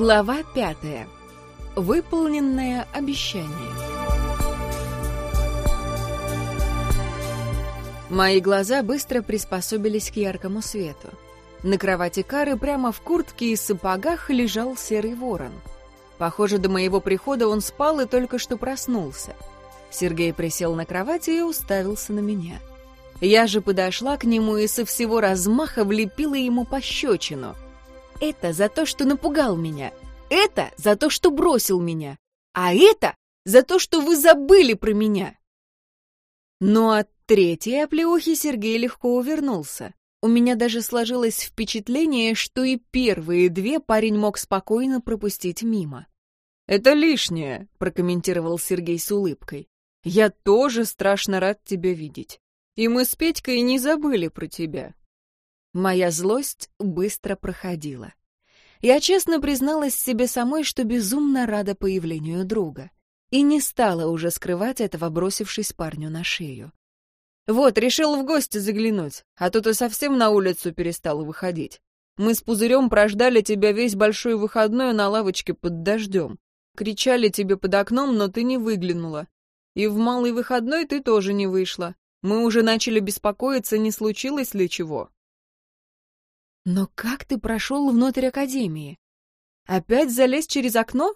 Глава пятая. Выполненное обещание. Мои глаза быстро приспособились к яркому свету. На кровати Кары прямо в куртке и сапогах лежал серый ворон. Похоже, до моего прихода он спал и только что проснулся. Сергей присел на кровати и уставился на меня. Я же подошла к нему и со всего размаха влепила ему пощечину — это за то, что напугал меня. Это за то, что бросил меня. А это за то, что вы забыли про меня. Но от третьей оплеухи Сергей легко увернулся. У меня даже сложилось впечатление, что и первые две парень мог спокойно пропустить мимо. «Это лишнее», — прокомментировал Сергей с улыбкой. «Я тоже страшно рад тебя видеть. И мы с Петькой не забыли про тебя. Моя злость быстро проходила. Я честно призналась себе самой, что безумно рада появлению друга. И не стала уже скрывать этого, бросившись парню на шею. «Вот, решил в гости заглянуть, а то ты совсем на улицу перестал выходить. Мы с Пузырем прождали тебя весь большой выходной на лавочке под дождем. Кричали тебе под окном, но ты не выглянула. И в малый выходной ты тоже не вышла. Мы уже начали беспокоиться, не случилось ли чего. Но как ты прошел внутрь Академии? Опять залез через окно?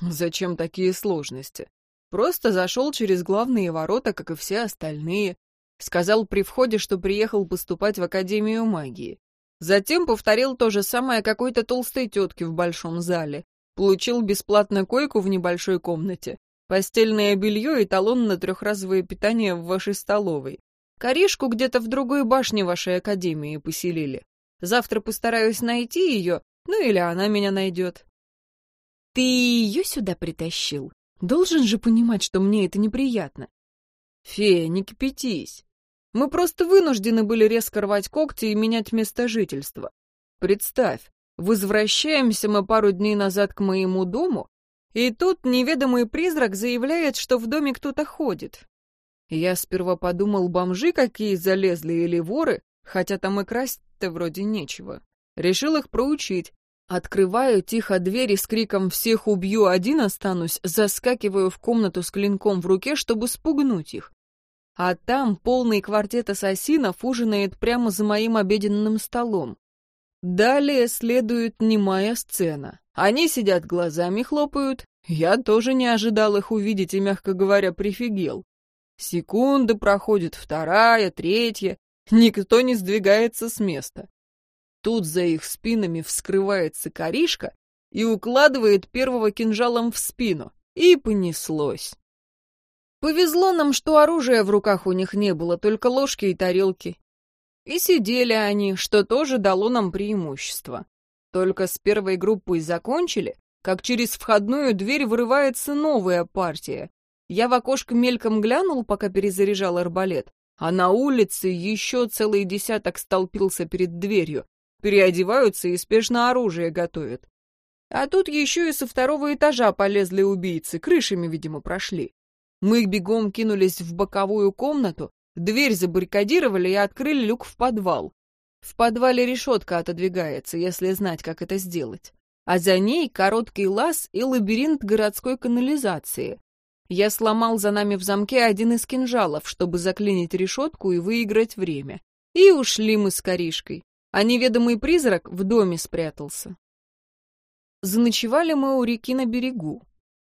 Зачем такие сложности? Просто зашел через главные ворота, как и все остальные. Сказал при входе, что приехал поступать в Академию магии. Затем повторил то же самое какой-то толстой тетке в большом зале. Получил бесплатно койку в небольшой комнате, постельное белье и талон на трехразовое питание в вашей столовой. Коришку где-то в другой башне вашей Академии поселили. Завтра постараюсь найти ее, ну или она меня найдет. Ты ее сюда притащил? Должен же понимать, что мне это неприятно. Фея, не кипятись. Мы просто вынуждены были резко рвать когти и менять место жительства. Представь, возвращаемся мы пару дней назад к моему дому, и тут неведомый призрак заявляет, что в доме кто-то ходит. Я сперва подумал, бомжи какие залезли или воры, хотя там и красть-то вроде нечего. Решил их проучить. Открываю тихо двери с криком «Всех убью, один останусь», заскакиваю в комнату с клинком в руке, чтобы спугнуть их. А там полный квартет ассасинов ужинает прямо за моим обеденным столом. Далее следует немая сцена. Они сидят глазами хлопают. Я тоже не ожидал их увидеть и, мягко говоря, прифигел. Секунда проходит, вторая, третья. Никто не сдвигается с места. Тут за их спинами вскрывается коришка и укладывает первого кинжалом в спину. И понеслось. Повезло нам, что оружия в руках у них не было, только ложки и тарелки. И сидели они, что тоже дало нам преимущество. Только с первой группой закончили, как через входную дверь вырывается новая партия. Я в окошко мельком глянул, пока перезаряжал арбалет, а на улице еще целый десяток столпился перед дверью, переодеваются и спешно оружие готовят. А тут еще и со второго этажа полезли убийцы, крышами, видимо, прошли. Мы бегом кинулись в боковую комнату, дверь забаррикадировали и открыли люк в подвал. В подвале решетка отодвигается, если знать, как это сделать. А за ней короткий лаз и лабиринт городской канализации. Я сломал за нами в замке один из кинжалов, чтобы заклинить решетку и выиграть время. И ушли мы с Коришкой, а неведомый призрак в доме спрятался. Заночевали мы у реки на берегу.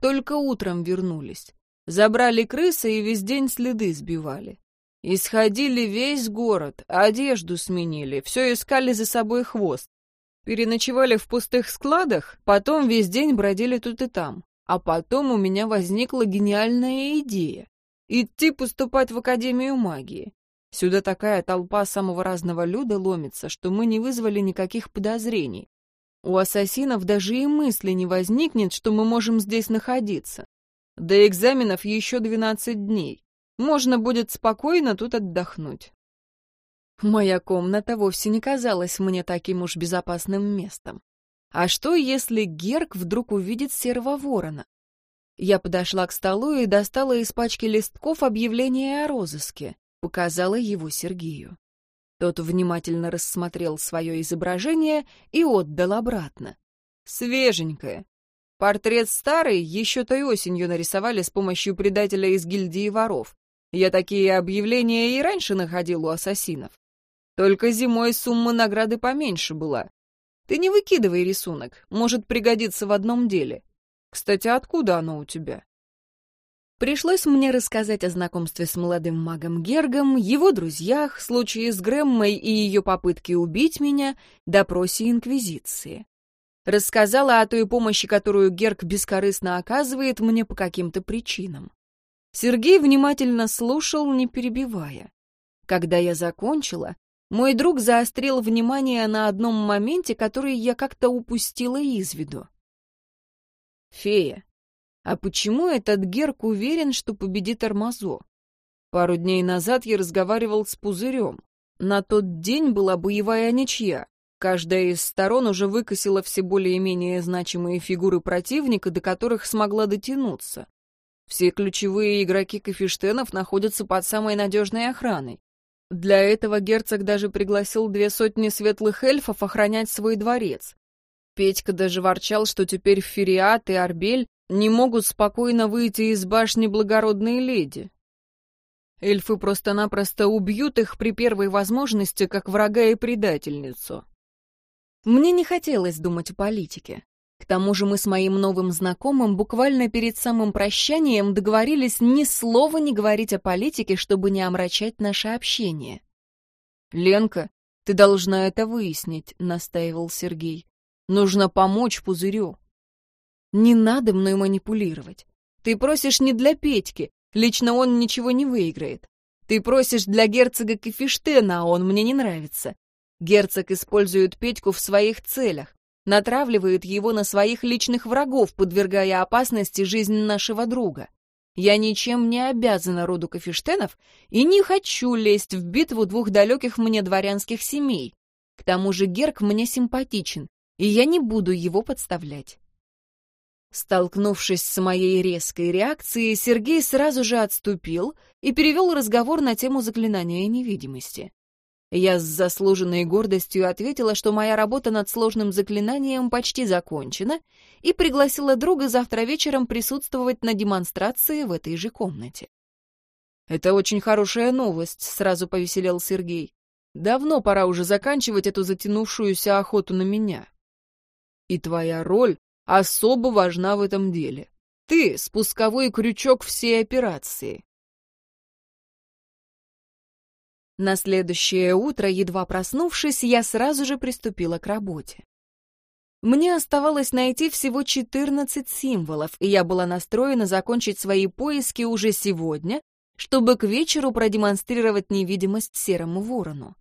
Только утром вернулись. Забрали крысы и весь день следы сбивали. Исходили весь город, одежду сменили, все искали за собой хвост. Переночевали в пустых складах, потом весь день бродили тут и там. А потом у меня возникла гениальная идея — идти поступать в Академию магии. Сюда такая толпа самого разного люда ломится, что мы не вызвали никаких подозрений. У ассасинов даже и мысли не возникнет, что мы можем здесь находиться. До экзаменов еще 12 дней. Можно будет спокойно тут отдохнуть. Моя комната вовсе не казалась мне таким уж безопасным местом. А что, если Герк вдруг увидит серого ворона? Я подошла к столу и достала из пачки листков объявление о розыске, показала его Сергею. Тот внимательно рассмотрел свое изображение и отдал обратно. Свеженькая. Портрет старый еще той осенью нарисовали с помощью предателя из гильдии воров. Я такие объявления и раньше находил у ассасинов. Только зимой сумма награды поменьше была. Ты не выкидывай рисунок, может пригодиться в одном деле. Кстати, откуда оно у тебя? Пришлось мне рассказать о знакомстве с молодым магом Гергом, его друзьях, случае с Грэммой и ее попытке убить меня, допросе Инквизиции. Рассказала о той помощи, которую Герг бескорыстно оказывает мне по каким-то причинам. Сергей внимательно слушал, не перебивая. Когда я закончила, мой друг заострил внимание на одном моменте, который я как-то упустила из виду. «Фея, а почему этот Герк уверен, что победит Армазо? Пару дней назад я разговаривал с Пузырем. На тот день была боевая ничья. Каждая из сторон уже выкосила все более-менее значимые фигуры противника, до которых смогла дотянуться. Все ключевые игроки Кафештенов находятся под самой надежной охраной. Для этого герцог даже пригласил две сотни светлых эльфов охранять свой дворец. Петька даже ворчал, что теперь Фериат и Арбель не могут спокойно выйти из башни благородной леди. Эльфы просто-напросто убьют их при первой возможности, как врага и предательницу. Мне не хотелось думать о политике. Тому же мы с моим новым знакомым буквально перед самым прощанием договорились ни слова не говорить о политике, чтобы не омрачать наше общение. «Ленка, ты должна это выяснить», — настаивал Сергей. «Нужно помочь Пузырю». «Не надо мной манипулировать. Ты просишь не для Петьки, лично он ничего не выиграет. Ты просишь для герцога Кефиштена, а он мне не нравится. Герцог использует Петьку в своих целях, натравливает его на своих личных врагов, подвергая опасности жизнь нашего друга. Я ничем не обязана роду Кафештенов и не хочу лезть в битву двух далеких мне дворянских семей. К тому же Герк мне симпатичен, и я не буду его подставлять. Столкнувшись с моей резкой реакцией, Сергей сразу же отступил и перевел разговор на тему заклинания невидимости. Я с заслуженной гордостью ответила, что моя работа над сложным заклинанием почти закончена, и пригласила друга завтра вечером присутствовать на демонстрации в этой же комнате. «Это очень хорошая новость», — сразу повеселел Сергей. «Давно пора уже заканчивать эту затянувшуюся охоту на меня. И твоя роль особо важна в этом деле. Ты — спусковой крючок всей операции. На следующее утро, едва проснувшись, я сразу же приступила к работе. Мне оставалось найти всего 14 символов, и я была настроена закончить свои поиски уже сегодня, чтобы к вечеру продемонстрировать невидимость серому ворону.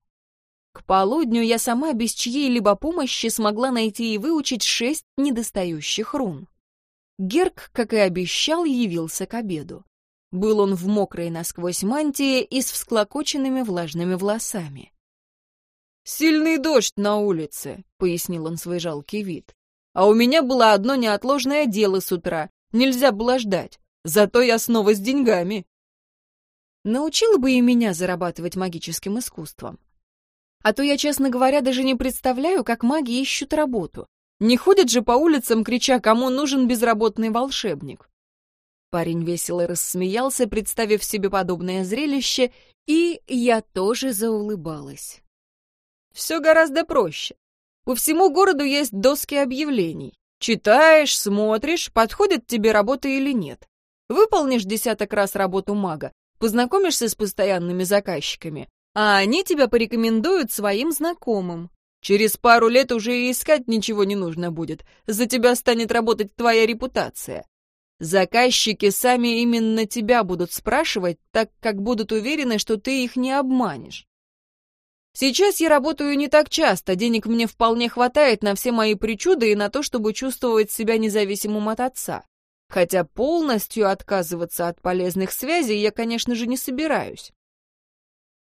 К полудню я сама без чьей-либо помощи смогла найти и выучить шесть недостающих рун. Герк, как и обещал, явился к обеду. Был он в мокрой насквозь мантии и с всклокоченными влажными волосами. «Сильный дождь на улице», — пояснил он свой жалкий вид. «А у меня было одно неотложное дело с утра. Нельзя было ждать. Зато я снова с деньгами». Научила бы и меня зарабатывать магическим искусством. А то я, честно говоря, даже не представляю, как маги ищут работу. Не ходят же по улицам, крича, кому нужен безработный волшебник. Парень весело рассмеялся, представив себе подобное зрелище, и я тоже заулыбалась. Все гораздо проще. По всему городу есть доски объявлений. Читаешь, смотришь, подходит тебе работа или нет. Выполнишь десяток раз работу мага, познакомишься с постоянными заказчиками, а они тебя порекомендуют своим знакомым. Через пару лет уже и искать ничего не нужно будет, за тебя станет работать твоя репутация. Заказчики сами именно тебя будут спрашивать, так как будут уверены, что ты их не обманешь. Сейчас я работаю не так часто, денег мне вполне хватает на все мои причуды и на то, чтобы чувствовать себя независимым от отца. Хотя полностью отказываться от полезных связей я, конечно же, не собираюсь.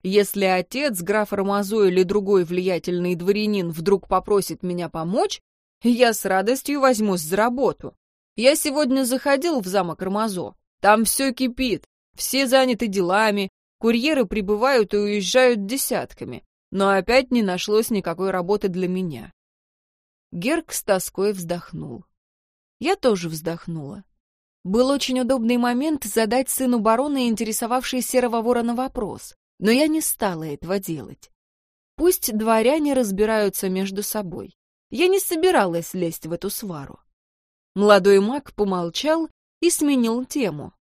Если отец, граф Рамазо или другой влиятельный дворянин вдруг попросит меня помочь, я с радостью возьмусь за работу. Я сегодня заходил в замок Рамазо. Там все кипит, все заняты делами, курьеры прибывают и уезжают десятками. Но опять не нашлось никакой работы для меня. Герк с тоской вздохнул. Я тоже вздохнула. Был очень удобный момент задать сыну барона интересовавший серого ворона вопрос, но я не стала этого делать. Пусть дворяне разбираются между собой. Я не собиралась лезть в эту свару. Молодой маг помолчал и сменил тему.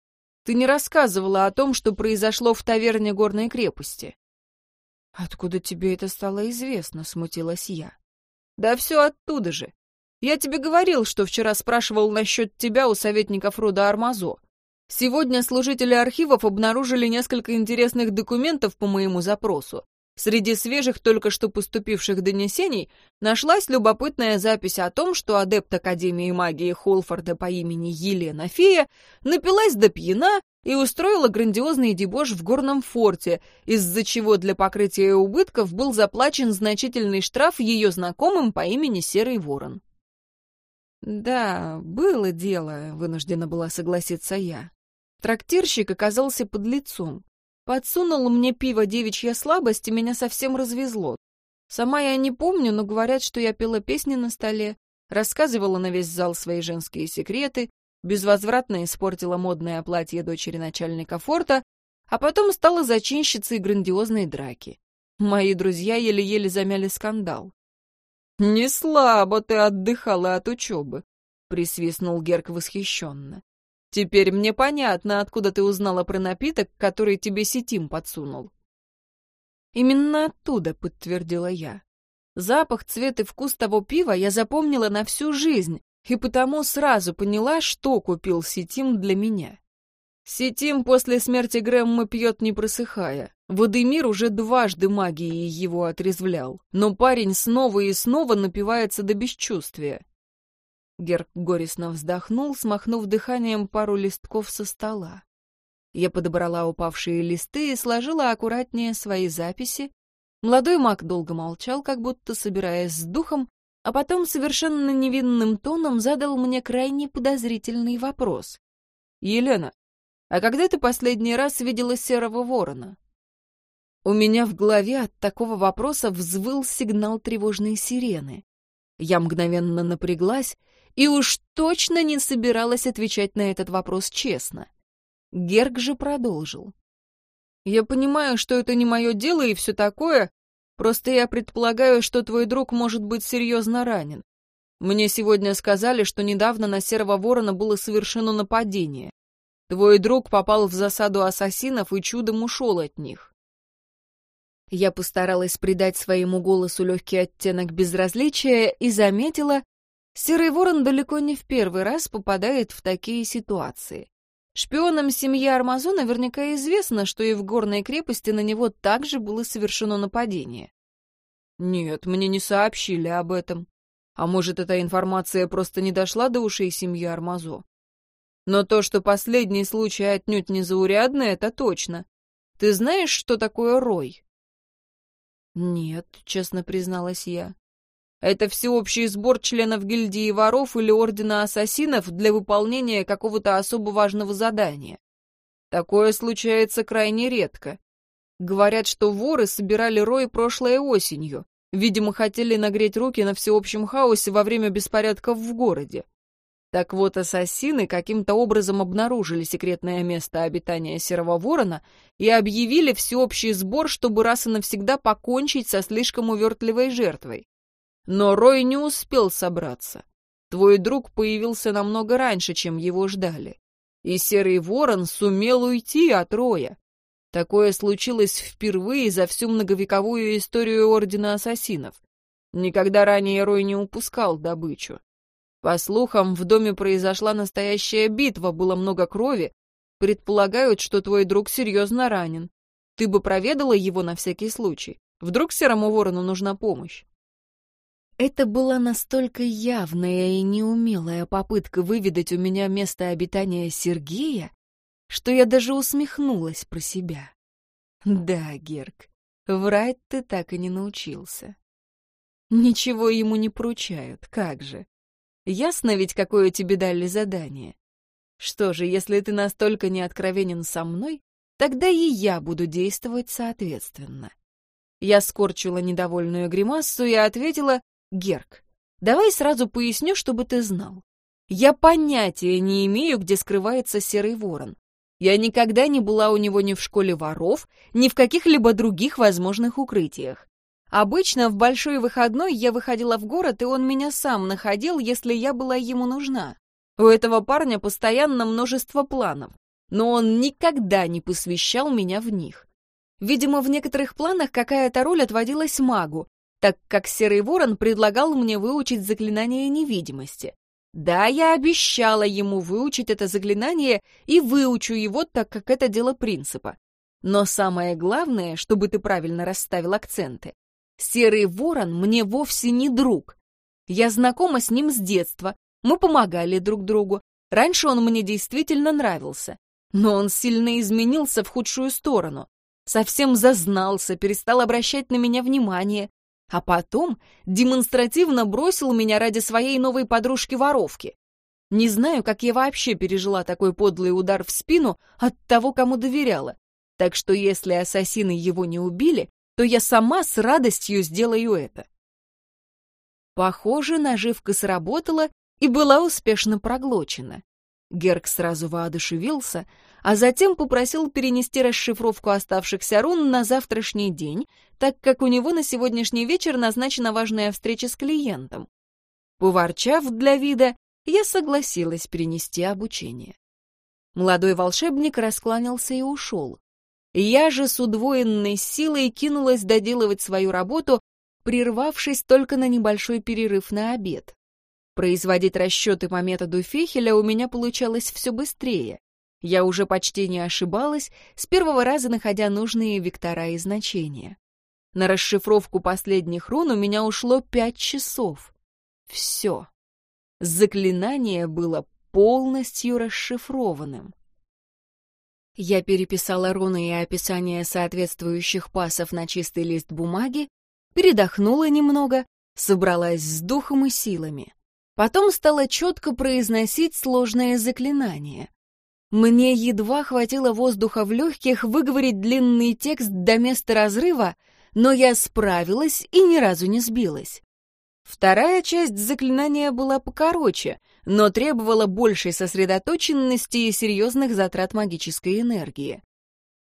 «Ты не рассказывала о том, что произошло в таверне горной крепости». «Откуда тебе это стало известно?» — смутилась я. «Да все оттуда же. Я тебе говорил, что вчера спрашивал насчет тебя у советников рода Армазо. Сегодня служители архивов обнаружили несколько интересных документов по моему запросу. Среди свежих только что поступивших донесений нашлась любопытная запись о том, что адепт Академии магии Холфорда по имени Елена Фея напилась до пьяна и устроила грандиозный дебош в горном форте, из-за чего для покрытия убытков был заплачен значительный штраф ее знакомым по имени Серый Ворон. «Да, было дело», — вынуждена была согласиться я. Трактирщик оказался под лицом. Подсунул мне пиво девичья слабость, и меня совсем развезло. Сама я не помню, но говорят, что я пела песни на столе, рассказывала на весь зал свои женские секреты, безвозвратно испортила модное платье дочери начальника форта, а потом стала зачинщицей грандиозной драки. Мои друзья еле-еле замяли скандал. «Не слабо ты отдыхала от учебы», — присвистнул Герк восхищенно. Теперь мне понятно, откуда ты узнала про напиток, который тебе Сетим подсунул. Именно оттуда, подтвердила я. Запах, цвет и вкус того пива я запомнила на всю жизнь, и потому сразу поняла, что купил Сетим для меня. Сетим после смерти Грэмма пьет не просыхая. Водемир уже дважды магией его отрезвлял, но парень снова и снова напивается до бесчувствия. Герк горестно вздохнул, смахнув дыханием пару листков со стола. Я подобрала упавшие листы и сложила аккуратнее свои записи. Молодой маг долго молчал, как будто собираясь с духом, а потом совершенно невинным тоном задал мне крайне подозрительный вопрос. «Елена, а когда ты последний раз видела серого ворона?» У меня в голове от такого вопроса взвыл сигнал тревожной сирены. Я мгновенно напряглась и уж точно не собиралась отвечать на этот вопрос честно. Герг же продолжил. «Я понимаю, что это не мое дело и все такое, просто я предполагаю, что твой друг может быть серьезно ранен. Мне сегодня сказали, что недавно на Серого Ворона было совершено нападение. Твой друг попал в засаду ассасинов и чудом ушел от них. Я постаралась придать своему голосу легкий оттенок безразличия и заметила, Серый ворон далеко не в первый раз попадает в такие ситуации. Шпионам семьи Армазо наверняка известно, что и в горной крепости на него также было совершено нападение. Нет, мне не сообщили об этом. А может, эта информация просто не дошла до ушей семьи Армазо? Но то, что последний случай отнюдь не заурядный, это точно. Ты знаешь, что такое рой? Нет, честно призналась я. Это всеобщий сбор членов гильдии воров или ордена ассасинов для выполнения какого-то особо важного задания. Такое случается крайне редко. Говорят, что воры собирали рой прошлой осенью. Видимо, хотели нагреть руки на всеобщем хаосе во время беспорядков в городе. Так вот, ассасины каким-то образом обнаружили секретное место обитания Серого Ворона и объявили всеобщий сбор, чтобы раз и навсегда покончить со слишком увертливой жертвой. Но Рой не успел собраться. Твой друг появился намного раньше, чем его ждали. И Серый Ворон сумел уйти от Роя. Такое случилось впервые за всю многовековую историю Ордена Ассасинов. Никогда ранее Рой не упускал добычу. По слухам, в доме произошла настоящая битва, было много крови. Предполагают, что твой друг серьезно ранен. Ты бы проведала его на всякий случай. Вдруг Серому Ворону нужна помощь? Это была настолько явная и неумелая попытка выведать у меня место обитания Сергея, что я даже усмехнулась про себя. Да, Герк, врать ты так и не научился. Ничего ему не поручают, как же. Ясно ведь, какое тебе дали задание. Что же, если ты настолько неоткровенен со мной, тогда и я буду действовать соответственно. Я скорчила недовольную гримассу и ответила, Герк, Давай сразу поясню, чтобы ты знал. Я понятия не имею, где скрывается серый ворон. Я никогда не была у него ни в школе воров, ни в каких-либо других возможных укрытиях. Обычно в большой выходной я выходила в город, и он меня сам находил, если я была ему нужна. У этого парня постоянно множество планов, но он никогда не посвящал меня в них. Видимо, в некоторых планах какая-то роль отводилась магу, так как Серый Ворон предлагал мне выучить заклинание невидимости. Да, я обещала ему выучить это заклинание и выучу его, так как это дело принципа. Но самое главное, чтобы ты правильно расставил акценты, Серый Ворон мне вовсе не друг. Я знакома с ним с детства, мы помогали друг другу. Раньше он мне действительно нравился, но он сильно изменился в худшую сторону. Совсем зазнался, перестал обращать на меня внимание, а потом демонстративно бросил меня ради своей новой подружки-воровки. Не знаю, как я вообще пережила такой подлый удар в спину от того, кому доверяла. Так что если ассасины его не убили, то я сама с радостью сделаю это. Похоже, наживка сработала и была успешно проглочена. Герк сразу воодушевился, а затем попросил перенести расшифровку оставшихся рун на завтрашний день, так как у него на сегодняшний вечер назначена важная встреча с клиентом. Поворчав для вида, я согласилась перенести обучение. Молодой волшебник раскланялся и ушел. Я же с удвоенной силой кинулась доделывать свою работу, прервавшись только на небольшой перерыв на обед. Производить расчеты по методу Фехеля у меня получалось все быстрее. Я уже почти не ошибалась, с первого раза находя нужные вектора и значения. На расшифровку последних рун у меня ушло пять часов. Все. Заклинание было полностью расшифрованным. Я переписала руны и описание соответствующих пасов на чистый лист бумаги, передохнула немного, собралась с духом и силами. Потом стала четко произносить сложное заклинание. Мне едва хватило воздуха в легких выговорить длинный текст до места разрыва, но я справилась и ни разу не сбилась. Вторая часть заклинания была покороче, но требовала большей сосредоточенности и серьезных затрат магической энергии.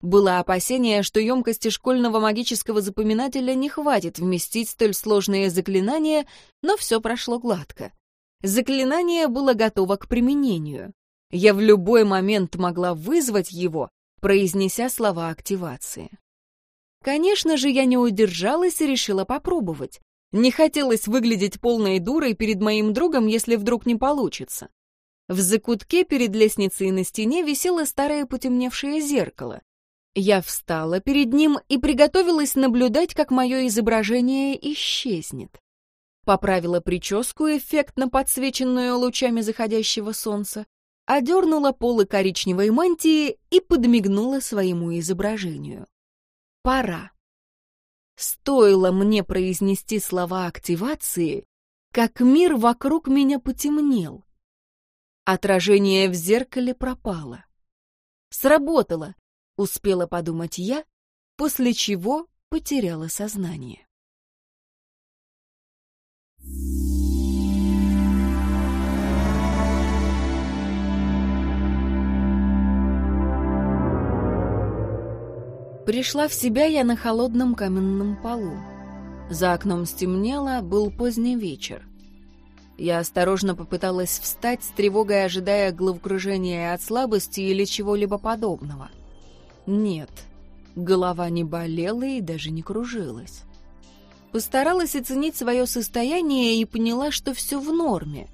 Было опасение, что емкости школьного магического запоминателя не хватит вместить столь сложные заклинания, но все прошло гладко. Заклинание было готово к применению. Я в любой момент могла вызвать его, произнеся слова активации. Конечно же, я не удержалась и решила попробовать. Не хотелось выглядеть полной дурой перед моим другом, если вдруг не получится. В закутке перед лестницей на стене висело старое потемневшее зеркало. Я встала перед ним и приготовилась наблюдать, как мое изображение исчезнет поправила прическу, эффектно подсвеченную лучами заходящего солнца, одернула полы коричневой мантии и подмигнула своему изображению. Пора. Стоило мне произнести слова активации, как мир вокруг меня потемнел. Отражение в зеркале пропало. Сработало, успела подумать я, после чего потеряла сознание. Пришла в себя я на холодном каменном полу. За окном стемнело, был поздний вечер. Я осторожно попыталась встать, с тревогой ожидая головокружения от слабости или чего-либо подобного. Нет, голова не болела и даже не кружилась. Постаралась оценить свое состояние и поняла, что все в норме.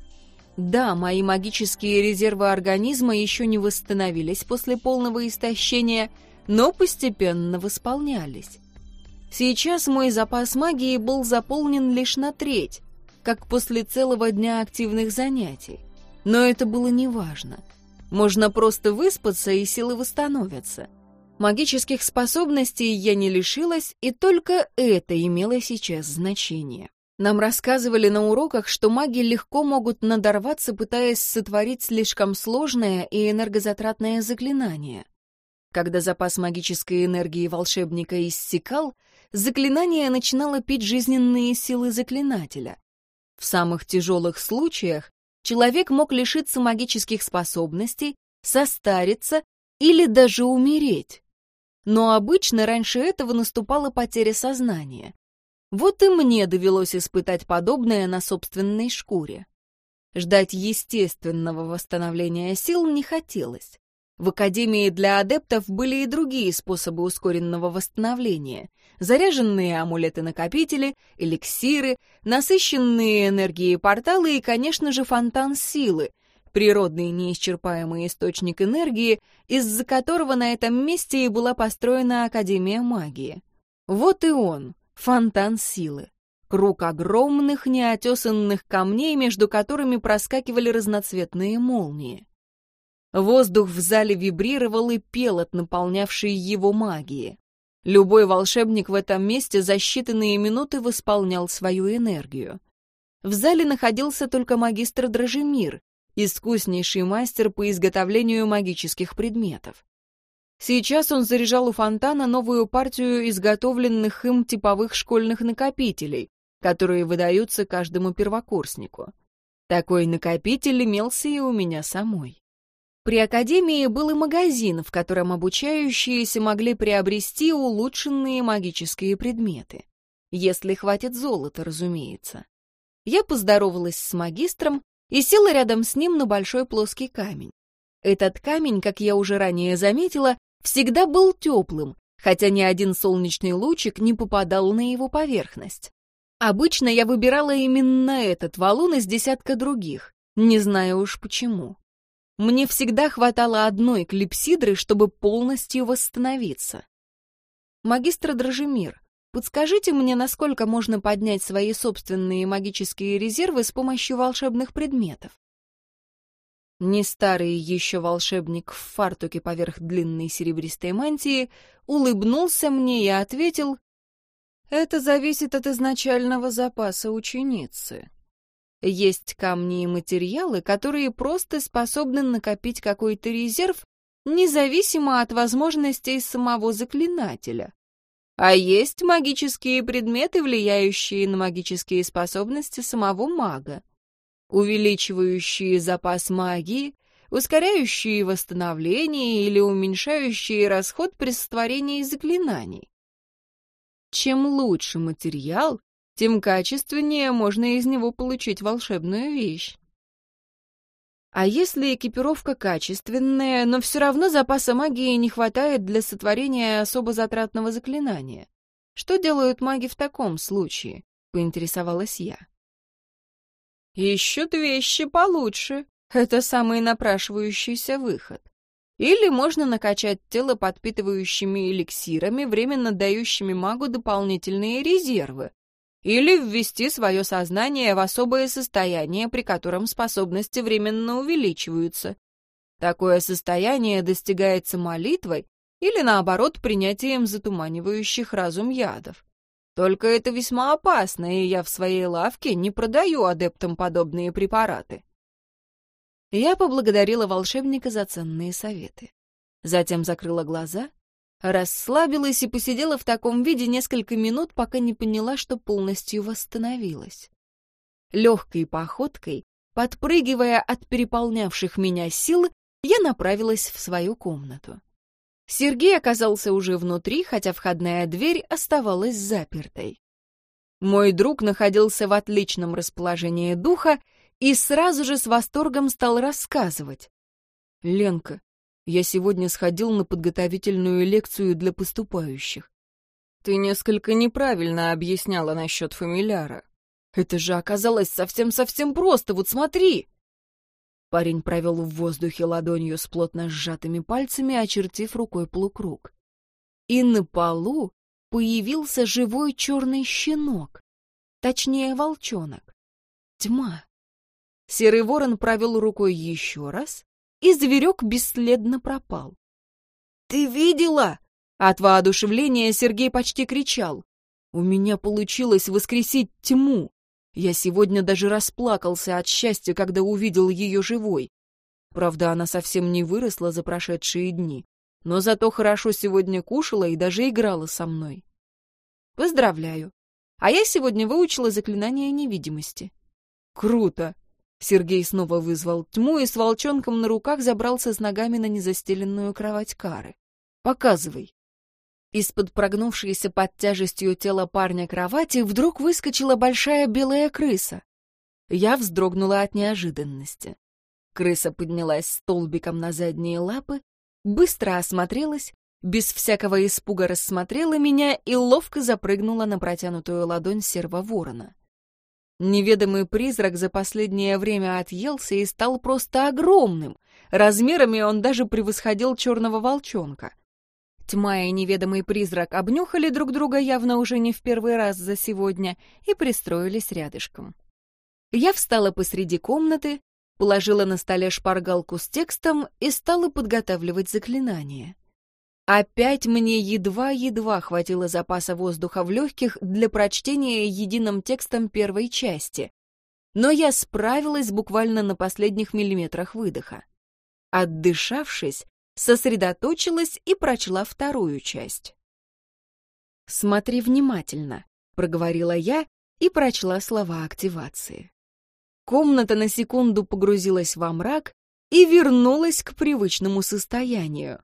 Да, мои магические резервы организма еще не восстановились после полного истощения — но постепенно восполнялись. Сейчас мой запас магии был заполнен лишь на треть, как после целого дня активных занятий. Но это было неважно. Можно просто выспаться, и силы восстановятся. Магических способностей я не лишилась, и только это имело сейчас значение. Нам рассказывали на уроках, что маги легко могут надорваться, пытаясь сотворить слишком сложное и энергозатратное заклинание. Когда запас магической энергии волшебника иссякал, заклинание начинало пить жизненные силы заклинателя. В самых тяжелых случаях человек мог лишиться магических способностей, состариться или даже умереть. Но обычно раньше этого наступала потеря сознания. Вот и мне довелось испытать подобное на собственной шкуре. Ждать естественного восстановления сил не хотелось. В Академии для адептов были и другие способы ускоренного восстановления. Заряженные амулеты-накопители, эликсиры, насыщенные энергией порталы и, конечно же, фонтан силы, природный неисчерпаемый источник энергии, из-за которого на этом месте и была построена Академия магии. Вот и он, фонтан силы. Круг огромных неотесанных камней, между которыми проскакивали разноцветные молнии. Воздух в зале вибрировал и пел от наполнявшей его магии. Любой волшебник в этом месте за считанные минуты восполнял свою энергию. В зале находился только магистр Дрожемир, искуснейший мастер по изготовлению магических предметов. Сейчас он заряжал у фонтана новую партию изготовленных им типовых школьных накопителей, которые выдаются каждому первокурснику. Такой накопитель имелся и у меня самой. При академии был и магазин, в котором обучающиеся могли приобрести улучшенные магические предметы. Если хватит золота, разумеется. Я поздоровалась с магистром и села рядом с ним на большой плоский камень. Этот камень, как я уже ранее заметила, всегда был теплым, хотя ни один солнечный лучик не попадал на его поверхность. Обычно я выбирала именно этот валун из десятка других, не знаю уж почему. Мне всегда хватало одной клипсидры, чтобы полностью восстановиться. Магистр Дрожемир, подскажите мне, насколько можно поднять свои собственные магические резервы с помощью волшебных предметов? Не старый еще волшебник в фартуке поверх длинной серебристой мантии улыбнулся мне и ответил, «Это зависит от изначального запаса ученицы. Есть камни и материалы, которые просто способны накопить какой-то резерв, независимо от возможностей самого заклинателя. А есть магические предметы, влияющие на магические способности самого мага, увеличивающие запас магии, ускоряющие восстановление или уменьшающие расход при сотворении заклинаний. Чем лучше материал, тем качественнее можно из него получить волшебную вещь. А если экипировка качественная, но все равно запаса магии не хватает для сотворения особо затратного заклинания? Что делают маги в таком случае? Поинтересовалась я. Ищут вещи получше. Это самый напрашивающийся выход. Или можно накачать тело подпитывающими эликсирами, временно дающими магу дополнительные резервы, или ввести свое сознание в особое состояние, при котором способности временно увеличиваются. Такое состояние достигается молитвой или, наоборот, принятием затуманивающих разум ядов. Только это весьма опасно, и я в своей лавке не продаю адептам подобные препараты. Я поблагодарила волшебника за ценные советы. Затем закрыла глаза Расслабилась и посидела в таком виде несколько минут, пока не поняла, что полностью восстановилась. Легкой походкой, подпрыгивая от переполнявших меня сил, я направилась в свою комнату. Сергей оказался уже внутри, хотя входная дверь оставалась запертой. Мой друг находился в отличном расположении духа и сразу же с восторгом стал рассказывать. «Ленка, я сегодня сходил на подготовительную лекцию для поступающих. Ты несколько неправильно объясняла насчет фамиляра. Это же оказалось совсем-совсем просто, вот смотри!» Парень провел в воздухе ладонью с плотно сжатыми пальцами, очертив рукой полукруг. И на полу появился живой черный щенок, точнее волчонок. Тьма. Серый ворон провел рукой еще раз, и зверек бесследно пропал. «Ты видела?» От воодушевления Сергей почти кричал. «У меня получилось воскресить тьму. Я сегодня даже расплакался от счастья, когда увидел ее живой. Правда, она совсем не выросла за прошедшие дни, но зато хорошо сегодня кушала и даже играла со мной. Поздравляю. А я сегодня выучила заклинание невидимости. Круто. Сергей снова вызвал тьму и с волчонком на руках забрался с ногами на незастеленную кровать Кары. Показывай. Из-под прогнувшейся под тяжестью тела парня кровати вдруг выскочила большая белая крыса. Я вздрогнула от неожиданности. Крыса поднялась столбиком на задние лапы, быстро осмотрелась, без всякого испуга рассмотрела меня и ловко запрыгнула на протянутую ладонь серого ворона. Неведомый призрак за последнее время отъелся и стал просто огромным. Размерами он даже превосходил черного волчонка. Тьма и неведомый призрак обнюхали друг друга явно уже не в первый раз за сегодня и пристроились рядышком. Я встала посреди комнаты, положила на столе шпаргалку с текстом и стала подготавливать заклинание. Опять мне едва-едва хватило запаса воздуха в легких для прочтения единым текстом первой части, но я справилась буквально на последних миллиметрах выдоха. Отдышавшись, сосредоточилась и прочла вторую часть. «Смотри внимательно», — проговорила я и прочла слова активации. Комната на секунду погрузилась во мрак и вернулась к привычному состоянию.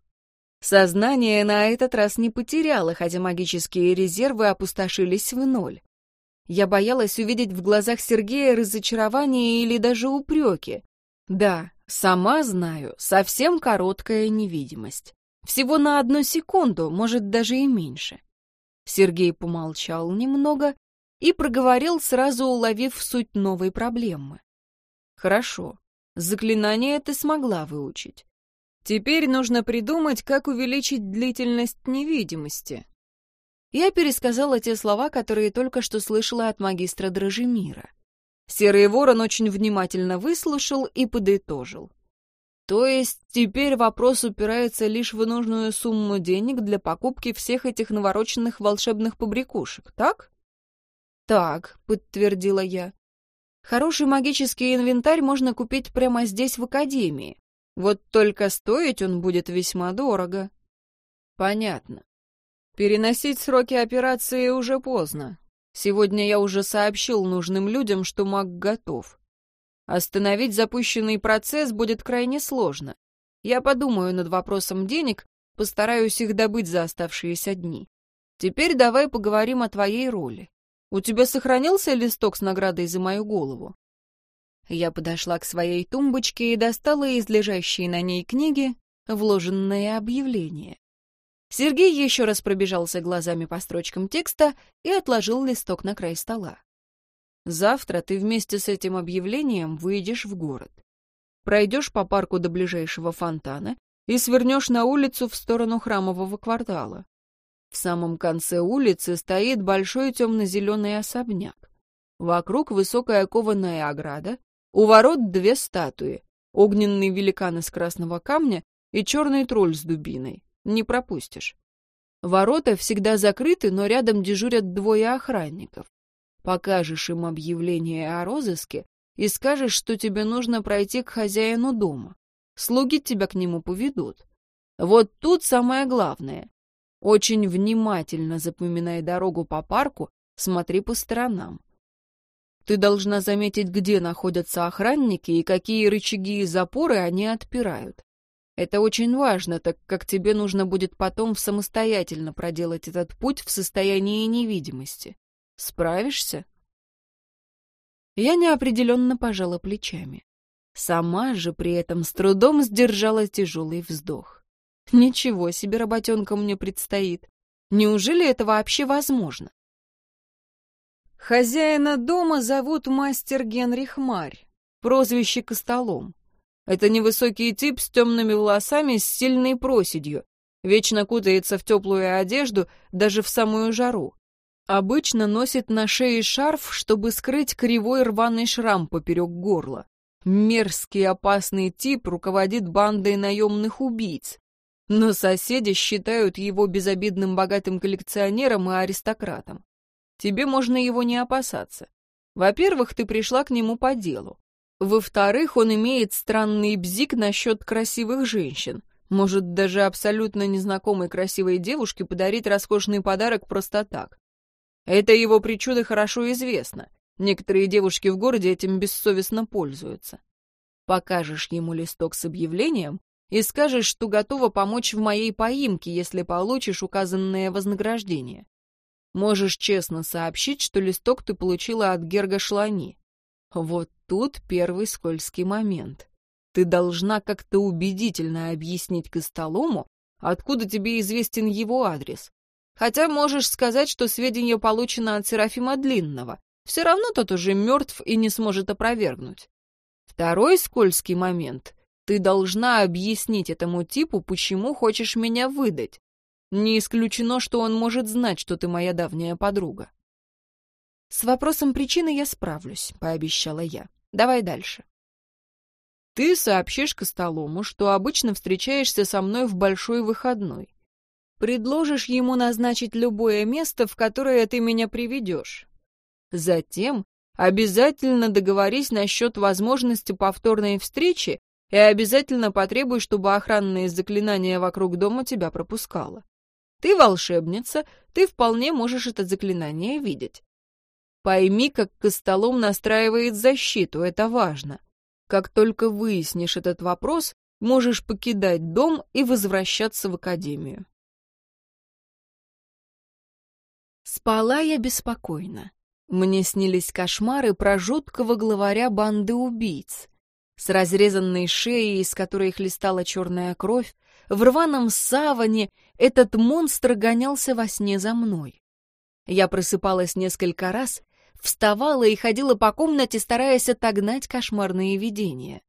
Сознание на этот раз не потеряло, хотя магические резервы опустошились в ноль. Я боялась увидеть в глазах Сергея разочарование или даже упреки. Да, Сама знаю, совсем короткая невидимость. Всего на одну секунду, может, даже и меньше. Сергей помолчал немного и проговорил, сразу уловив суть новой проблемы. Хорошо, заклинание ты смогла выучить. Теперь нужно придумать, как увеличить длительность невидимости. Я пересказала те слова, которые только что слышала от магистра Дрожемира. Серый ворон очень внимательно выслушал и подытожил. То есть теперь вопрос упирается лишь в нужную сумму денег для покупки всех этих навороченных волшебных побрякушек, так? Так, подтвердила я. Хороший магический инвентарь можно купить прямо здесь, в академии. Вот только стоить он будет весьма дорого. Понятно. Переносить сроки операции уже поздно. Сегодня я уже сообщил нужным людям, что маг готов. Остановить запущенный процесс будет крайне сложно. Я подумаю над вопросом денег, постараюсь их добыть за оставшиеся дни. Теперь давай поговорим о твоей роли. У тебя сохранился листок с наградой за мою голову? Я подошла к своей тумбочке и достала из лежащей на ней книги вложенное объявление. Сергей еще раз пробежался глазами по строчкам текста и отложил листок на край стола. «Завтра ты вместе с этим объявлением выйдешь в город. Пройдешь по парку до ближайшего фонтана и свернешь на улицу в сторону храмового квартала. В самом конце улицы стоит большой темно-зеленый особняк. Вокруг высокая кованая ограда, у ворот две статуи, огненный великан из красного камня и черный тролль с дубиной не пропустишь. Ворота всегда закрыты, но рядом дежурят двое охранников. Покажешь им объявление о розыске и скажешь, что тебе нужно пройти к хозяину дома. Слуги тебя к нему поведут. Вот тут самое главное. Очень внимательно запоминай дорогу по парку, смотри по сторонам. Ты должна заметить, где находятся охранники и какие рычаги и запоры они отпирают. Это очень важно, так как тебе нужно будет потом самостоятельно проделать этот путь в состоянии невидимости. Справишься? Я неопределенно пожала плечами. Сама же при этом с трудом сдержала тяжелый вздох. Ничего себе работенка мне предстоит. Неужели это вообще возможно? Хозяина дома зовут мастер Генрих Марь, прозвище Костолом. Это невысокий тип с темными волосами с сильной проседью. Вечно кутается в теплую одежду, даже в самую жару. Обычно носит на шее шарф, чтобы скрыть кривой рваный шрам поперек горла. Мерзкий опасный тип руководит бандой наемных убийц. Но соседи считают его безобидным богатым коллекционером и аристократом. Тебе можно его не опасаться. Во-первых, ты пришла к нему по делу. Во-вторых, он имеет странный бзик насчет красивых женщин. Может даже абсолютно незнакомой красивой девушке подарить роскошный подарок просто так. Это его причуда хорошо известно. Некоторые девушки в городе этим бессовестно пользуются. Покажешь ему листок с объявлением и скажешь, что готова помочь в моей поимке, если получишь указанное вознаграждение. Можешь честно сообщить, что листок ты получила от Герга Шлани. Вот тут первый скользкий момент. Ты должна как-то убедительно объяснить Костолому, откуда тебе известен его адрес. Хотя можешь сказать, что сведения получены от Серафима Длинного. Все равно тот уже мертв и не сможет опровергнуть. Второй скользкий момент. Ты должна объяснить этому типу, почему хочешь меня выдать. Не исключено, что он может знать, что ты моя давняя подруга. С вопросом причины я справлюсь, пообещала я. Давай дальше. Ты сообщишь Костолому, что обычно встречаешься со мной в большой выходной. Предложишь ему назначить любое место, в которое ты меня приведешь. Затем Обязательно договорись насчет возможности повторной встречи и обязательно потребуй, чтобы охранные заклинания вокруг дома тебя пропускало. Ты волшебница, ты вполне можешь это заклинание видеть. Пойми, как Костолом настраивает защиту, это важно. Как только выяснишь этот вопрос, можешь покидать дом и возвращаться в академию. Спала я беспокойно. Мне снились кошмары про жуткого главаря банды убийц. С разрезанной шеей, из которой хлестала черная кровь, в рваном саване этот монстр гонялся во сне за мной. Я просыпалась несколько раз, вставала и ходила по комнате, стараясь отогнать кошмарные видения.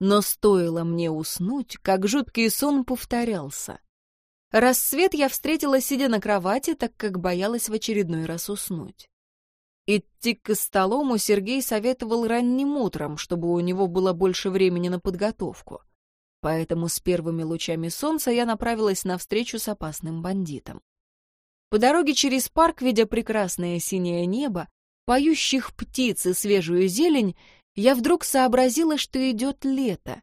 Но стоило мне уснуть, как жуткий сон повторялся. Рассвет я встретила, сидя на кровати, так как боялась в очередной раз уснуть. Идти к столому Сергей советовал ранним утром, чтобы у него было больше времени на подготовку. Поэтому с первыми лучами солнца я направилась навстречу с опасным бандитом. По дороге через парк, видя прекрасное синее небо, поющих птиц и свежую зелень, я вдруг сообразила, что идет лето.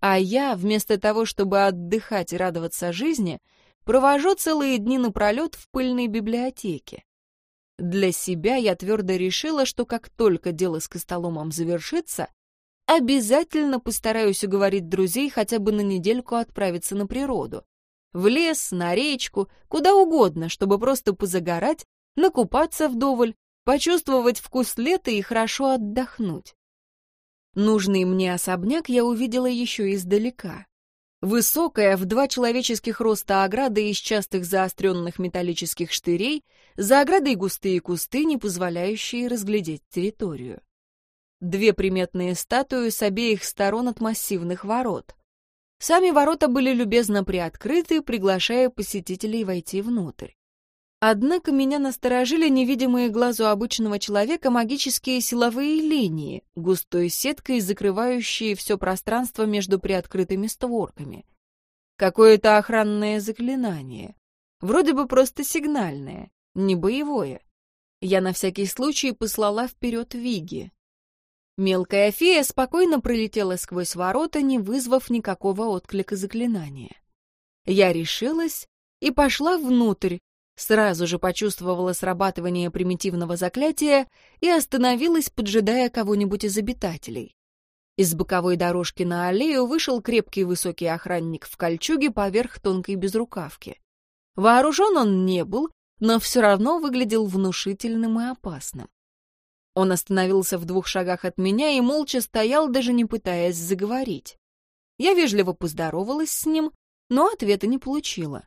А я, вместо того, чтобы отдыхать и радоваться жизни, провожу целые дни напролет в пыльной библиотеке. Для себя я твердо решила, что как только дело с Костоломом завершится, обязательно постараюсь уговорить друзей хотя бы на недельку отправиться на природу. В лес, на речку, куда угодно, чтобы просто позагорать, накупаться вдоволь, почувствовать вкус лета и хорошо отдохнуть. Нужный мне особняк я увидела еще издалека. Высокая, в два человеческих роста ограда из частых заостренных металлических штырей, за оградой густые кусты, не позволяющие разглядеть территорию. Две приметные статуи с обеих сторон от массивных ворот. Сами ворота были любезно приоткрыты, приглашая посетителей войти внутрь. Однако меня насторожили невидимые глазу обычного человека магические силовые линии, густой сеткой закрывающие все пространство между приоткрытыми створками. Какое-то охранное заклинание. Вроде бы просто сигнальное, не боевое. Я на всякий случай послала вперед Виги. Мелкая фея спокойно пролетела сквозь ворота, не вызвав никакого отклика заклинания. Я решилась и пошла внутрь, сразу же почувствовала срабатывание примитивного заклятия и остановилась, поджидая кого-нибудь из обитателей. Из боковой дорожки на аллею вышел крепкий высокий охранник в кольчуге поверх тонкой безрукавки. Вооружен он не был, но все равно выглядел внушительным и опасным. Он остановился в двух шагах от меня и молча стоял, даже не пытаясь заговорить. Я вежливо поздоровалась с ним, но ответа не получила.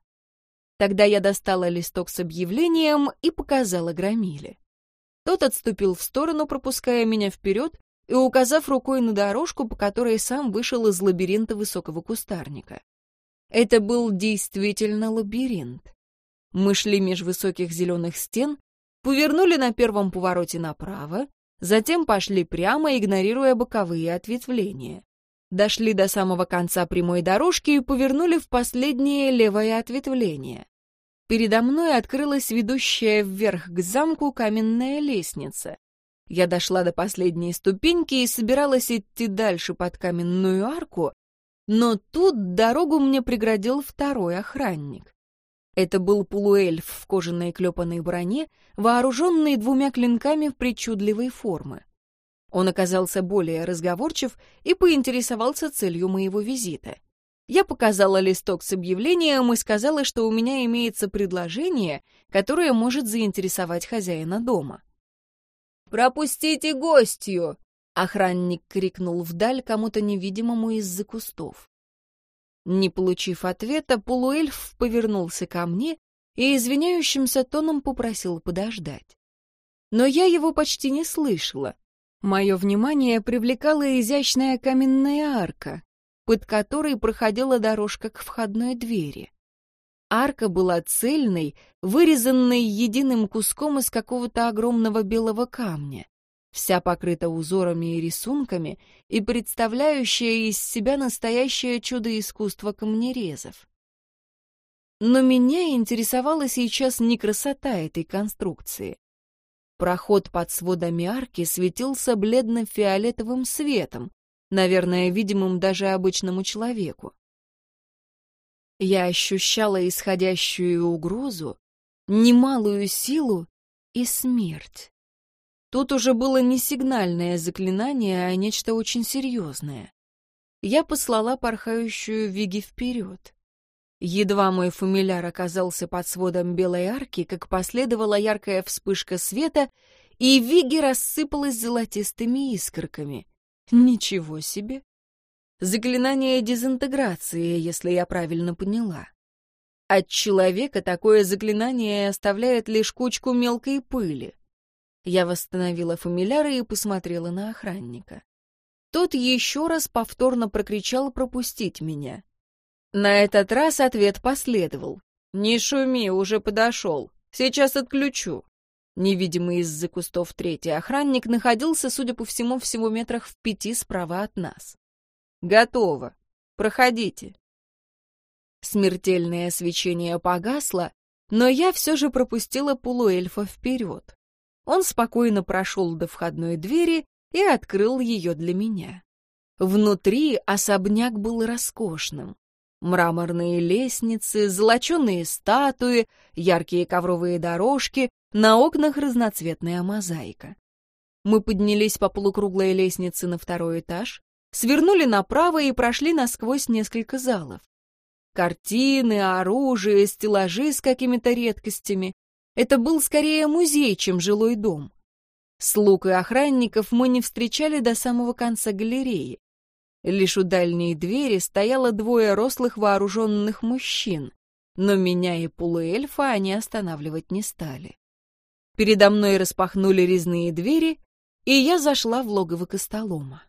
Тогда я достала листок с объявлением и показала Громиле. Тот отступил в сторону, пропуская меня вперед и указав рукой на дорожку, по которой сам вышел из лабиринта высокого кустарника. Это был действительно лабиринт. Мы шли меж высоких зеленых стен, повернули на первом повороте направо, затем пошли прямо, игнорируя боковые ответвления. Дошли до самого конца прямой дорожки и повернули в последнее левое ответвление. Передо мной открылась ведущая вверх к замку каменная лестница. Я дошла до последней ступеньки и собиралась идти дальше под каменную арку, но тут дорогу мне преградил второй охранник. Это был полуэльф в кожаной клепанной броне, вооруженный двумя клинками в причудливой формы. Он оказался более разговорчив и поинтересовался целью моего визита. Я показала листок с объявлением и сказала, что у меня имеется предложение, которое может заинтересовать хозяина дома. «Пропустите гостью!» — охранник крикнул вдаль кому-то невидимому из-за кустов. Не получив ответа, полуэльф повернулся ко мне и извиняющимся тоном попросил подождать. Но я его почти не слышала. Мое внимание привлекала изящная каменная арка, под которой проходила дорожка к входной двери. Арка была цельной, вырезанной единым куском из какого-то огромного белого камня вся покрыта узорами и рисунками и представляющая из себя настоящее чудо искусства камнерезов. Но меня интересовала сейчас не красота этой конструкции. Проход под сводами арки светился бледно-фиолетовым светом, наверное, видимым даже обычному человеку. Я ощущала исходящую угрозу, немалую силу и смерть. Тут уже было не сигнальное заклинание, а нечто очень серьезное. Я послала порхающую Виги вперед. Едва мой фамиляр оказался под сводом белой арки, как последовала яркая вспышка света, и Виги рассыпалась золотистыми искорками. Ничего себе! Заклинание дезинтеграции, если я правильно поняла. От человека такое заклинание оставляет лишь кучку мелкой пыли. Я восстановила фамиляра и посмотрела на охранника. Тот еще раз повторно прокричал пропустить меня. На этот раз ответ последовал. «Не шуми, уже подошел. Сейчас отключу». Невидимый из-за кустов третий охранник находился, судя по всему, всего метрах в пяти справа от нас. «Готово. Проходите». Смертельное свечение погасло, но я все же пропустила полуэльфа вперед. Он спокойно прошел до входной двери и открыл ее для меня. Внутри особняк был роскошным. Мраморные лестницы, золоченые статуи, яркие ковровые дорожки, на окнах разноцветная мозаика. Мы поднялись по полукруглой лестнице на второй этаж, свернули направо и прошли насквозь несколько залов. Картины, оружие, стеллажи с какими-то редкостями, это был скорее музей, чем жилой дом. Слуг и охранников мы не встречали до самого конца галереи. Лишь у дальней двери стояло двое рослых вооруженных мужчин, но меня и полуэльфа они останавливать не стали. Передо мной распахнули резные двери, и я зашла в логово Костолома.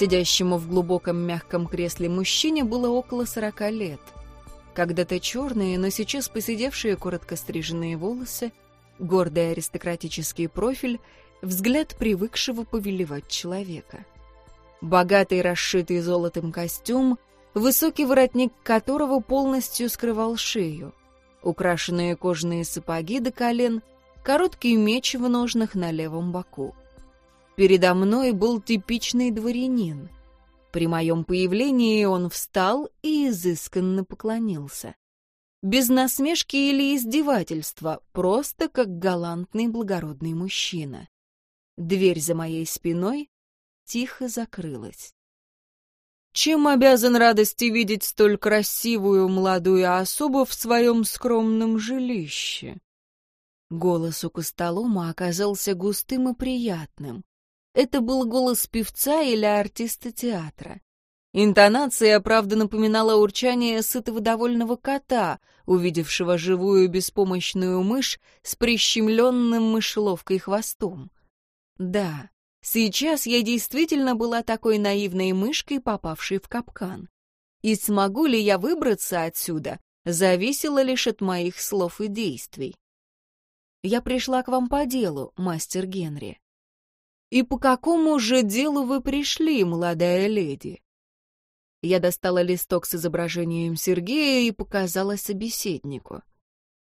Сидящему в глубоком мягком кресле мужчине было около сорока лет. Когда-то черные, но сейчас посидевшие коротко стриженные волосы, гордый аристократический профиль, взгляд привыкшего повелевать человека. Богатый расшитый золотом костюм, высокий воротник которого полностью скрывал шею, украшенные кожаные сапоги до колен, короткий меч в ножнах на левом боку. Передо мной был типичный дворянин. При моем появлении он встал и изысканно поклонился. Без насмешки или издевательства, просто как галантный благородный мужчина. Дверь за моей спиной тихо закрылась. Чем обязан радости видеть столь красивую молодую особу в своем скромном жилище? Голос у Костолома оказался густым и приятным. Это был голос певца или артиста театра. Интонация, правда, напоминала урчание сытого довольного кота, увидевшего живую беспомощную мышь с прищемленным мышеловкой хвостом. Да, сейчас я действительно была такой наивной мышкой, попавшей в капкан. И смогу ли я выбраться отсюда, зависело лишь от моих слов и действий. Я пришла к вам по делу, мастер Генри. «И по какому же делу вы пришли, молодая леди?» Я достала листок с изображением Сергея и показала собеседнику.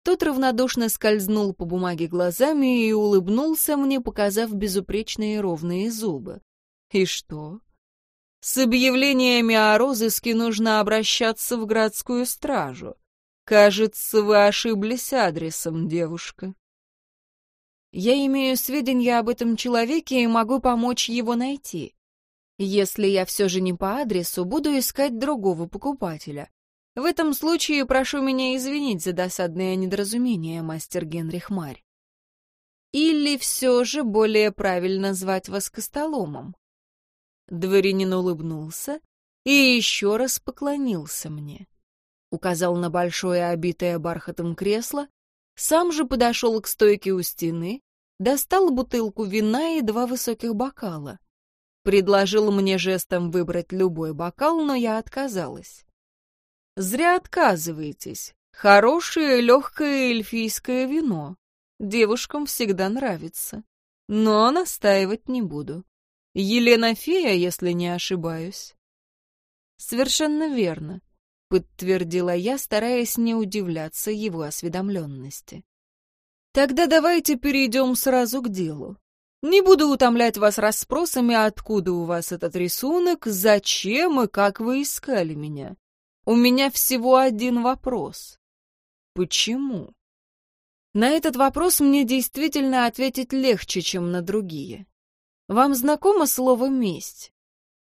Тот равнодушно скользнул по бумаге глазами и улыбнулся мне, показав безупречные ровные зубы. И что? С объявлениями о розыске нужно обращаться в городскую стражу. Кажется, вы ошиблись адресом, девушка. Я имею сведения об этом человеке и могу помочь его найти. Если я все же не по адресу, буду искать другого покупателя. В этом случае прошу меня извинить за досадное недоразумение, мастер Генрих Марь. Или все же более правильно звать вас Костоломом? Дворянин улыбнулся и еще раз поклонился мне. Указал на большое обитое бархатом кресло, сам же подошел к стойке у стены, достал бутылку вина и два высоких бокала. Предложил мне жестом выбрать любой бокал, но я отказалась. Зря отказываетесь. Хорошее легкое эльфийское вино. Девушкам всегда нравится. Но настаивать не буду. Елена Фея, если не ошибаюсь. Совершенно верно, подтвердила я, стараясь не удивляться его осведомленности. Тогда давайте перейдем сразу к делу. Не буду утомлять вас расспросами, откуда у вас этот рисунок, зачем и как вы искали меня. У меня всего один вопрос. Почему? На этот вопрос мне действительно ответить легче, чем на другие. Вам знакомо слово «месть»?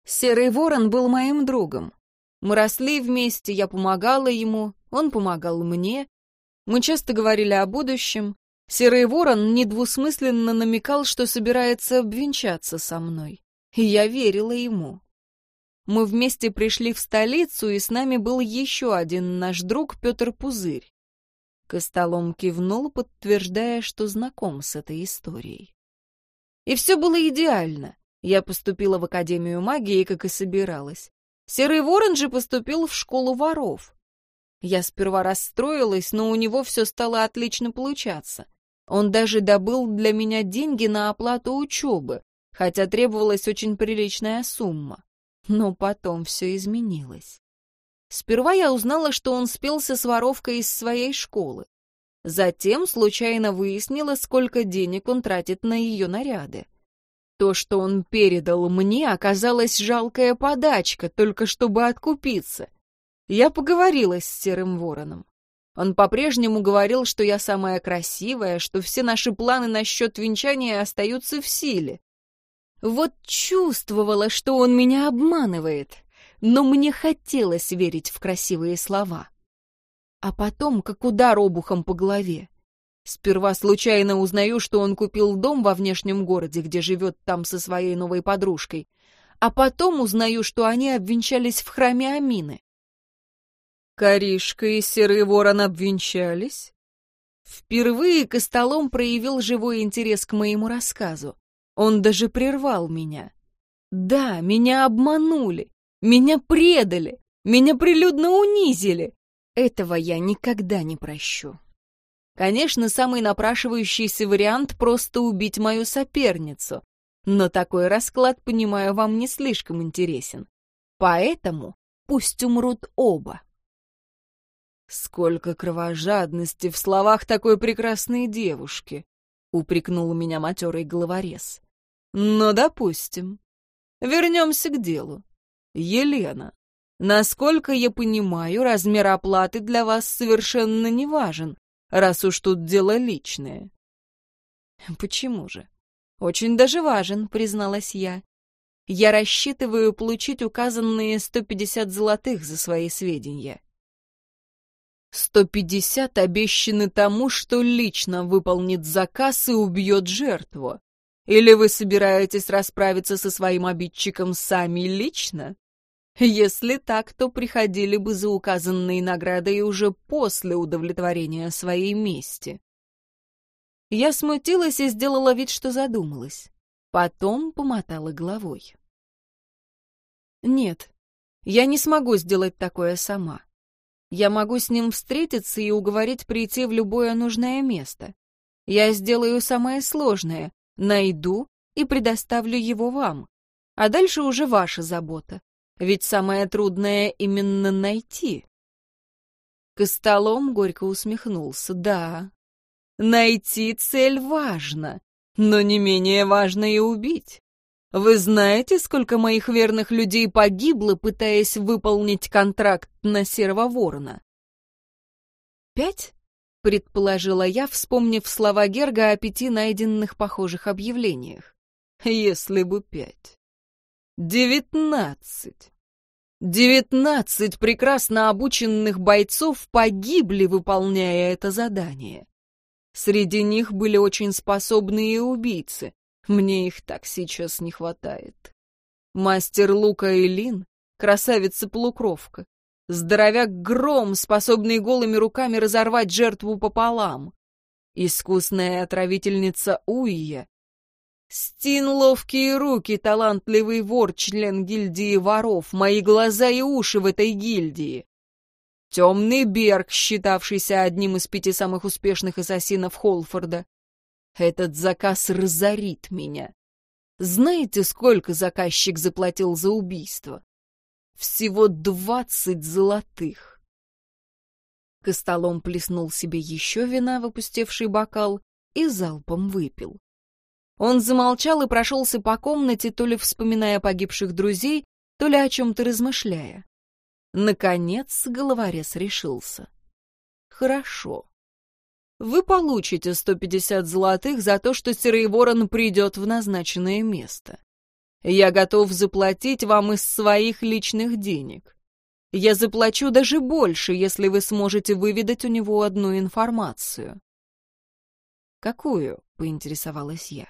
Серый ворон был моим другом. Мы росли вместе, я помогала ему, он помогал мне. Мы часто говорили о будущем. Серый ворон недвусмысленно намекал, что собирается обвенчаться со мной. И я верила ему. Мы вместе пришли в столицу, и с нами был еще один наш друг Петр Пузырь. Костолом кивнул, подтверждая, что знаком с этой историей. И все было идеально. Я поступила в Академию магии, как и собиралась. Серый ворон же поступил в школу воров. Я сперва расстроилась, но у него все стало отлично получаться. Он даже добыл для меня деньги на оплату учебы, хотя требовалась очень приличная сумма. Но потом все изменилось. Сперва я узнала, что он спелся с воровкой из своей школы. Затем случайно выяснила, сколько денег он тратит на ее наряды. То, что он передал мне, оказалась жалкая подачка, только чтобы откупиться. Я поговорила с Серым Вороном. Он по-прежнему говорил, что я самая красивая, что все наши планы насчет венчания остаются в силе. Вот чувствовала, что он меня обманывает, но мне хотелось верить в красивые слова. А потом, как удар обухом по голове. Сперва случайно узнаю, что он купил дом во внешнем городе, где живет там со своей новой подружкой, а потом узнаю, что они обвенчались в храме Амины. Коришка и Серый Ворон обвенчались? Впервые Костолом проявил живой интерес к моему рассказу. Он даже прервал меня. Да, меня обманули, меня предали, меня прилюдно унизили. Этого я никогда не прощу. Конечно, самый напрашивающийся вариант — просто убить мою соперницу. Но такой расклад, понимаю, вам не слишком интересен. Поэтому пусть умрут оба. Сколько кровожадности в словах такой прекрасной девушки, упрекнул меня матерый головорез. Но допустим. Вернемся к делу. Елена, насколько я понимаю, размер оплаты для вас совершенно не важен, раз уж тут дело личное. Почему же? Очень даже важен, призналась я. Я рассчитываю получить указанные 150 золотых за свои сведения. 150 обещаны тому, что лично выполнит заказ и убьет жертву. Или вы собираетесь расправиться со своим обидчиком сами лично? Если так, то приходили бы за указанной наградой уже после удовлетворения своей мести. Я смутилась и сделала вид, что задумалась. Потом помотала головой. Нет, я не смогу сделать такое сама. Я могу с ним встретиться и уговорить прийти в любое нужное место. Я сделаю самое сложное, найду и предоставлю его вам. А дальше уже ваша забота. Ведь самое трудное именно найти. Костолом горько усмехнулся. Да, найти цель важно, но не менее важно и убить. Вы знаете, сколько моих верных людей погибло, пытаясь выполнить контракт на Серого Ворона? Пять? Предположила я, вспомнив слова Герга о пяти найденных похожих объявлениях. Если бы пять. Девятнадцать. Девятнадцать прекрасно обученных бойцов погибли, выполняя это задание. Среди них были очень способные убийцы, мне их так сейчас не хватает. Мастер Лука Элин, красавица-полукровка, здоровяк Гром, способный голыми руками разорвать жертву пополам, искусная отравительница Уия, Стин ловкие руки, талантливый вор, член гильдии воров, мои глаза и уши в этой гильдии. Темный Берг, считавшийся одним из пяти самых успешных ассасинов Холфорда, этот заказ разорит меня. Знаете, сколько заказчик заплатил за убийство? Всего двадцать золотых. Костолом плеснул себе еще вина в опустевший бокал и залпом выпил. Он замолчал и прошелся по комнате, то ли вспоминая погибших друзей, то ли о чем-то размышляя. Наконец головорез решился. «Хорошо. Вы получите 150 золотых за то, что Серый Ворон придет в назначенное место. Я готов заплатить вам из своих личных денег. Я заплачу даже больше, если вы сможете выведать у него одну информацию. «Какую?» — поинтересовалась я.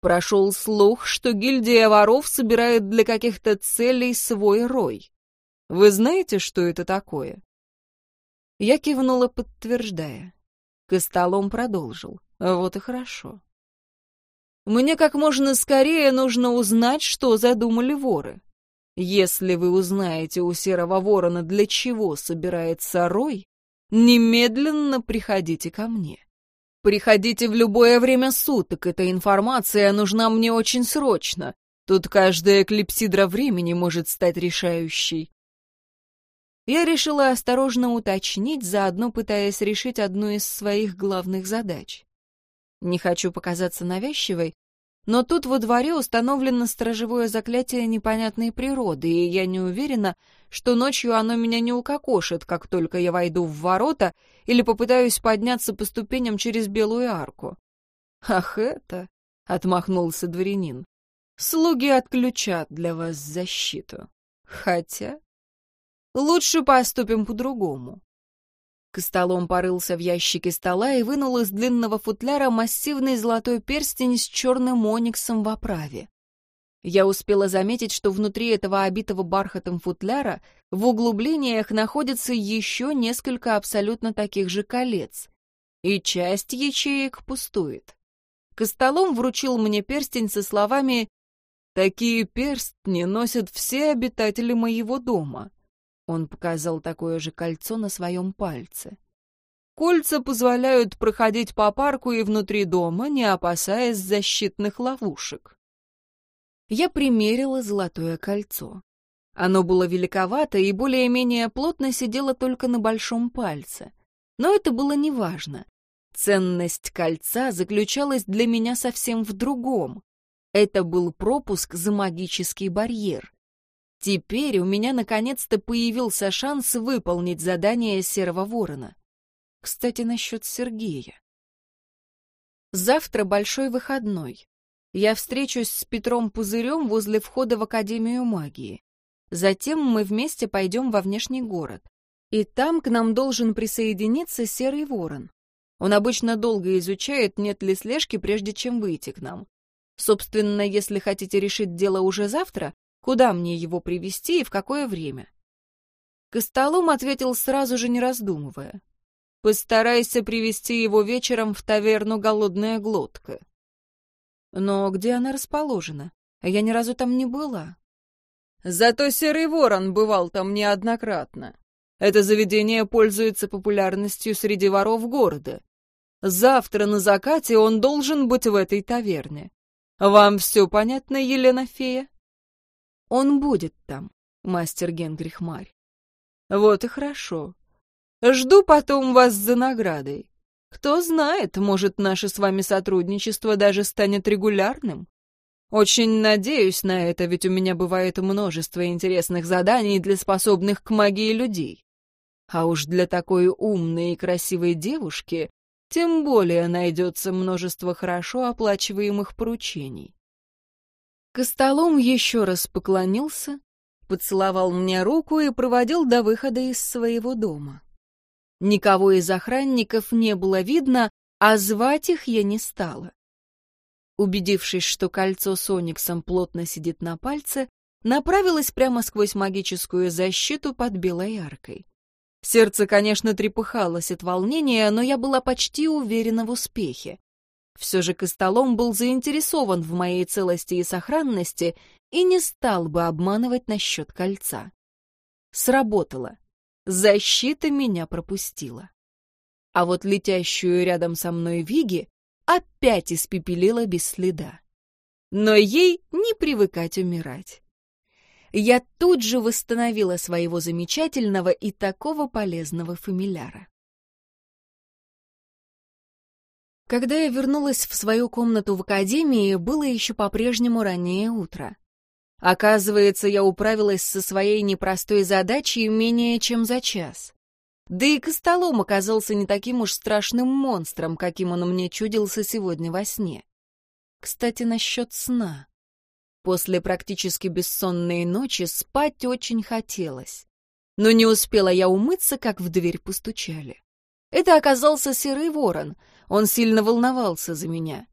Прошел слух, что гильдия воров собирает для каких-то целей свой рой. Вы знаете, что это такое? Я кивнула, подтверждая. Костолом продолжил. Вот и хорошо. Мне как можно скорее нужно узнать, что задумали воры. Если вы узнаете у Серого Ворона, для чего собирается рой, немедленно приходите ко мне. Приходите в любое время суток, эта информация нужна мне очень срочно. Тут каждая клипсидра времени может стать решающей я решила осторожно уточнить, заодно пытаясь решить одну из своих главных задач. Не хочу показаться навязчивой, но тут во дворе установлено сторожевое заклятие непонятной природы, и я не уверена, что ночью оно меня не укокошит, как только я войду в ворота или попытаюсь подняться по ступеням через белую арку. «Ах это!» — отмахнулся дворянин. «Слуги отключат для вас защиту. Хотя...» Лучше поступим по-другому. Костолом порылся в ящике стола и вынул из длинного футляра массивный золотой перстень с черным ониксом в оправе. Я успела заметить, что внутри этого обитого бархатом футляра в углублениях находится еще несколько абсолютно таких же колец, и часть ячеек пустует. Костолом вручил мне перстень со словами «Такие перстни носят все обитатели моего дома. Он показал такое же кольцо на своем пальце. Кольца позволяют проходить по парку и внутри дома, не опасаясь защитных ловушек. Я примерила золотое кольцо. Оно было великовато и более-менее плотно сидело только на большом пальце. Но это было неважно. Ценность кольца заключалась для меня совсем в другом. Это был пропуск за магический барьер. Теперь у меня наконец-то появился шанс выполнить задание Серого Ворона. Кстати, насчет Сергея. Завтра большой выходной. Я встречусь с Петром Пузырем возле входа в Академию магии. Затем мы вместе пойдем во внешний город. И там к нам должен присоединиться Серый Ворон. Он обычно долго изучает, нет ли слежки, прежде чем выйти к нам. Собственно, если хотите решить дело уже завтра, Куда мне его привести и в какое время? Костолом ответил сразу же, не раздумывая. Постарайся привести его вечером в таверну «Голодная глотка». Но где она расположена? Я ни разу там не была. Зато Серый Ворон бывал там неоднократно. Это заведение пользуется популярностью среди воров города. Завтра на закате он должен быть в этой таверне. Вам все понятно, Елена Фея? Он будет там, мастер Генгрих Марь. Вот и хорошо. Жду потом вас за наградой. Кто знает, может, наше с вами сотрудничество даже станет регулярным. Очень надеюсь на это, ведь у меня бывает множество интересных заданий для способных к магии людей. А уж для такой умной и красивой девушки тем более найдется множество хорошо оплачиваемых поручений. Костолом еще раз поклонился, поцеловал мне руку и проводил до выхода из своего дома. Никого из охранников не было видно, а звать их я не стала. Убедившись, что кольцо с ониксом плотно сидит на пальце, направилась прямо сквозь магическую защиту под белой аркой. Сердце, конечно, трепыхалось от волнения, но я была почти уверена в успехе. Все же Костолом был заинтересован в моей целости и сохранности и не стал бы обманывать насчет кольца. Сработало. Защита меня пропустила. А вот летящую рядом со мной Виги опять испепелила без следа. Но ей не привыкать умирать. Я тут же восстановила своего замечательного и такого полезного фамиляра. Когда я вернулась в свою комнату в академии, было еще по-прежнему раннее утро. Оказывается, я управилась со своей непростой задачей менее чем за час. Да и Костолом оказался не таким уж страшным монстром, каким он мне чудился сегодня во сне. Кстати, насчет сна. После практически бессонной ночи спать очень хотелось. Но не успела я умыться, как в дверь постучали. Это оказался Серый Ворон. Он сильно волновался за меня.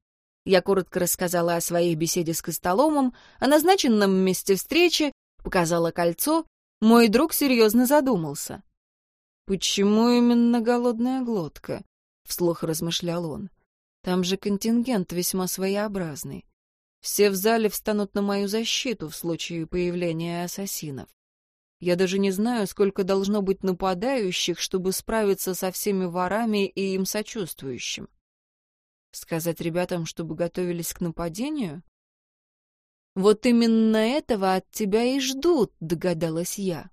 Я коротко рассказала о своей беседе с Костоломом, о назначенном месте встречи, показала кольцо. Мой друг серьезно задумался. «Почему именно голодная глотка?» — вслух размышлял он. «Там же контингент весьма своеобразный. Все в зале встанут на мою защиту в случае появления ассасинов. Я даже не знаю, сколько должно быть нападающих, чтобы справиться со всеми ворами и им сочувствующим. Сказать ребятам, чтобы готовились к нападению? Вот именно этого от тебя и ждут, догадалась я.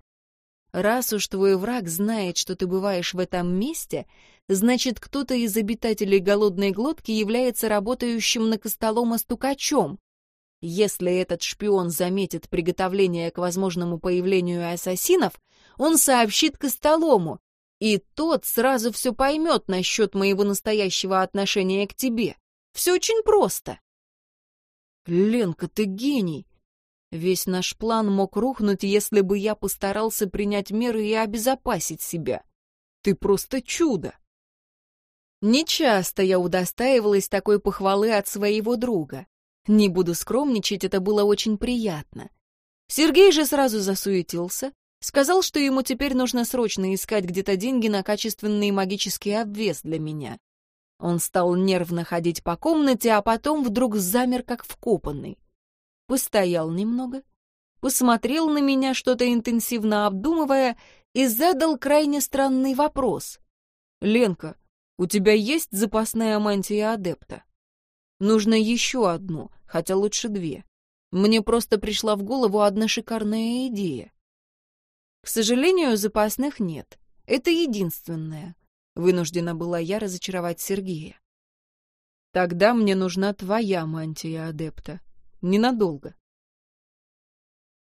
Раз уж твой враг знает, что ты бываешь в этом месте, значит, кто-то из обитателей голодной глотки является работающим на костолома стукачом. Если этот шпион заметит приготовление к возможному появлению ассасинов, он сообщит костолому, и тот сразу все поймет насчет моего настоящего отношения к тебе. Все очень просто. Ленка, ты гений. Весь наш план мог рухнуть, если бы я постарался принять меры и обезопасить себя. Ты просто чудо. Нечасто я удостаивалась такой похвалы от своего друга. Не буду скромничать, это было очень приятно. Сергей же сразу засуетился, Сказал, что ему теперь нужно срочно искать где-то деньги на качественный магический обвес для меня. Он стал нервно ходить по комнате, а потом вдруг замер, как вкопанный. Постоял немного, посмотрел на меня, что-то интенсивно обдумывая, и задал крайне странный вопрос. «Ленка, у тебя есть запасная мантия адепта? Нужно еще одну, хотя лучше две. Мне просто пришла в голову одна шикарная идея. К сожалению, запасных нет. Это единственное. Вынуждена была я разочаровать Сергея. Тогда мне нужна твоя мантия адепта. Ненадолго.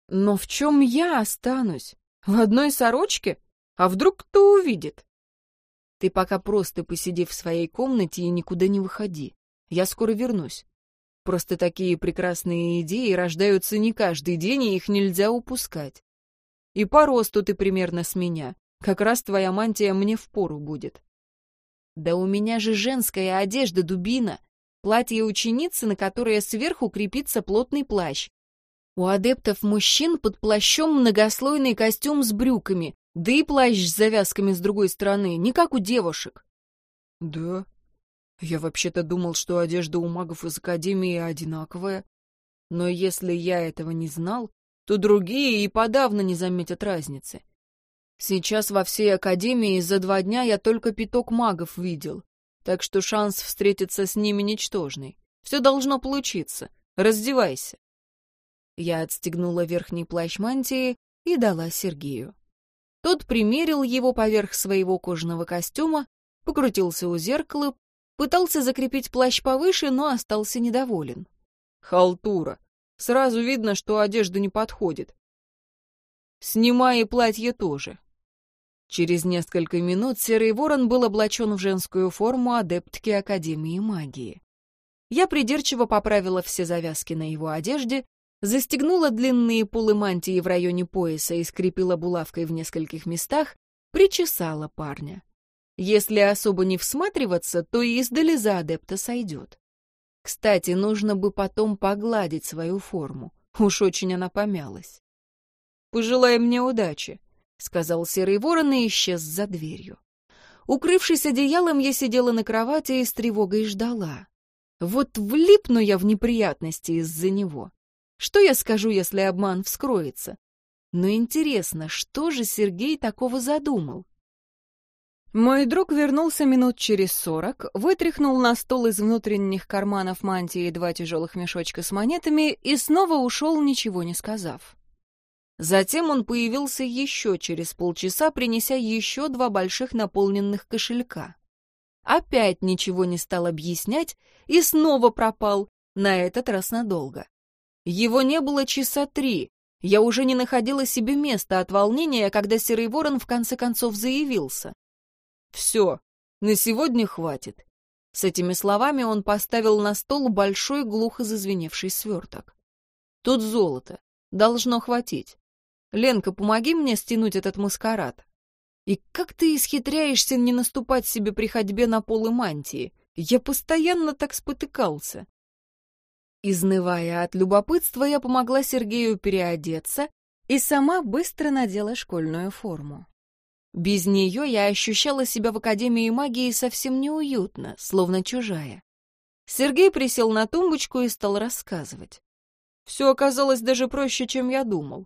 Но в чем я останусь? В одной сорочке? А вдруг кто увидит? Ты пока просто посиди в своей комнате и никуда не выходи. Я скоро вернусь. Просто такие прекрасные идеи рождаются не каждый день, и их нельзя упускать. И по росту ты примерно с меня. Как раз твоя мантия мне впору будет. Да у меня же женская одежда, дубина. Платье ученицы, на которое сверху крепится плотный плащ. У адептов мужчин под плащом многослойный костюм с брюками, да и плащ с завязками с другой стороны, не как у девушек. Да? Я вообще-то думал, что одежда у магов из Академии одинаковая. Но если я этого не знал, то другие и подавно не заметят разницы. Сейчас во всей академии за два дня я только пяток магов видел, так что шанс встретиться с ними ничтожный. Все должно получиться. Раздевайся. Я отстегнула верхний плащ мантии и дала Сергею. Тот примерил его поверх своего кожаного костюма, покрутился у зеркала, пытался закрепить плащ повыше, но остался недоволен. Халтура. Сразу видно, что одежда не подходит. Снимай и платье тоже. Через несколько минут Серый Ворон был облачен в женскую форму адептки Академии магии. Я придирчиво поправила все завязки на его одежде, застегнула длинные полы мантии в районе пояса и скрепила булавкой в нескольких местах, причесала парня. Если особо не всматриваться, то и издали за адепта сойдет. Кстати, нужно бы потом погладить свою форму. Уж очень она помялась. «Пожелай мне удачи», — сказал серый ворон и исчез за дверью. Укрывшись одеялом, я сидела на кровати и с тревогой ждала. Вот влипну я в неприятности из-за него. Что я скажу, если обман вскроется? Но интересно, что же Сергей такого задумал? Мой друг вернулся минут через сорок, вытряхнул на стол из внутренних карманов мантии два тяжелых мешочка с монетами и снова ушел, ничего не сказав. Затем он появился еще через полчаса, принеся еще два больших наполненных кошелька. Опять ничего не стал объяснять и снова пропал, на этот раз надолго. Его не было часа три. Я уже не находила себе места от волнения, когда Серый Ворон в конце концов заявился. «Все, на сегодня хватит». С этими словами он поставил на стол большой глухо зазвеневший сверток. «Тут золото. Должно хватить. Ленка, помоги мне стянуть этот маскарад. И как ты исхитряешься не наступать себе при ходьбе на полы мантии? Я постоянно так спотыкался. Изнывая от любопытства, я помогла Сергею переодеться и сама быстро надела школьную форму. Без нее я ощущала себя в Академии магии совсем неуютно, словно чужая. Сергей присел на тумбочку и стал рассказывать. Все оказалось даже проще, чем я думал.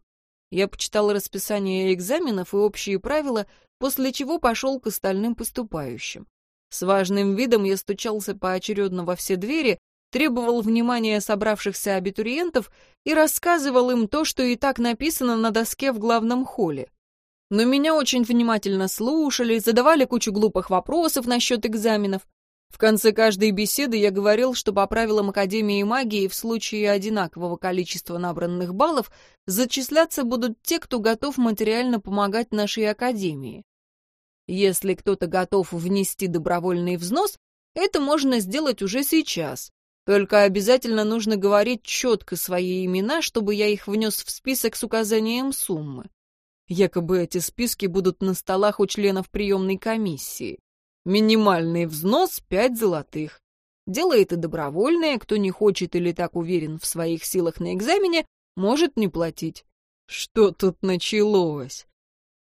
Я почитал расписание экзаменов и общие правила, после чего пошел к остальным поступающим. С важным видом я стучался поочередно во все двери, требовал внимания собравшихся абитуриентов и рассказывал им то, что и так написано на доске в главном холле. Но меня очень внимательно слушали, задавали кучу глупых вопросов насчет экзаменов, в конце каждой беседы я говорил, что по правилам Академии магии в случае одинакового количества набранных баллов зачисляться будут те, кто готов материально помогать нашей Академии. Если кто-то готов внести добровольный взнос, это можно сделать уже сейчас. Только обязательно нужно говорить четко свои имена, чтобы я их внес в список с указанием суммы. Якобы эти списки будут на столах у членов приемной комиссии. Минимальный взнос — пять золотых. Делает и добровольное, кто не хочет или так уверен в своих силах на экзамене, может не платить. Что тут началось?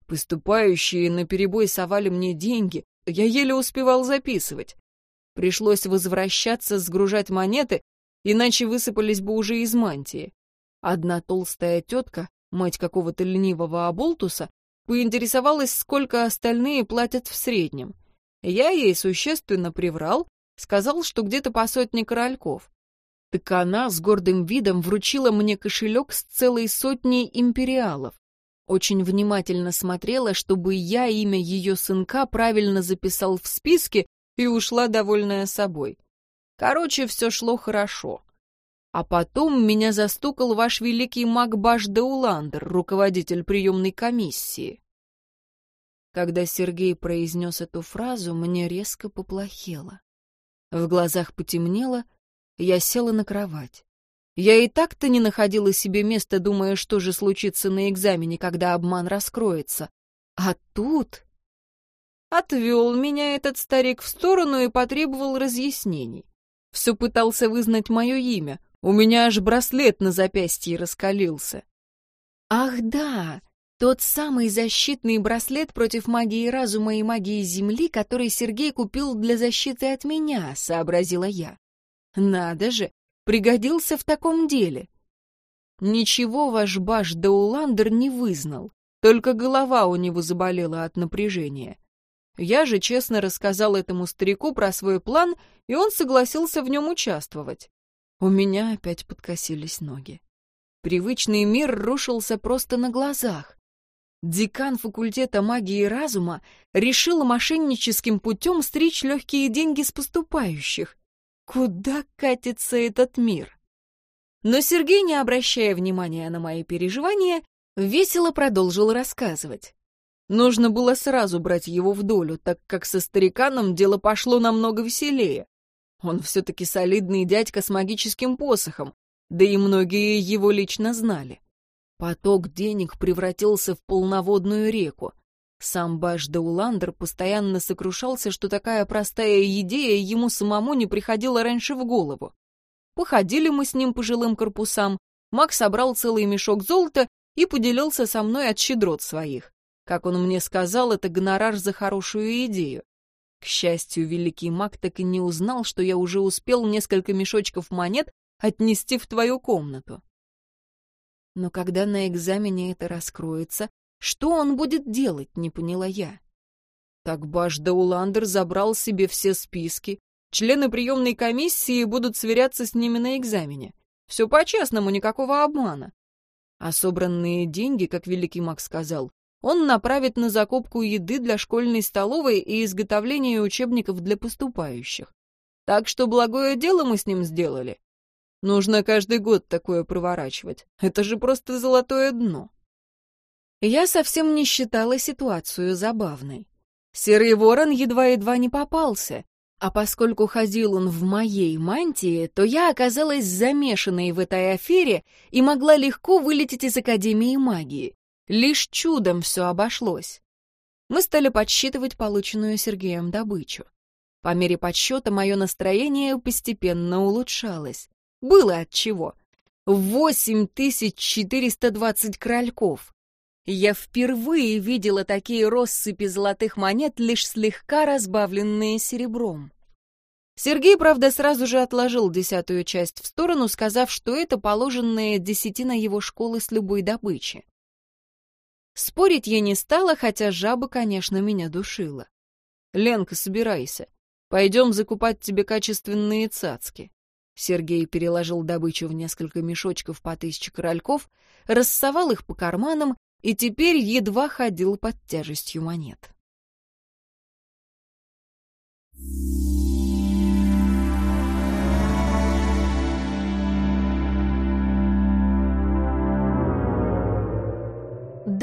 Поступающие наперебой совали мне деньги, я еле успевал записывать. Пришлось возвращаться, сгружать монеты, иначе высыпались бы уже из мантии. Одна толстая тетка, мать какого-то ленивого оболтуса, поинтересовалась, сколько остальные платят в среднем. Я ей существенно приврал, сказал, что где-то по сотне корольков. Так она с гордым видом вручила мне кошелек с целой сотней империалов. Очень внимательно смотрела, чтобы я имя ее сынка правильно записал в списке и ушла довольная собой. Короче, все шло хорошо. А потом меня застукал ваш великий маг Баш Деуландер, руководитель приемной комиссии. Когда Сергей произнес эту фразу, мне резко поплохело. В глазах потемнело, я села на кровать. Я и так-то не находила себе места, думая, что же случится на экзамене, когда обман раскроется. А тут... Отвел меня этот старик в сторону и потребовал разъяснений. Все пытался вызнать мое имя. У меня аж браслет на запястье раскалился. Ах да, тот самый защитный браслет против магии разума и магии Земли, который Сергей купил для защиты от меня, сообразила я. Надо же, пригодился в таком деле. Ничего ваш баш Дауландер не вызнал, только голова у него заболела от напряжения. Я же честно рассказал этому старику про свой план, и он согласился в нем участвовать. У меня опять подкосились ноги. Привычный мир рушился просто на глазах. Декан факультета магии разума решил мошенническим путем стричь легкие деньги с поступающих. Куда катится этот мир? Но Сергей, не обращая внимания на мои переживания, весело продолжил рассказывать. Нужно было сразу брать его в долю, так как со стариканом дело пошло намного веселее. Он все-таки солидный дядька с магическим посохом, да и многие его лично знали. Поток денег превратился в полноводную реку. Сам Баш Дауландер постоянно сокрушался, что такая простая идея ему самому не приходила раньше в голову. Походили мы с ним по жилым корпусам, Мак собрал целый мешок золота и поделился со мной от щедрот своих. Как он мне сказал, это гонорар за хорошую идею. К счастью, великий маг так и не узнал, что я уже успел несколько мешочков монет отнести в твою комнату. Но когда на экзамене это раскроется, что он будет делать, не поняла я. Так Баш Дауландер забрал себе все списки. Члены приемной комиссии будут сверяться с ними на экзамене. Все по-честному, никакого обмана. А собранные деньги, как великий маг сказал, он направит на закупку еды для школьной столовой и изготовление учебников для поступающих. Так что благое дело мы с ним сделали. Нужно каждый год такое проворачивать. Это же просто золотое дно. Я совсем не считала ситуацию забавной. Серый ворон едва-едва не попался, а поскольку ходил он в моей мантии, то я оказалась замешанной в этой афере и могла легко вылететь из Академии магии. Лишь чудом все обошлось. Мы стали подсчитывать полученную Сергеем добычу. По мере подсчета мое настроение постепенно улучшалось. Было от чего. 8420 крольков. Я впервые видела такие россыпи золотых монет, лишь слегка разбавленные серебром. Сергей, правда, сразу же отложил десятую часть в сторону, сказав, что это положенная десятина его школы с любой добычи. Спорить я не стала, хотя жаба, конечно, меня душила. «Ленка, собирайся. Пойдем закупать тебе качественные цацки. Сергей переложил добычу в несколько мешочков по тысяче корольков, рассовал их по карманам и теперь едва ходил под тяжестью монет.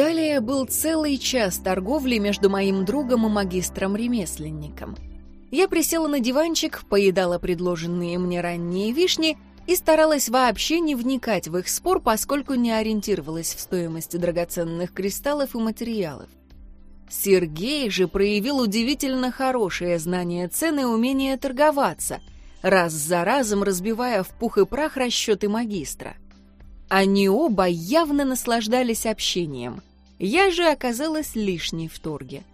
Далее был целый час торговли между моим другом и магистром-ремесленником — я присела на диванчик, поедала предложенные мне ранние вишни и старалась вообще не вникать в их спор, поскольку не ориентировалась в стоимости драгоценных кристаллов и материалов. Сергей же проявил удивительно хорошее знание цены и умение торговаться, раз за разом разбивая в пух и прах расчеты магистра. Они оба явно наслаждались общением. Я же оказалась лишней в торге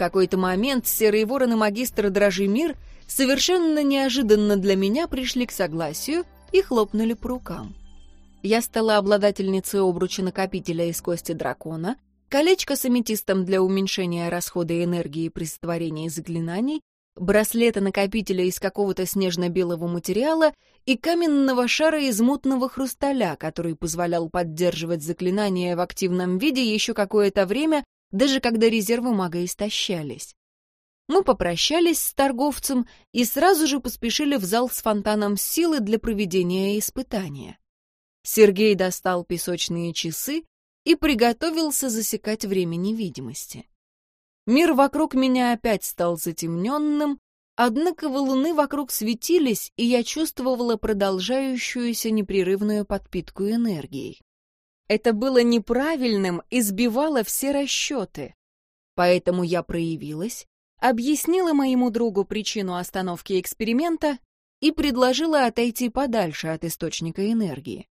какой-то момент Серый Ворон и магистр Дрожимир совершенно неожиданно для меня пришли к согласию и хлопнули по рукам. Я стала обладательницей обруча накопителя из кости дракона, колечко с аметистом для уменьшения расхода энергии при сотворении заклинаний, браслета-накопителя из какого-то снежно-белого материала и каменного шара из мутного хрусталя, который позволял поддерживать заклинания в активном виде еще какое-то время даже когда резервы мага истощались. Мы попрощались с торговцем и сразу же поспешили в зал с фонтаном силы для проведения испытания. Сергей достал песочные часы и приготовился засекать время невидимости. Мир вокруг меня опять стал затемненным, однако валуны вокруг светились, и я чувствовала продолжающуюся непрерывную подпитку энергией. Это было неправильным и сбивало все расчеты. Поэтому я проявилась, объяснила моему другу причину остановки эксперимента и предложила отойти подальше от источника энергии.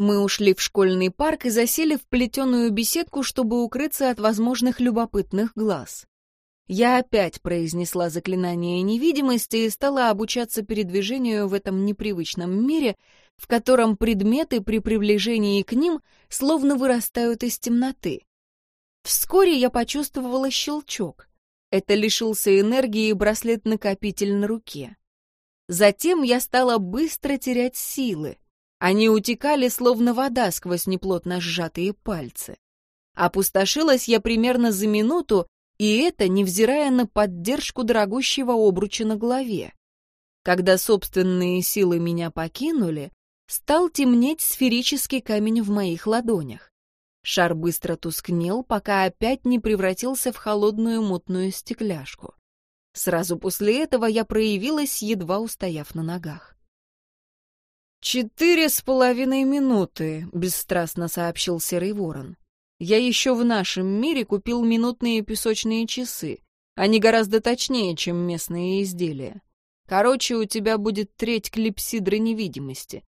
Мы ушли в школьный парк и засели в плетеную беседку, чтобы укрыться от возможных любопытных глаз. Я опять произнесла заклинание невидимости и стала обучаться передвижению в этом непривычном мире, в котором предметы при приближении к ним словно вырастают из темноты. Вскоре я почувствовала щелчок. Это лишился энергии браслет-накопитель на руке. Затем я стала быстро терять силы. Они утекали, словно вода, сквозь неплотно сжатые пальцы. Опустошилась я примерно за минуту, и это невзирая на поддержку дорогущего обруча на голове. Когда собственные силы меня покинули, стал темнеть сферический камень в моих ладонях. Шар быстро тускнел, пока опять не превратился в холодную мутную стекляшку. Сразу после этого я проявилась, едва устояв на ногах. «Четыре с половиной минуты», — бесстрастно сообщил Серый Ворон. «Я еще в нашем мире купил минутные песочные часы. Они гораздо точнее, чем местные изделия. Короче, у тебя будет треть клипсидры невидимости.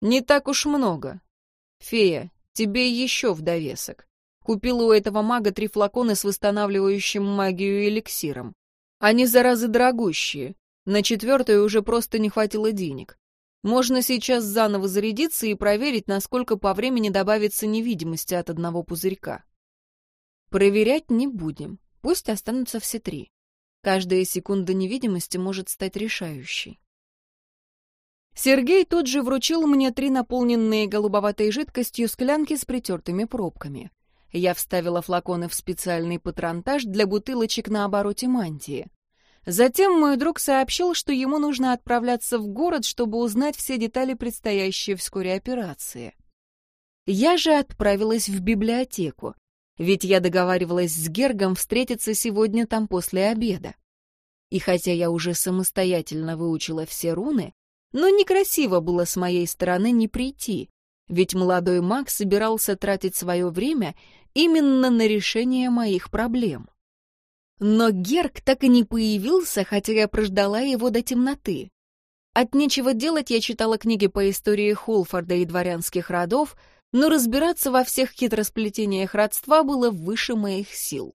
Не так уж много. Фея, тебе еще в довесок. Купил у этого мага три флакона с восстанавливающим магию эликсиром. Они, заразы, дорогущие. На четвертую уже просто не хватило денег. Можно сейчас заново зарядиться и проверить, насколько по времени добавится невидимости от одного пузырька. Проверять не будем. Пусть останутся все три. Каждая секунда невидимости может стать решающей. Сергей тут же вручил мне три наполненные голубоватой жидкостью склянки с притертыми пробками. Я вставила флаконы в специальный патронтаж для бутылочек на обороте мантии. Затем мой друг сообщил, что ему нужно отправляться в город, чтобы узнать все детали предстоящей вскоре операции. Я же отправилась в библиотеку, ведь я договаривалась с Гергом встретиться сегодня там после обеда. И хотя я уже самостоятельно выучила все руны, но некрасиво было с моей стороны не прийти, ведь молодой маг собирался тратить свое время именно на решение моих проблем. Но Герк так и не появился, хотя я прождала его до темноты. От нечего делать я читала книги по истории Холфорда и дворянских родов, но разбираться во всех хитросплетениях родства было выше моих сил.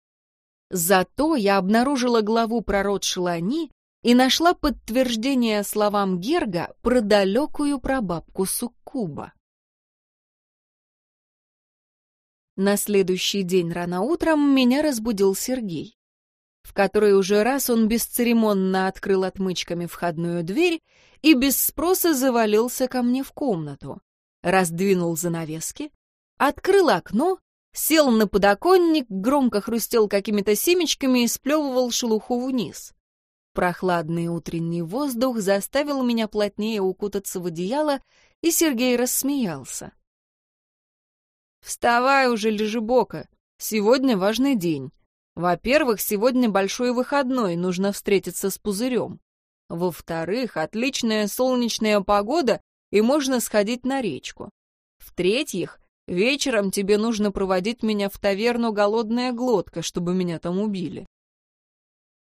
Зато я обнаружила главу про род Шелани и нашла подтверждение словам Герга про далекую прабабку Суккуба. На следующий день рано утром меня разбудил Сергей в который уже раз он бесцеремонно открыл отмычками входную дверь и без спроса завалился ко мне в комнату, раздвинул занавески, открыл окно, сел на подоконник, громко хрустел какими-то семечками и сплевывал шелуху вниз. Прохладный утренний воздух заставил меня плотнее укутаться в одеяло, и Сергей рассмеялся. «Вставай уже, лежебока, сегодня важный день. Во-первых, сегодня большой выходной, нужно встретиться с пузырем. Во-вторых, отличная солнечная погода, и можно сходить на речку. В-третьих, вечером тебе нужно проводить меня в таверну «Голодная глотка», чтобы меня там убили.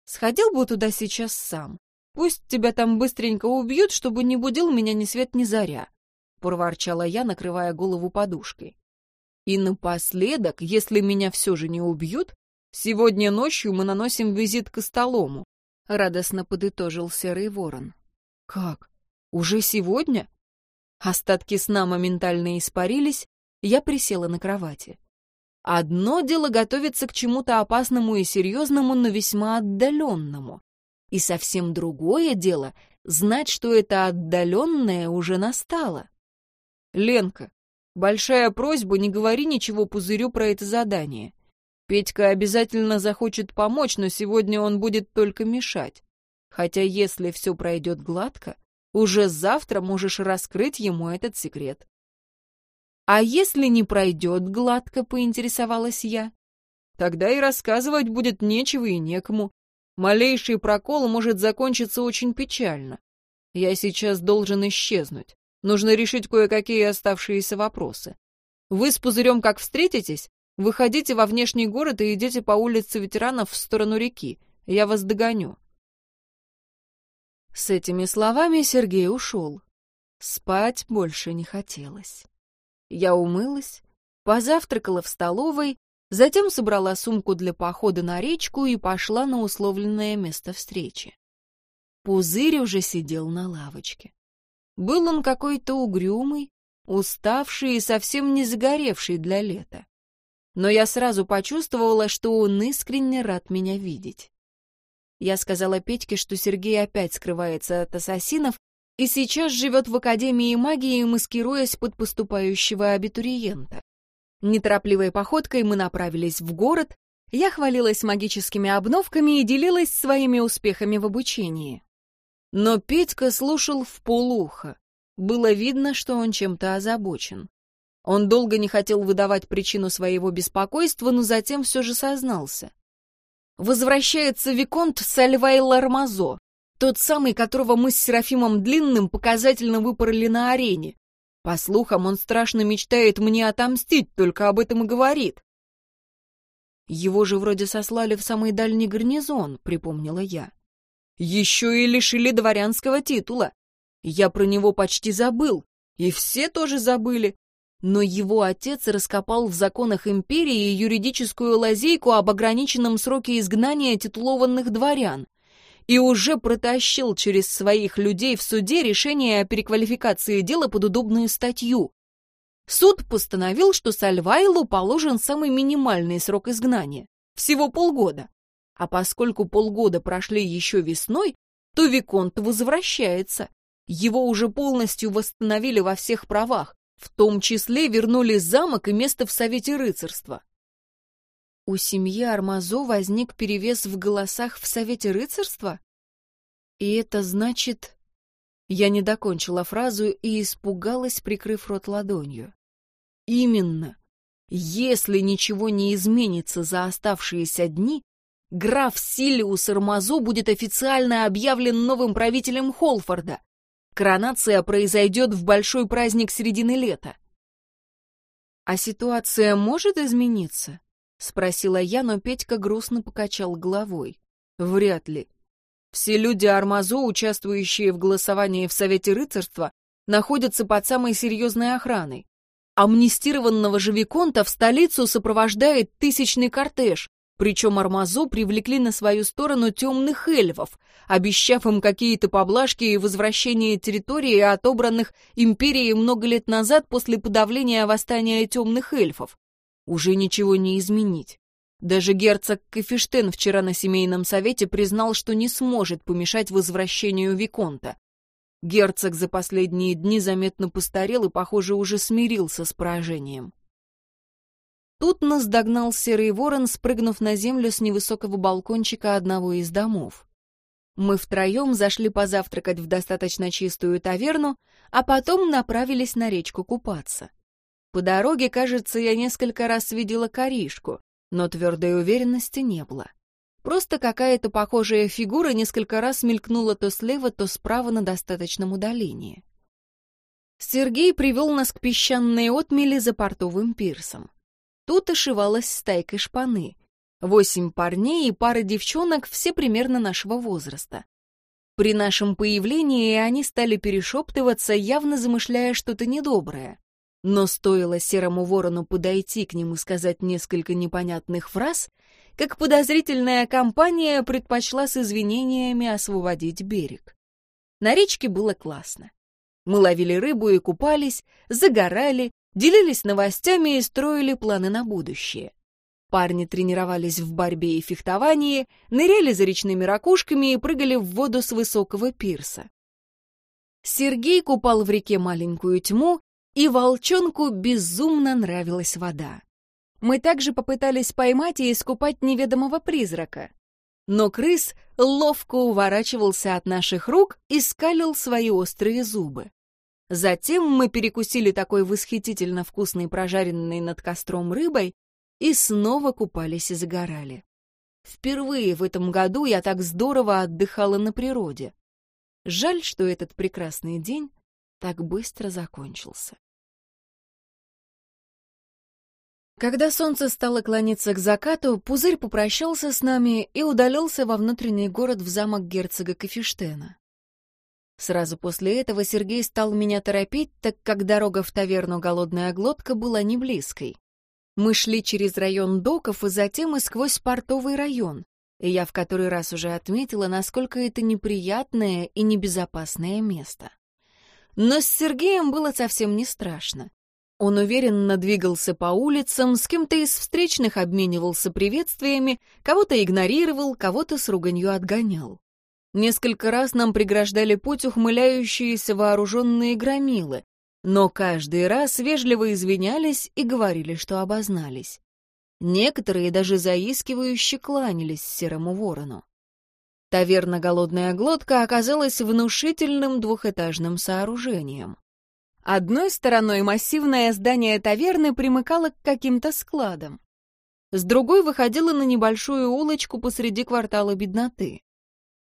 Сходил бы туда сейчас сам. Пусть тебя там быстренько убьют, чтобы не будил меня ни свет ни заря, — проворчала я, накрывая голову подушкой. И напоследок, если меня все же не убьют, Сегодня ночью мы наносим визит к столому, радостно подытожил серый ворон. Как? Уже сегодня? Остатки сна моментально испарились, я присела на кровати. Одно дело готовиться к чему-то опасному и серьезному, но весьма отдаленному. И совсем другое дело знать, что это отдаленное уже настало. Ленка, большая просьба, не говори ничего пузырю про это задание. Петька обязательно захочет помочь, но сегодня он будет только мешать. Хотя если все пройдет гладко, уже завтра можешь раскрыть ему этот секрет. А если не пройдет гладко, поинтересовалась я, тогда и рассказывать будет нечего и некому. Малейший прокол может закончиться очень печально. Я сейчас должен исчезнуть. Нужно решить кое-какие оставшиеся вопросы. Вы с Пузырем как встретитесь, Выходите во внешний город и идите по улице ветеранов в сторону реки. Я вас догоню». С этими словами Сергей ушел. Спать больше не хотелось. Я умылась, позавтракала в столовой, затем собрала сумку для похода на речку и пошла на условленное место встречи. Пузырь уже сидел на лавочке. Был он какой-то угрюмый, уставший и совсем не загоревший для лета но я сразу почувствовала, что он искренне рад меня видеть. Я сказала Петьке, что Сергей опять скрывается от ассасинов и сейчас живет в Академии магии, маскируясь под поступающего абитуриента. Неторопливой походкой мы направились в город, я хвалилась магическими обновками и делилась своими успехами в обучении. Но Петька слушал в полухо. Было видно, что он чем-то озабочен. Он долго не хотел выдавать причину своего беспокойства, но затем все же сознался. Возвращается Виконт Сальвай Лармазо, тот самый, которого мы с Серафимом Длинным показательно выпороли на арене. По слухам, он страшно мечтает мне отомстить, только об этом и говорит. Его же вроде сослали в самый дальний гарнизон, припомнила я. Еще и лишили дворянского титула. Я про него почти забыл, и все тоже забыли. Но его отец раскопал в законах империи юридическую лазейку об ограниченном сроке изгнания титулованных дворян и уже протащил через своих людей в суде решение о переквалификации дела под удобную статью. Суд постановил, что Сальвайлу положен самый минимальный срок изгнания — всего полгода. А поскольку полгода прошли еще весной, то Виконт возвращается. Его уже полностью восстановили во всех правах, в том числе вернули замок и место в Совете рыцарства. У семьи Армазо возник перевес в голосах в Совете рыцарства? И это значит... Я не докончила фразу и испугалась, прикрыв рот ладонью. Именно. Если ничего не изменится за оставшиеся дни, граф Силиус Армазо будет официально объявлен новым правителем Холфорда. Коронация произойдет в большой праздник середины лета. А ситуация может измениться? — спросила я, но Петька грустно покачал головой. «Вряд ли. Все люди Армазо, участвующие в голосовании в Совете рыцарства, находятся под самой серьезной охраной. Амнистированного же Виконта в столицу сопровождает тысячный кортеж, причем Армазо привлекли на свою сторону темных эльфов, обещав им какие-то поблажки и возвращение территории, отобранных империей много лет назад после подавления восстания темных эльфов уже ничего не изменить. Даже герцог Кафештен вчера на семейном совете признал, что не сможет помешать возвращению Виконта. Герцог за последние дни заметно постарел и, похоже, уже смирился с поражением. Тут нас догнал серый ворон, спрыгнув на землю с невысокого балкончика одного из домов. Мы втроем зашли позавтракать в достаточно чистую таверну, а потом направились на речку купаться. По дороге, кажется, я несколько раз видела коришку, но твердой уверенности не было. Просто какая-то похожая фигура несколько раз мелькнула то слева, то справа на достаточном удалении. Сергей привел нас к песчаной отмели за портовым пирсом. Тут ошивалась стайка шпаны. Восемь парней и пара девчонок, все примерно нашего возраста. При нашем появлении они стали перешептываться, явно замышляя что-то недоброе. Но стоило серому ворону подойти к нему и сказать несколько непонятных фраз, как подозрительная компания предпочла с извинениями освободить берег. На речке было классно. Мы ловили рыбу и купались, загорали, делились новостями и строили планы на будущее. Парни тренировались в борьбе и фехтовании, ныряли за речными ракушками и прыгали в воду с высокого пирса. Сергей купал в реке маленькую тьму и волчонку безумно нравилась вода. Мы также попытались поймать и искупать неведомого призрака. Но крыс ловко уворачивался от наших рук и скалил свои острые зубы. Затем мы перекусили такой восхитительно вкусной прожаренной над костром рыбой и снова купались и загорали. Впервые в этом году я так здорово отдыхала на природе. Жаль, что этот прекрасный день так быстро закончился. Когда солнце стало клониться к закату, Пузырь попрощался с нами и удалился во внутренний город в замок герцога Кафештена. Сразу после этого Сергей стал меня торопить, так как дорога в таверну «Голодная глотка» была не близкой. Мы шли через район доков и затем и сквозь портовый район, и я в который раз уже отметила, насколько это неприятное и небезопасное место. Но с Сергеем было совсем не страшно. Он уверенно двигался по улицам, с кем-то из встречных обменивался приветствиями, кого-то игнорировал, кого-то с руганью отгонял. Несколько раз нам преграждали путь ухмыляющиеся вооруженные громилы, но каждый раз вежливо извинялись и говорили, что обознались. Некоторые даже заискивающе кланялись серому ворону. Таверна «Голодная глотка» оказалась внушительным двухэтажным сооружением. Одной стороной массивное здание таверны примыкало к каким-то складам. С другой выходило на небольшую улочку посреди квартала бедноты.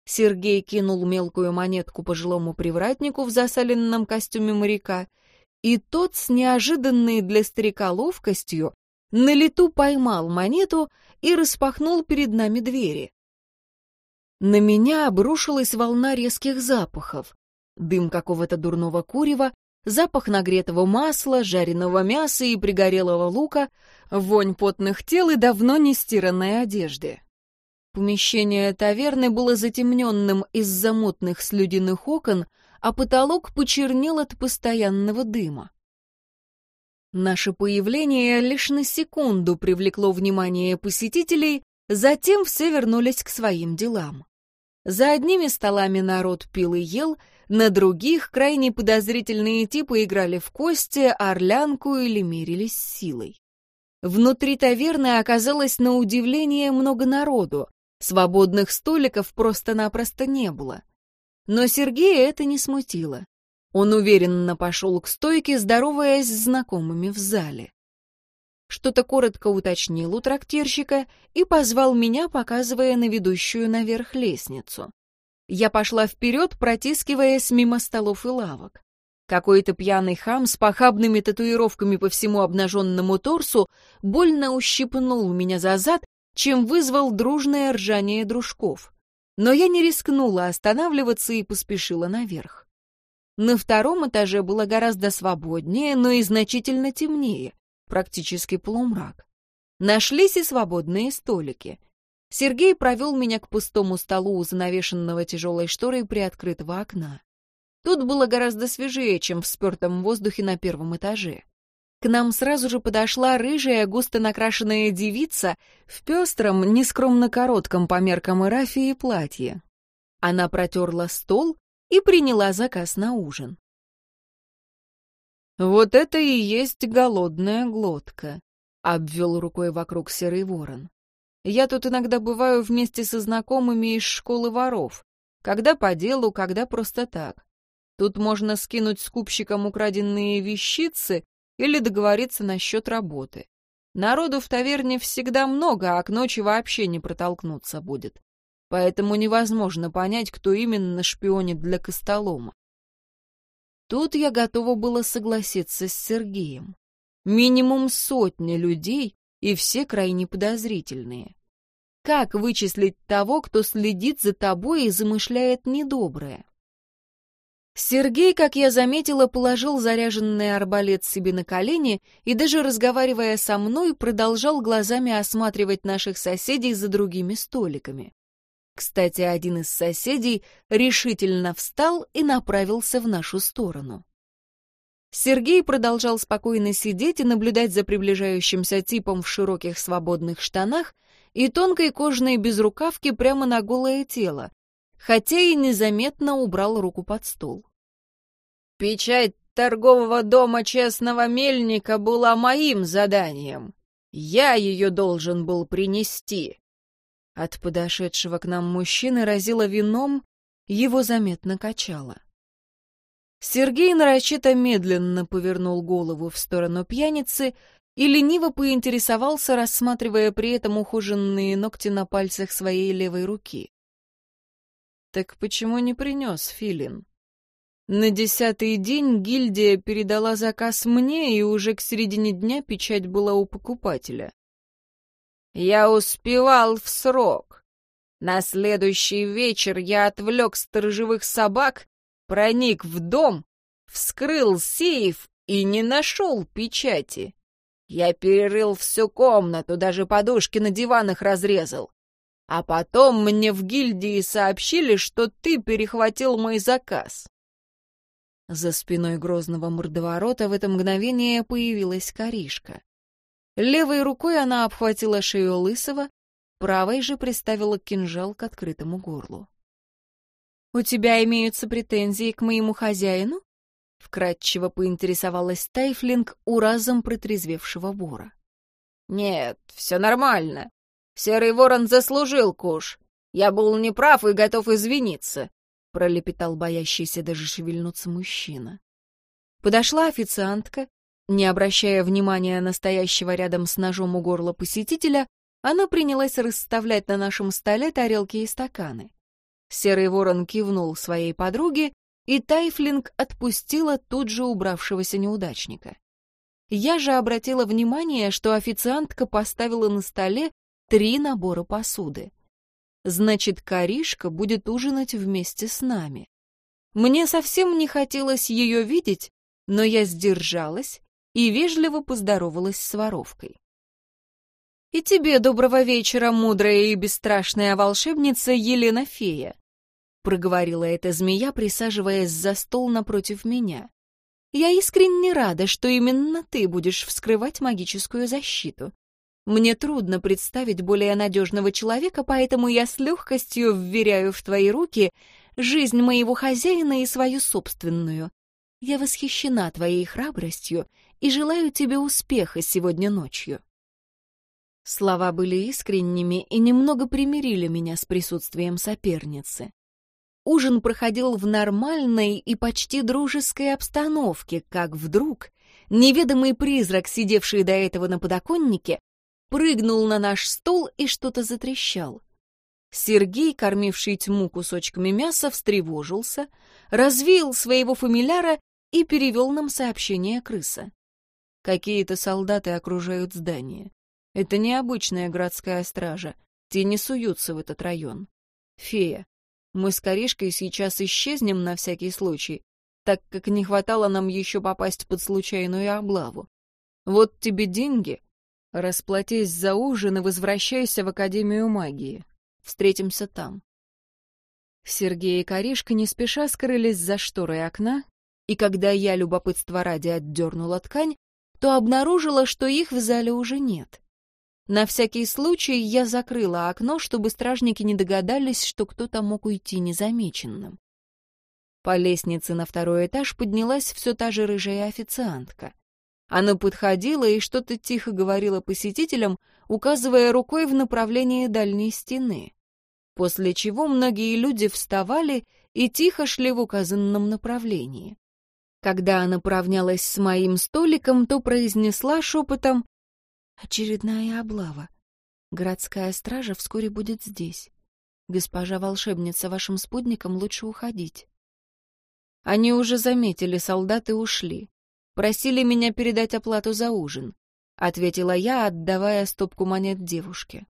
Сергей кинул мелкую монетку пожилому привратнику в засаленном костюме моряка, и тот с неожиданной для старика ловкостью на лету поймал монету и распахнул перед нами двери. На меня обрушилась волна резких запахов. Дым какого-то дурного курева, запах нагретого масла, жареного мяса и пригорелого лука, вонь потных тел и давно не стиранной одежды. Помещение таверны было затемненным из-за мутных слюдяных окон, а потолок почернел от постоянного дыма. Наше появление лишь на секунду привлекло внимание посетителей, затем все вернулись к своим делам. За одними столами народ пил и ел, на других крайне подозрительные типы играли в кости, орлянку или мерились силой. Внутри таверны оказалось на удивление много народу, Свободных столиков просто-напросто не было. Но Сергея это не смутило. Он уверенно пошел к стойке, здороваясь с знакомыми в зале. Что-то коротко уточнил у трактирщика и позвал меня, показывая на ведущую наверх лестницу. Я пошла вперед, протискиваясь мимо столов и лавок. Какой-то пьяный хам с похабными татуировками по всему обнаженному торсу больно ущипнул меня за зад чем вызвал дружное ржание дружков. Но я не рискнула останавливаться и поспешила наверх. На втором этаже было гораздо свободнее, но и значительно темнее, практически полумрак. Нашлись и свободные столики. Сергей провел меня к пустому столу у занавешенного тяжелой шторой приоткрытого окна. Тут было гораздо свежее, чем в спертом воздухе на первом этаже. К нам сразу же подошла рыжая, густо накрашенная девица в пестром, нескромно коротком по меркам Ирафии платье. Она протерла стол и приняла заказ на ужин. «Вот это и есть голодная глотка», — обвел рукой вокруг серый ворон. «Я тут иногда бываю вместе со знакомыми из школы воров, когда по делу, когда просто так. Тут можно скинуть скупщикам украденные вещицы или договориться насчет работы. Народу в таверне всегда много, а к ночи вообще не протолкнуться будет. Поэтому невозможно понять, кто именно шпионит для Костолома. Тут я готова была согласиться с Сергеем. Минимум сотни людей, и все крайне подозрительные. Как вычислить того, кто следит за тобой и замышляет недоброе? Сергей, как я заметила, положил заряженный арбалет себе на колени и, даже разговаривая со мной, продолжал глазами осматривать наших соседей за другими столиками. Кстати, один из соседей решительно встал и направился в нашу сторону. Сергей продолжал спокойно сидеть и наблюдать за приближающимся типом в широких свободных штанах и тонкой кожаной безрукавке прямо на голое тело, хотя и незаметно убрал руку под стол. «Печать торгового дома честного мельника была моим заданием. Я ее должен был принести». От подошедшего к нам мужчины разило вином, его заметно качало. Сергей нарочито медленно повернул голову в сторону пьяницы и лениво поинтересовался, рассматривая при этом ухоженные ногти на пальцах своей левой руки. Так почему не принес Филин? На десятый день гильдия передала заказ мне, и уже к середине дня печать была у покупателя. Я успевал в срок. На следующий вечер я отвлек сторожевых собак, проник в дом, вскрыл сейф и не нашел печати. Я перерыл всю комнату, даже подушки на диванах разрезал. А потом мне в гильдии сообщили, что ты перехватил мой заказ. За спиной грозного мордоворота в это мгновение появилась коришка. Левой рукой она обхватила шею Лысого, правой же приставила кинжал к открытому горлу. «У тебя имеются претензии к моему хозяину?» — вкратчиво поинтересовалась Тайфлинг у разом протрезвевшего вора. «Нет, все нормально. Серый ворон заслужил куш. Я был неправ и готов извиниться», — пролепетал боящийся даже шевельнуться мужчина. Подошла официантка. Не обращая внимания на стоящего рядом с ножом у горла посетителя, она принялась расставлять на нашем столе тарелки и стаканы. Серый ворон кивнул своей подруге, и Тайфлинг отпустила тут же убравшегося неудачника. Я же обратила внимание, что официантка поставила на столе три набора посуды. Значит, Каришка будет ужинать вместе с нами. Мне совсем не хотелось ее видеть, но я сдержалась и вежливо поздоровалась с воровкой. «И тебе доброго вечера, мудрая и бесстрашная волшебница Елена Фея», проговорила эта змея, присаживаясь за стол напротив меня. «Я искренне рада, что именно ты будешь вскрывать магическую защиту. Мне трудно представить более надежного человека, поэтому я с легкостью вверяю в твои руки жизнь моего хозяина и свою собственную. Я восхищена твоей храбростью и желаю тебе успеха сегодня ночью». Слова были искренними и немного примирили меня с присутствием соперницы. Ужин проходил в нормальной и почти дружеской обстановке, как вдруг неведомый призрак, сидевший до этого на подоконнике, прыгнул на наш стол и что-то затрещал. Сергей, кормивший тьму кусочками мяса, встревожился, развеял своего фамиляра и перевел нам сообщение крыса. Какие-то солдаты окружают здание. Это необычная городская стража. Те не суются в этот район. Фея, мы с Коришкой сейчас исчезнем на всякий случай, так как не хватало нам еще попасть под случайную облаву. Вот тебе деньги. Расплатись за ужин и возвращайся в Академию магии. Встретимся там. Сергей и Коришка не спеша скрылись за шторой окна, и когда я, любопытство ради, отдернула ткань, то обнаружила, что их в зале уже нет. На всякий случай я закрыла окно, чтобы стражники не догадались, что кто-то мог уйти незамеченным. По лестнице на второй этаж поднялась все та же рыжая официантка. Она подходила и что-то тихо говорила посетителям, указывая рукой в направлении дальней стены. После чего многие люди вставали и тихо шли в указанном направлении. Когда она поравнялась с моим столиком, то произнесла шепотом Очередная облава. Городская стража вскоре будет здесь. Госпожа волшебница, вашим спутникам лучше уходить. Они уже заметили, солдаты ушли. Просили меня передать оплату за ужин, — ответила я, отдавая стопку монет девушке.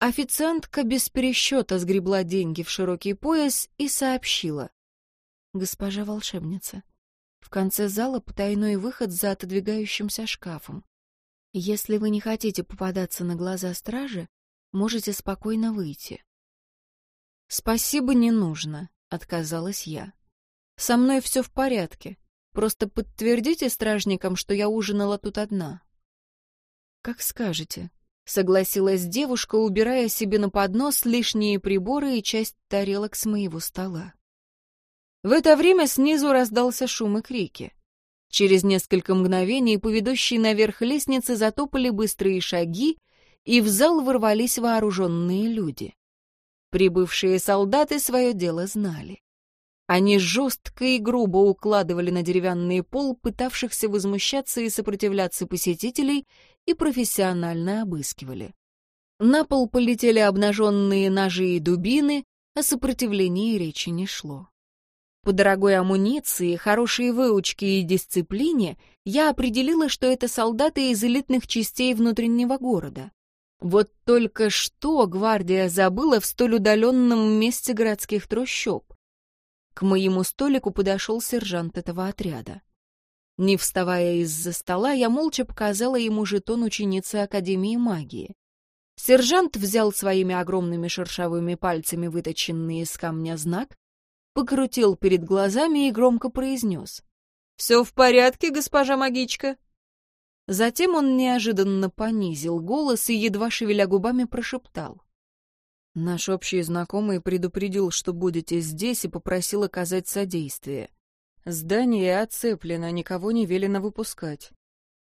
Официантка без пересчета сгребла деньги в широкий пояс и сообщила. «Госпожа волшебница, в конце зала потайной выход за отодвигающимся шкафом. Если вы не хотите попадаться на глаза стражи, можете спокойно выйти. Спасибо, не нужно, отказалась я. Со мной все в порядке. Просто подтвердите стражникам, что я ужинала тут одна. Как скажете, согласилась девушка, убирая себе на поднос лишние приборы и часть тарелок с моего стола. В это время снизу раздался шум и крики. Через несколько мгновений по ведущей наверх лестнице затопали быстрые шаги, и в зал ворвались вооруженные люди. Прибывшие солдаты свое дело знали. Они жестко и грубо укладывали на деревянный пол пытавшихся возмущаться и сопротивляться посетителей и профессионально обыскивали. На пол полетели обнаженные ножи и дубины, о сопротивлении речи не шло. По дорогой амуниции, хорошей выучке и дисциплине я определила, что это солдаты из элитных частей внутреннего города. Вот только что гвардия забыла в столь удаленном месте городских трущоб. К моему столику подошел сержант этого отряда. Не вставая из-за стола, я молча показала ему жетон ученицы Академии магии. Сержант взял своими огромными шершавыми пальцами выточенный из камня знак, покрутил перед глазами и громко произнес. «Все в порядке, госпожа магичка?» Затем он неожиданно понизил голос и, едва шевеля губами, прошептал. «Наш общий знакомый предупредил, что будете здесь, и попросил оказать содействие. Здание оцеплено, никого не велено выпускать.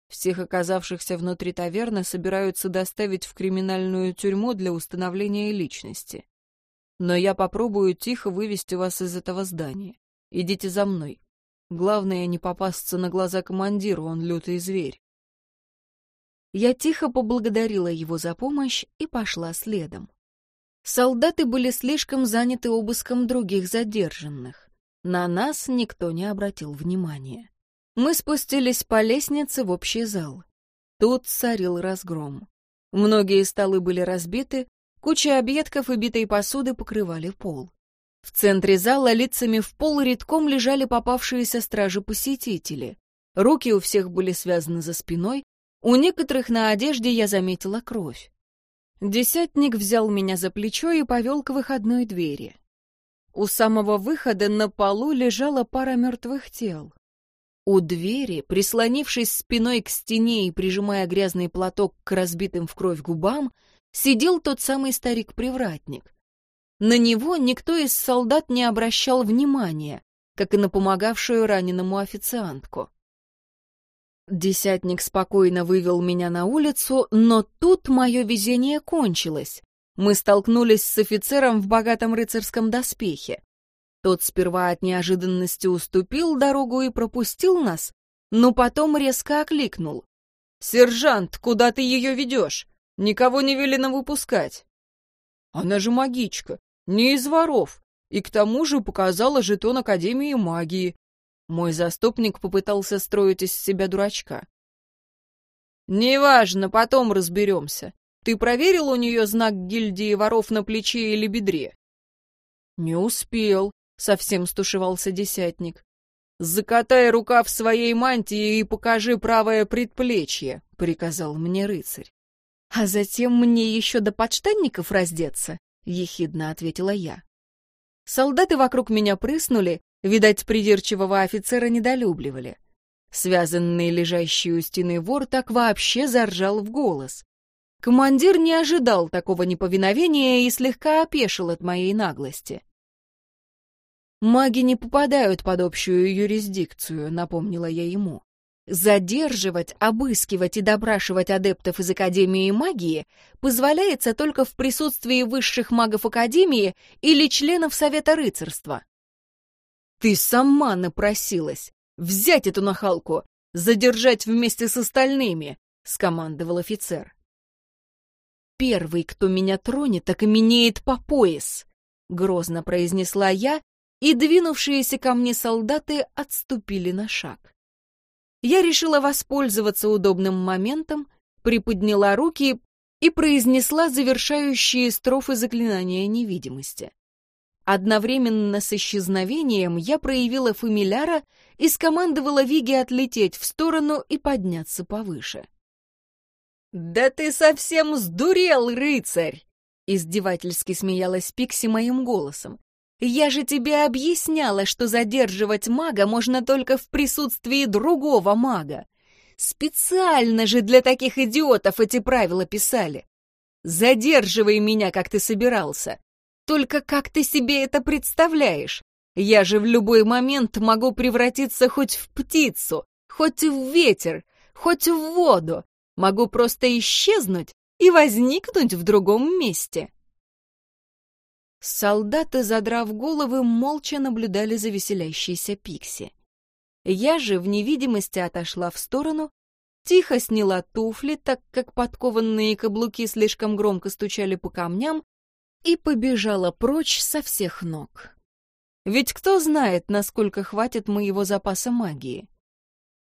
Всех оказавшихся внутри таверны собираются доставить в криминальную тюрьму для установления личности. Но я попробую тихо вывести вас из этого здания. Идите за мной. Главное, не попасться на глаза командиру, он лютый зверь. Я тихо поблагодарила его за помощь и пошла следом. Солдаты были слишком заняты обыском других задержанных. На нас никто не обратил внимания. Мы спустились по лестнице в общий зал. Тут царил разгром. Многие столы были разбиты, куча объедков и битой посуды покрывали пол. В центре зала лицами в пол редком лежали попавшиеся стражи-посетители. Руки у всех были связаны за спиной, у некоторых на одежде я заметила кровь. Десятник взял меня за плечо и повел к выходной двери. У самого выхода на полу лежала пара мертвых тел. У двери, прислонившись спиной к стене и прижимая грязный платок к разбитым в кровь губам, сидел тот самый старик-привратник. На него никто из солдат не обращал внимания, как и на помогавшую раненому официантку. Десятник спокойно вывел меня на улицу, но тут мое везение кончилось. Мы столкнулись с офицером в богатом рыцарском доспехе. Тот сперва от неожиданности уступил дорогу и пропустил нас, но потом резко окликнул. «Сержант, куда ты ее ведешь? Никого не велено выпускать». «Она же магичка, не из воров, и к тому же показала жетон Академии магии. Мой заступник попытался строить из себя дурачка. «Неважно, потом разберемся. Ты проверил у нее знак гильдии воров на плече или бедре?» «Не успел», — совсем стушевался десятник. «Закатай рука в своей мантии и покажи правое предплечье», — приказал мне рыцарь. «А затем мне еще до подштанников раздеться», — ехидно ответила я. Солдаты вокруг меня прыснули, Видать, придирчивого офицера недолюбливали. Связанный лежащий у стены вор так вообще заржал в голос. Командир не ожидал такого неповиновения и слегка опешил от моей наглости. «Маги не попадают под общую юрисдикцию», — напомнила я ему. Задерживать, обыскивать и допрашивать адептов из Академии магии позволяется только в присутствии высших магов Академии или членов Совета рыцарства. Ты сама напросилась. Взять эту нахалку, задержать вместе с остальными, скомандовал офицер. Первый, кто меня тронет, так и меняет по пояс, грозно произнесла я, и двинувшиеся ко мне солдаты отступили на шаг. Я решила воспользоваться удобным моментом, приподняла руки и произнесла завершающие строфы заклинания невидимости. Одновременно с исчезновением я проявила фамиляра и скомандовала Виге отлететь в сторону и подняться повыше. «Да ты совсем сдурел, рыцарь!» Издевательски смеялась Пикси моим голосом. «Я же тебе объясняла, что задерживать мага можно только в присутствии другого мага. Специально же для таких идиотов эти правила писали. Задерживай меня, как ты собирался. Только как ты себе это представляешь? Я же в любой момент могу превратиться хоть в птицу, хоть в ветер, хоть в воду. Могу просто исчезнуть и возникнуть в другом месте. Солдаты, задрав головы, молча наблюдали за веселящейся Пикси. Я же в невидимости отошла в сторону, тихо сняла туфли, так как подкованные каблуки слишком громко стучали по камням, и побежала прочь со всех ног. Ведь кто знает, насколько хватит моего запаса магии.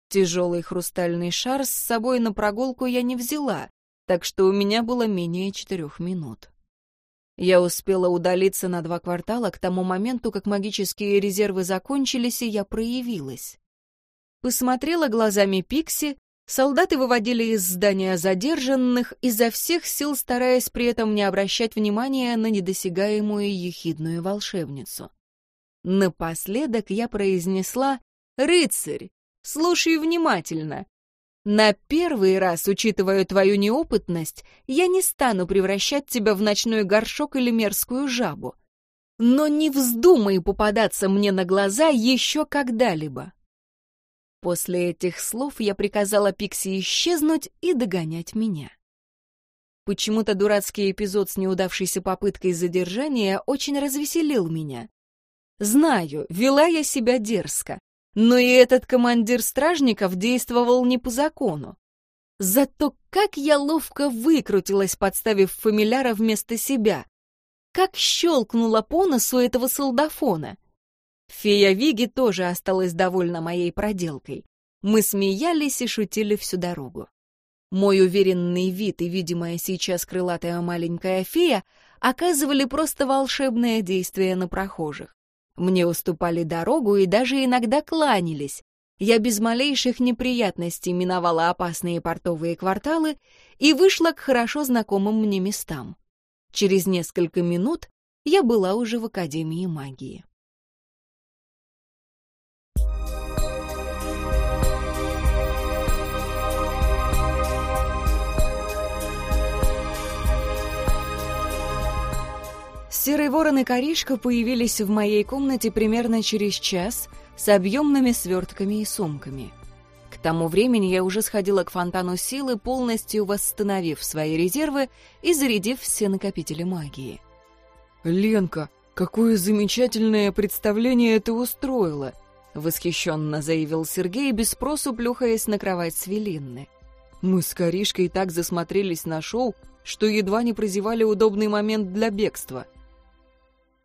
Тяжелый хрустальный шар с собой на прогулку я не взяла, так что у меня было менее четырех минут. Я успела удалиться на два квартала к тому моменту, как магические резервы закончились, и я проявилась. Посмотрела глазами Пикси, Солдаты выводили из здания задержанных, изо всех сил стараясь при этом не обращать внимания на недосягаемую ехидную волшебницу. Напоследок я произнесла «Рыцарь, слушай внимательно. На первый раз, учитывая твою неопытность, я не стану превращать тебя в ночной горшок или мерзкую жабу. но не вздумай попадаться мне на глаза еще когда-либо. После этих слов я приказала Пикси исчезнуть и догонять меня. Почему-то дурацкий эпизод с неудавшейся попыткой задержания очень развеселил меня. Знаю, вела я себя дерзко, но и этот командир стражников действовал не по закону. Зато как я ловко выкрутилась, подставив фамиляра вместо себя. Как щелкнула по носу этого солдафона. Фея Виги тоже осталась довольна моей проделкой. Мы смеялись и шутили всю дорогу. Мой уверенный вид и видимая сейчас крылатая маленькая фея оказывали просто волшебное действие на прохожих. Мне уступали дорогу и даже иногда кланялись. Я без малейших неприятностей миновала опасные портовые кварталы и вышла к хорошо знакомым мне местам. Через несколько минут я была уже в Академии магии. Серый ворон и коришка появились в моей комнате примерно через час с объемными свертками и сумками. К тому времени я уже сходила к фонтану силы, полностью восстановив свои резервы и зарядив все накопители магии. «Ленка, какое замечательное представление ты устроила!» — восхищенно заявил Сергей, без спросу плюхаясь на кровать Свелинны. «Мы с Коришкой так засмотрелись на шоу, что едва не прозевали удобный момент для бегства».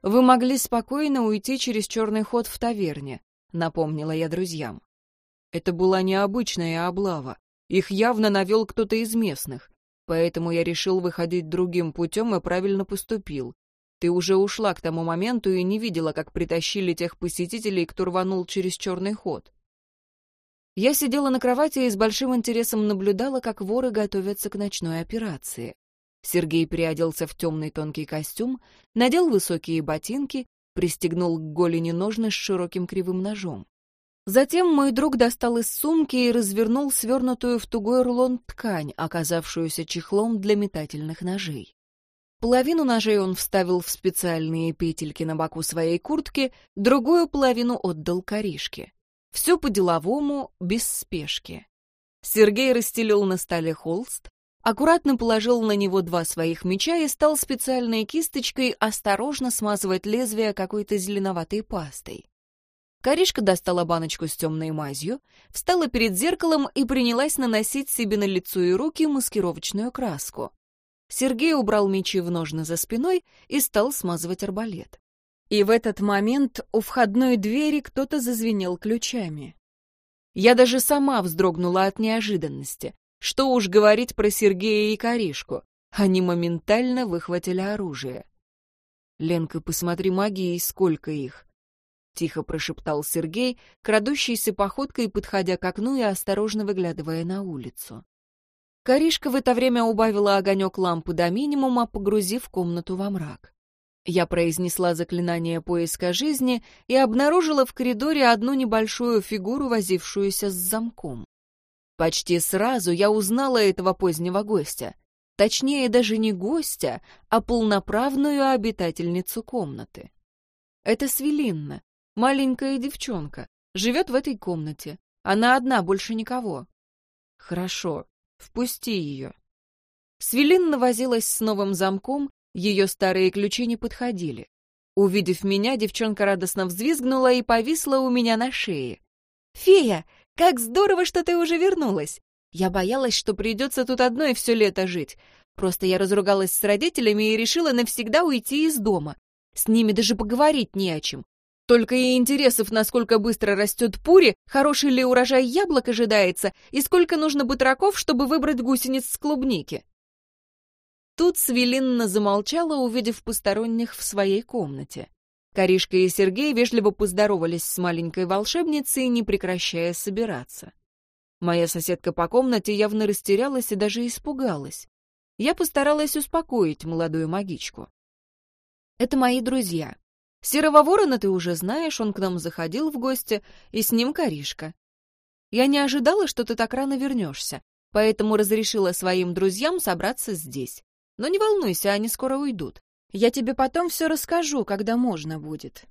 «Вы могли спокойно уйти через черный ход в таверне», — напомнила я друзьям. Это была необычная облава. Их явно навел кто-то из местных. Поэтому я решил выходить другим путем и правильно поступил. Ты уже ушла к тому моменту и не видела, как притащили тех посетителей, кто рванул через черный ход. Я сидела на кровати и с большим интересом наблюдала, как воры готовятся к ночной операции. Сергей переоделся в темный тонкий костюм, надел высокие ботинки, пристегнул к голени ножны с широким кривым ножом. Затем мой друг достал из сумки и развернул свернутую в тугой рулон ткань, оказавшуюся чехлом для метательных ножей. Половину ножей он вставил в специальные петельки на боку своей куртки, другую половину отдал коришке. Все по-деловому, без спешки. Сергей расстелил на столе холст, аккуратно положил на него два своих меча и стал специальной кисточкой осторожно смазывать лезвие какой-то зеленоватой пастой. Коришка достала баночку с темной мазью, встала перед зеркалом и принялась наносить себе на лицо и руки маскировочную краску. Сергей убрал мечи в ножны за спиной и стал смазывать арбалет. И в этот момент у входной двери кто-то зазвенел ключами. Я даже сама вздрогнула от неожиданности. Что уж говорить про Сергея и Коришку. Они моментально выхватили оружие. «Ленка, посмотри магии, сколько их!» — тихо прошептал Сергей, крадущейся походкой, подходя к окну и осторожно выглядывая на улицу. Коришка в это время убавила огонек лампы до минимума, погрузив комнату во мрак. Я произнесла заклинание поиска жизни и обнаружила в коридоре одну небольшую фигуру, возившуюся с замком. Почти сразу я узнала этого позднего гостя. Точнее, даже не гостя, а полноправную обитательницу комнаты. Это Свелинна, маленькая девчонка, живет в этой комнате. Она одна, больше никого. Хорошо, впусти ее. Свелинна возилась с новым замком, ее старые ключи не подходили. Увидев меня, девчонка радостно взвизгнула и повисла у меня на шее. «Фея, как здорово, что ты уже вернулась! Я боялась, что придется тут одной все лето жить. Просто я разругалась с родителями и решила навсегда уйти из дома. С ними даже поговорить не о чем. Только и интересов, насколько быстро растет пури, хороший ли урожай яблок ожидается, и сколько нужно батраков, чтобы выбрать гусениц с клубники. Тут Свелинна замолчала, увидев посторонних в своей комнате. Коришка и Сергей вежливо поздоровались с маленькой волшебницей, не прекращая собираться. Моя соседка по комнате явно растерялась и даже испугалась. Я постаралась успокоить молодую магичку. «Это мои друзья. Серого ворона ты уже знаешь, он к нам заходил в гости, и с ним Коришка. Я не ожидала, что ты так рано вернешься, поэтому разрешила своим друзьям собраться здесь. Но не волнуйся, они скоро уйдут. Я тебе потом все расскажу, когда можно будет».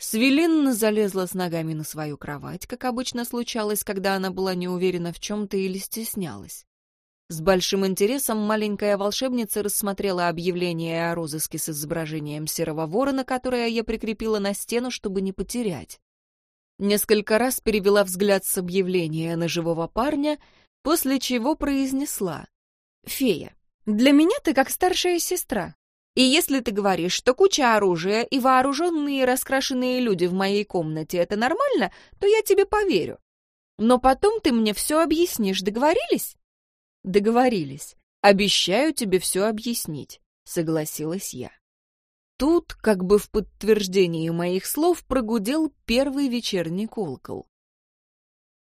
Свелинна залезла с ногами на свою кровать, как обычно случалось, когда она была не уверена в чем-то или стеснялась. С большим интересом маленькая волшебница рассмотрела объявление о розыске с изображением серого ворона, которое я прикрепила на стену, чтобы не потерять. Несколько раз перевела взгляд с объявления на живого парня, после чего произнесла. «Фея, для меня ты как старшая сестра. И если ты говоришь, что куча оружия и вооруженные раскрашенные люди в моей комнате — это нормально, то я тебе поверю. Но потом ты мне все объяснишь, договорились?» «Договорились. Обещаю тебе все объяснить», — согласилась я. Тут, как бы в подтверждении моих слов, прогудел первый вечерний колокол.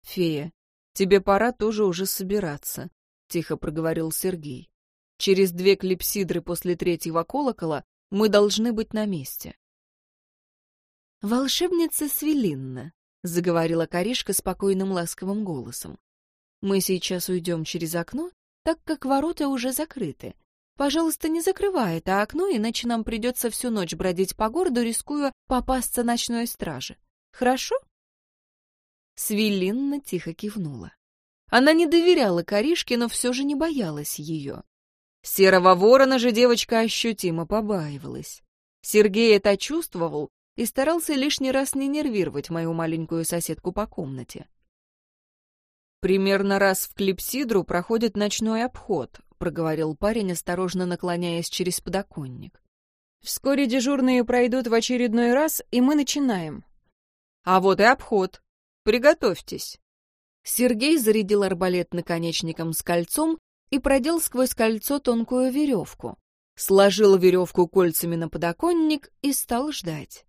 «Фея, тебе пора тоже уже собираться», — тихо проговорил Сергей. «Через две клипсидры после третьего колокола мы должны быть на месте». «Волшебница Свелинна», — заговорила Каришка спокойным ласковым голосом. Мы сейчас уйдем через окно, так как ворота уже закрыты. Пожалуйста, не закрывай это окно, иначе нам придется всю ночь бродить по городу, рискуя попасться ночной страже. Хорошо?» Свелинна тихо кивнула. Она не доверяла Каришке, но все же не боялась ее. Серого ворона же девочка ощутимо побаивалась. Сергей это чувствовал и старался лишний раз не нервировать мою маленькую соседку по комнате. «Примерно раз в клипсидру проходит ночной обход», — проговорил парень, осторожно наклоняясь через подоконник. «Вскоре дежурные пройдут в очередной раз, и мы начинаем». «А вот и обход. Приготовьтесь». Сергей зарядил арбалет наконечником с кольцом и продел сквозь кольцо тонкую веревку. Сложил веревку кольцами на подоконник и стал ждать.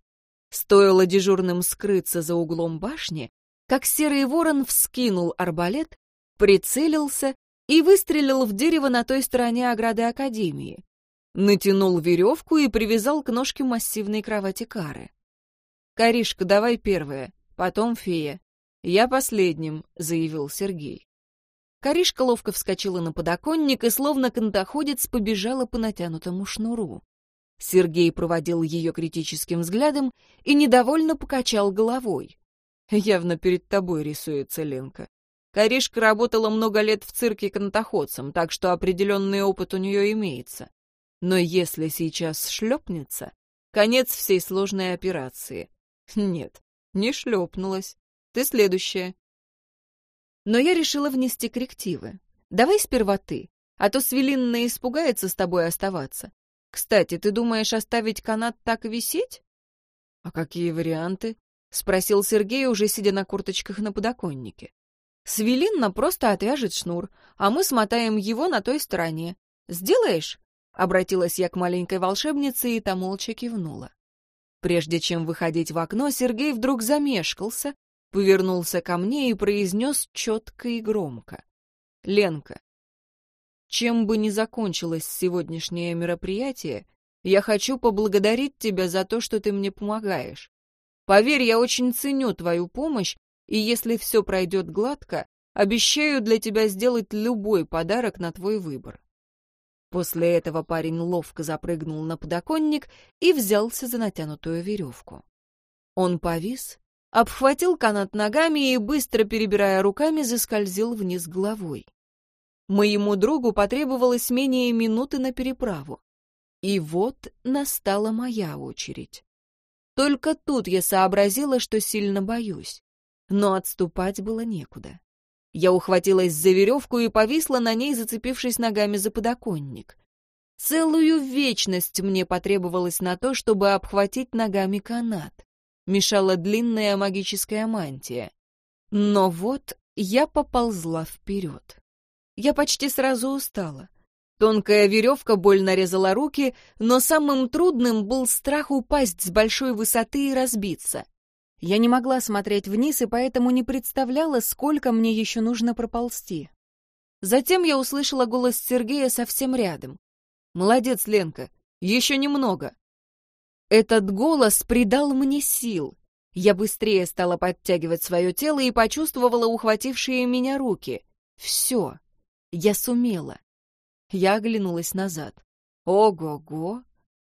Стоило дежурным скрыться за углом башни, как серый ворон вскинул арбалет, прицелился и выстрелил в дерево на той стороне ограды Академии. Натянул веревку и привязал к ножке массивной кровати Кары. «Каришка, давай первая, потом фея. Я последним», — заявил Сергей. Каришка ловко вскочила на подоконник и, словно кантоходец, побежала по натянутому шнуру. Сергей проводил ее критическим взглядом и недовольно покачал головой. Явно перед тобой рисуется Ленка. Коришка работала много лет в цирке канатоходцем, так что определенный опыт у нее имеется. Но если сейчас шлепнется, конец всей сложной операции. Нет, не шлепнулась. Ты следующая. Но я решила внести коррективы. Давай сперва ты, а то Свелинна испугается с тобой оставаться. Кстати, ты думаешь оставить канат так висеть? А какие варианты? — спросил Сергей, уже сидя на курточках на подоконнике. «Свелинна просто отвяжет шнур, а мы смотаем его на той стороне. Сделаешь?» — обратилась я к маленькой волшебнице, и та молча кивнула. Прежде чем выходить в окно, Сергей вдруг замешкался, повернулся ко мне и произнес четко и громко. «Ленка, чем бы ни закончилось сегодняшнее мероприятие, я хочу поблагодарить тебя за то, что ты мне помогаешь. Поверь, я очень ценю твою помощь, и если все пройдет гладко, обещаю для тебя сделать любой подарок на твой выбор. После этого парень ловко запрыгнул на подоконник и взялся за натянутую веревку. Он повис, обхватил канат ногами и, быстро перебирая руками, заскользил вниз головой. Моему другу потребовалось менее минуты на переправу. И вот настала моя очередь. Только тут я сообразила, что сильно боюсь. Но отступать было некуда. Я ухватилась за веревку и повисла на ней, зацепившись ногами за подоконник. Целую вечность мне потребовалось на то, чтобы обхватить ногами канат. Мешала длинная магическая мантия. Но вот я поползла вперед. Я почти сразу устала. Тонкая веревка больно резала руки, но самым трудным был страх упасть с большой высоты и разбиться. Я не могла смотреть вниз и поэтому не представляла, сколько мне еще нужно проползти. Затем я услышала голос Сергея совсем рядом. «Молодец, Ленка, еще немного». Этот голос придал мне сил. Я быстрее стала подтягивать свое тело и почувствовала ухватившие меня руки. Все, я сумела. Я оглянулась назад. Ого-го!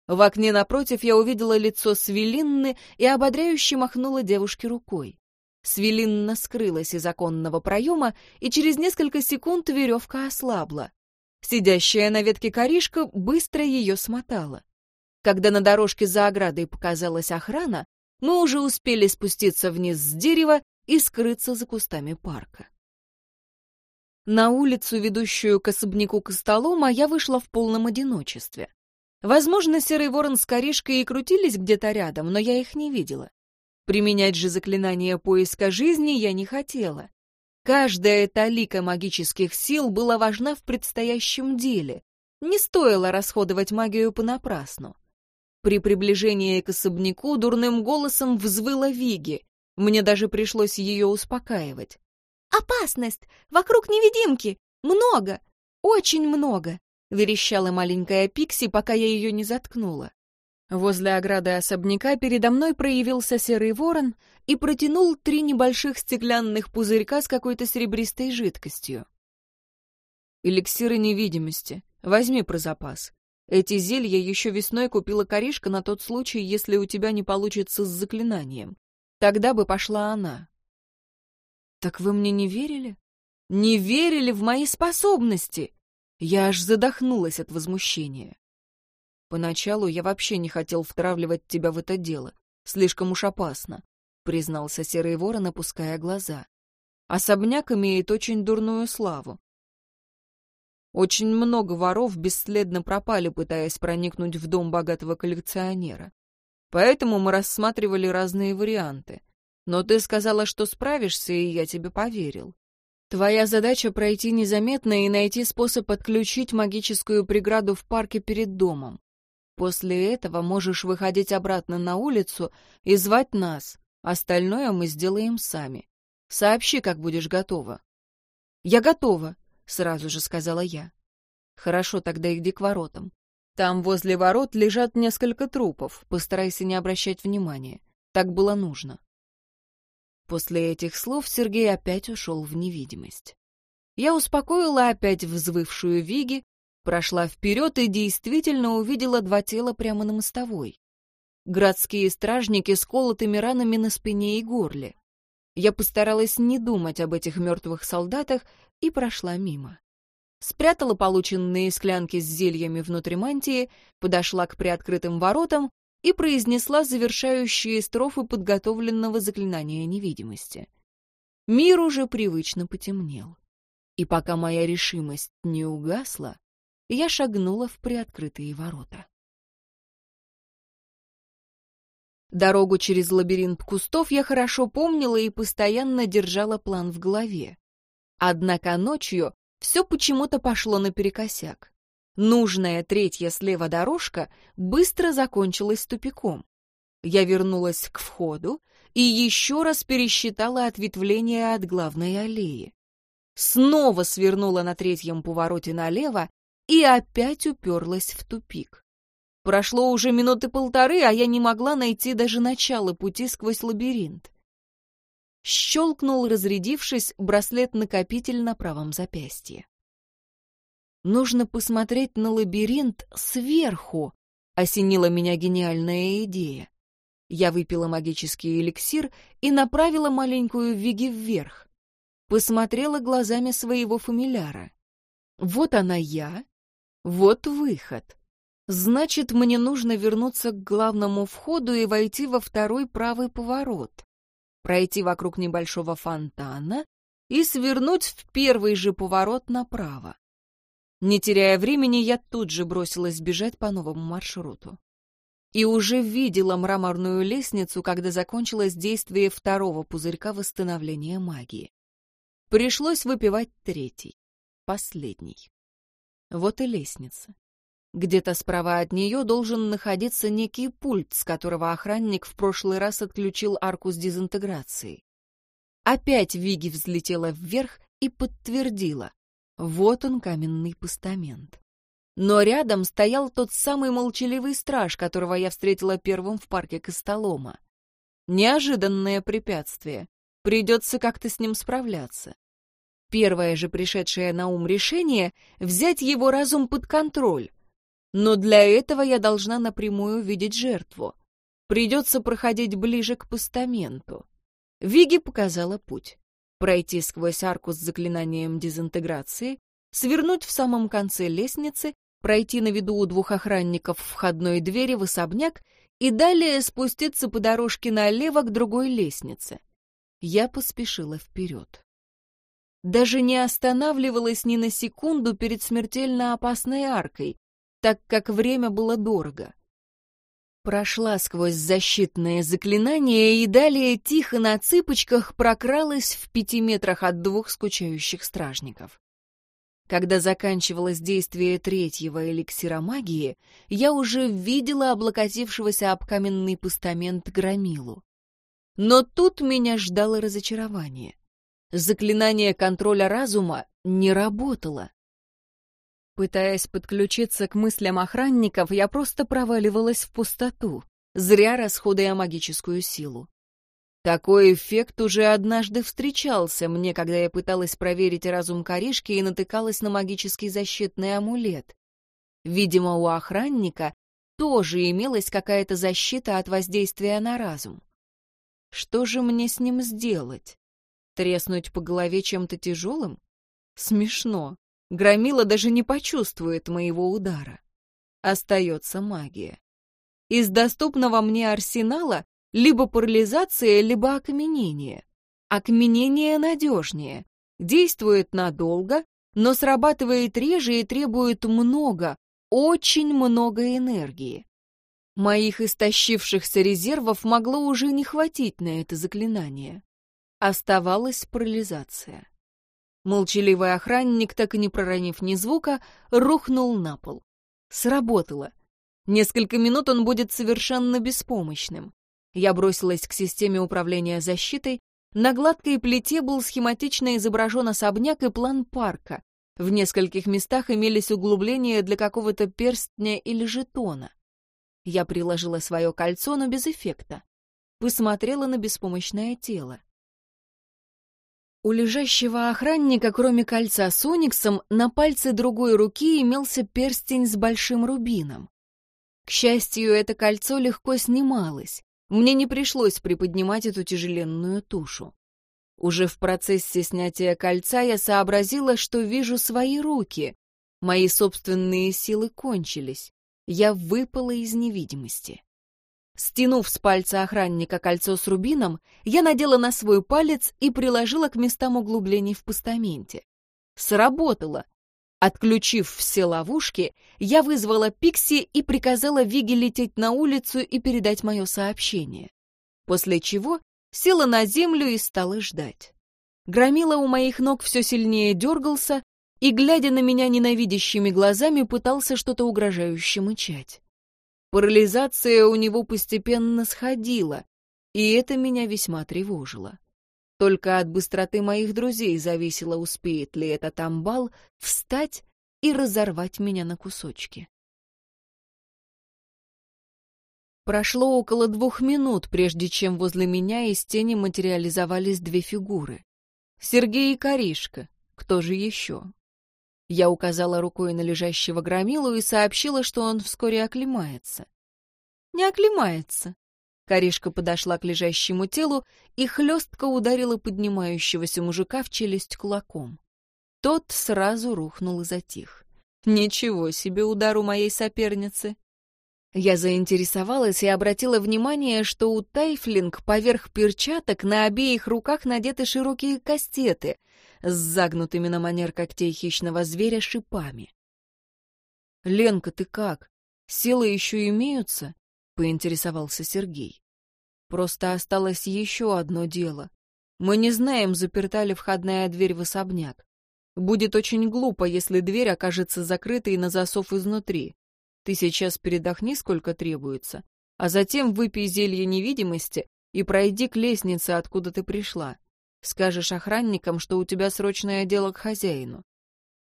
В окне напротив я увидела лицо Свелинны и ободряюще махнула девушке рукой. Свелинна скрылась из оконного проема, и через несколько секунд веревка ослабла. Сидящая на ветке коришка быстро ее смотала. Когда на дорожке за оградой показалась охрана, мы уже успели спуститься вниз с дерева и скрыться за кустами парка. На улицу, ведущую к особняку Костолома, я вышла в полном одиночестве. Возможно, Серый Ворон с Коришкой и крутились где-то рядом, но я их не видела. Применять же заклинание поиска жизни я не хотела. Каждая талика магических сил была важна в предстоящем деле. Не стоило расходовать магию понапрасну. При приближении к особняку дурным голосом взвыла Виги. Мне даже пришлось ее успокаивать. «Опасность! Вокруг невидимки! Много! Очень много!» — верещала маленькая Пикси, пока я ее не заткнула. Возле ограды особняка передо мной проявился серый ворон и протянул три небольших стеклянных пузырька с какой-то серебристой жидкостью. «Эликсиры невидимости. Возьми про запас. Эти зелья еще весной купила коришка на тот случай, если у тебя не получится с заклинанием. Тогда бы пошла она». «Так вы мне не верили? Не верили в мои способности?» Я аж задохнулась от возмущения. Поначалу я вообще не хотел втравливать тебя в это дело. Слишком уж опасно, — признался Серый Ворон, опуская глаза. Особняк имеет очень дурную славу. Очень много воров бесследно пропали, пытаясь проникнуть в дом богатого коллекционера. Поэтому мы рассматривали разные варианты. Но ты сказала, что справишься, и я тебе поверил. Твоя задача — пройти незаметно и найти способ отключить магическую преграду в парке перед домом. После этого можешь выходить обратно на улицу и звать нас. Остальное мы сделаем сами. Сообщи, как будешь готова. Я готова, сразу же сказала я. Хорошо, тогда иди к воротам. Там возле ворот лежат несколько трупов. Постарайся не обращать внимания. Так было нужно. После этих слов Сергей опять ушел в невидимость. Я успокоила опять взвывшую Виги, Прошла вперед и действительно увидела два тела прямо на мостовой. Городские стражники с колотыми ранами на спине и горле. Я постаралась не думать об этих мертвых солдатах и прошла мимо. Спрятала полученные склянки с зельями внутри мантии, подошла к приоткрытым воротам и произнесла завершающие строфы подготовленного заклинания невидимости. Мир уже привычно потемнел. И пока моя решимость не угасла, я шагнула в приоткрытые ворота. Дорогу через лабиринт кустов я хорошо помнила и постоянно держала план в голове. Однако ночью все почему-то пошло наперекосяк. Нужная третья слева дорожка быстро закончилась тупиком. Я вернулась к входу и еще раз пересчитала ответвление от главной аллеи. Снова свернула на третьем повороте налево и опять уперлась в тупик. Прошло уже минуты полторы, а я не могла найти даже начало пути сквозь лабиринт. Щелкнул, разрядившись, браслет-накопитель на правом запястье. «Нужно посмотреть на лабиринт сверху», — осенила меня гениальная идея. Я выпила магический эликсир и направила маленькую Виги вверх. Посмотрела глазами своего фамиляра. Вот она я, вот выход. Значит, мне нужно вернуться к главному входу и войти во второй правый поворот, пройти вокруг небольшого фонтана и свернуть в первый же поворот направо. Не теряя времени, я тут же бросилась бежать по новому маршруту. И уже видела мраморную лестницу, когда закончилось действие второго пузырька восстановления магии. Пришлось выпивать третий, последний. Вот и лестница. Где-то справа от нее должен находиться некий пульт, с которого охранник в прошлый раз отключил арку с дезинтеграцией. Опять Виги взлетела вверх и подтвердила. Вот он, каменный постамент. Но рядом стоял тот самый молчаливый страж, которого я встретила первым в парке Костолома. Неожиданное препятствие. Придется как-то с ним справляться. Первое же пришедшее на ум решение — взять его разум под контроль. Но для этого я должна напрямую видеть жертву. Придется проходить ближе к постаменту. Виги показала путь. Пройти сквозь арку с заклинанием дезинтеграции, свернуть в самом конце лестницы, пройти на виду у двух охранников входной двери в особняк и далее спуститься по дорожке налево к другой лестнице. Я поспешила вперед. Даже не останавливалась ни на секунду перед смертельно опасной аркой, так как время было дорого. Прошла сквозь защитное заклинание и далее тихо на цыпочках прокралась в пяти метрах от двух скучающих стражников. Когда заканчивалось действие третьего эликсира магии, я уже видела облокотившегося об каменный постамент громилу. Но тут меня ждало разочарование. Заклинание контроля разума не работало. Пытаясь подключиться к мыслям охранников, я просто проваливалась в пустоту, зря расходуя магическую силу. Такой эффект уже однажды встречался мне, когда я пыталась проверить разум Каришки и натыкалась на магический защитный амулет. Видимо, у охранника тоже имелась какая-то защита от воздействия на разум. Что же мне с ним сделать? Треснуть по голове чем-то тяжелым? Смешно. Громила даже не почувствует моего удара. Остается магия. Из доступного мне арсенала либо парализация, либо окаменение. Окаменение надежнее, действует надолго, но срабатывает реже и требует много, очень много энергии. Моих истощившихся резервов могло уже не хватить на это заклинание. Оставалась парализация. Молчаливый охранник, так и не проронив ни звука, рухнул на пол. Сработало. Несколько минут он будет совершенно беспомощным. Я бросилась к системе управления защитой. На гладкой плите был схематично изображен особняк и план парка. В нескольких местах имелись углубления для какого-то перстня или жетона. Я приложила свое кольцо, но без эффекта. Посмотрела на беспомощное тело. У лежащего охранника, кроме кольца с ониксом, на пальце другой руки имелся перстень с большим рубином. К счастью, это кольцо легко снималось. Мне не пришлось приподнимать эту тяжеленную тушу. Уже в процессе снятия кольца я сообразила, что вижу свои руки. Мои собственные силы кончились. Я выпала из невидимости. Стянув с пальца охранника кольцо с рубином, я надела на свой палец и приложила к местам углублений в постаменте. Сработало. Отключив все ловушки, я вызвала Пикси и приказала Виге лететь на улицу и передать мое сообщение. После чего села на землю и стала ждать. Громила у моих ног все сильнее дергался и, глядя на меня ненавидящими глазами, пытался что-то угрожающе мычать. Парализация у него постепенно сходила, и это меня весьма тревожило. Только от быстроты моих друзей зависело, успеет ли этот амбал встать и разорвать меня на кусочки. Прошло около двух минут, прежде чем возле меня из тени материализовались две фигуры. Сергей и Каришка. Кто же еще? Я указала рукой на лежащего громилу и сообщила, что он вскоре оклемается. «Не оклемается», Коришка подошла к лежащему телу и хлестко ударила поднимающегося мужика в челюсть кулаком. Тот сразу рухнул и затих. Ничего себе удар у моей соперницы. Я заинтересовалась и обратила внимание, что у Тайфлинг поверх перчаток на обеих руках надеты широкие кастеты с загнутыми на манер когтей хищного зверя шипами. «Ленка, ты как? Силы еще имеются?» — поинтересовался Сергей. «Просто осталось еще одно дело. Мы не знаем, заперта ли входная дверь в особняк. Будет очень глупо, если дверь окажется закрытой на засов изнутри. Ты сейчас передохни, сколько требуется, а затем выпей зелье невидимости и пройди к лестнице, откуда ты пришла. Скажешь охранникам, что у тебя срочное дело к хозяину.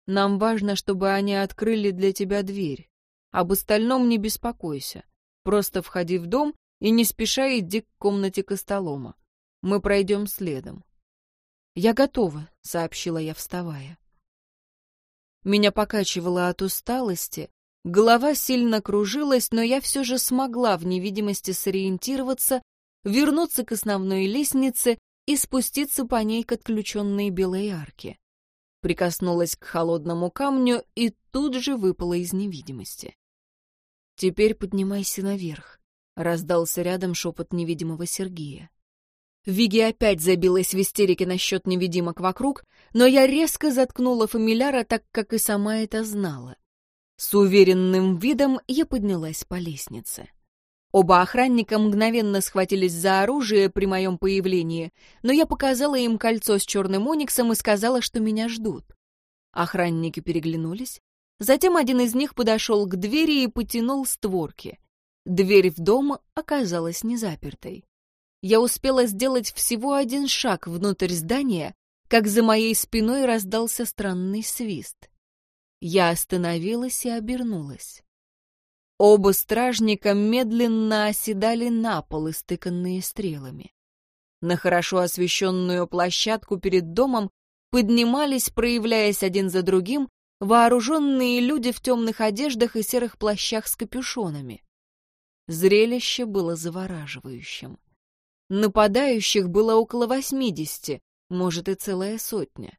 Нам важно, чтобы они открыли для тебя дверь. Об остальном не беспокойся. Просто входи в дом и не спеша иди к комнате Костолома. Мы пройдем следом. «Я готова», — сообщила я, вставая. Меня покачивало от усталости, Голова сильно кружилась, но я все же смогла в невидимости сориентироваться, вернуться к основной лестнице и спуститься по ней к отключенной белой арке. Прикоснулась к холодному камню и тут же выпала из невидимости. «Теперь поднимайся наверх», — раздался рядом шепот невидимого Сергея. Виги опять забилась в истерике насчет невидимок вокруг, но я резко заткнула фамиляра, так как и сама это знала. С уверенным видом я поднялась по лестнице. Оба охранника мгновенно схватились за оружие при моем появлении, но я показала им кольцо с черным ониксом и сказала, что меня ждут. Охранники переглянулись. Затем один из них подошел к двери и потянул створки. Дверь в дом оказалась незапертой я успела сделать всего один шаг внутрь здания, как за моей спиной раздался странный свист. Я остановилась и обернулась. Оба стражника медленно оседали на пол, истыканные стрелами. На хорошо освещенную площадку перед домом поднимались, проявляясь один за другим, вооруженные люди в темных одеждах и серых плащах с капюшонами. Зрелище было завораживающим. Нападающих было около восьмидесяти, может и целая сотня.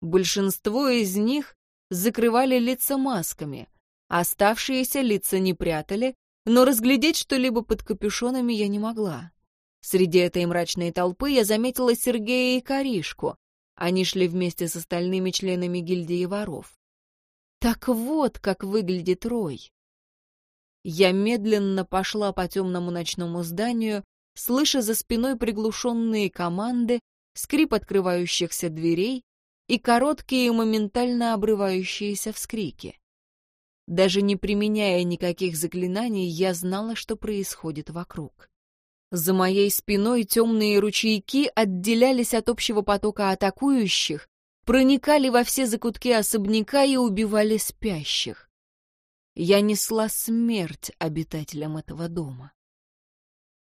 Большинство из них закрывали лица масками, оставшиеся лица не прятали, но разглядеть что-либо под капюшонами я не могла. Среди этой мрачной толпы я заметила Сергея и Каришку. Они шли вместе с остальными членами гильдии воров. Так вот, как выглядит Рой. Я медленно пошла по темному ночному зданию, слыша за спиной приглушенные команды, скрип открывающихся дверей и короткие моментально обрывающиеся вскрики. Даже не применяя никаких заклинаний, я знала, что происходит вокруг. За моей спиной темные ручейки отделялись от общего потока атакующих, проникали во все закутки особняка и убивали спящих. Я несла смерть обитателям этого дома.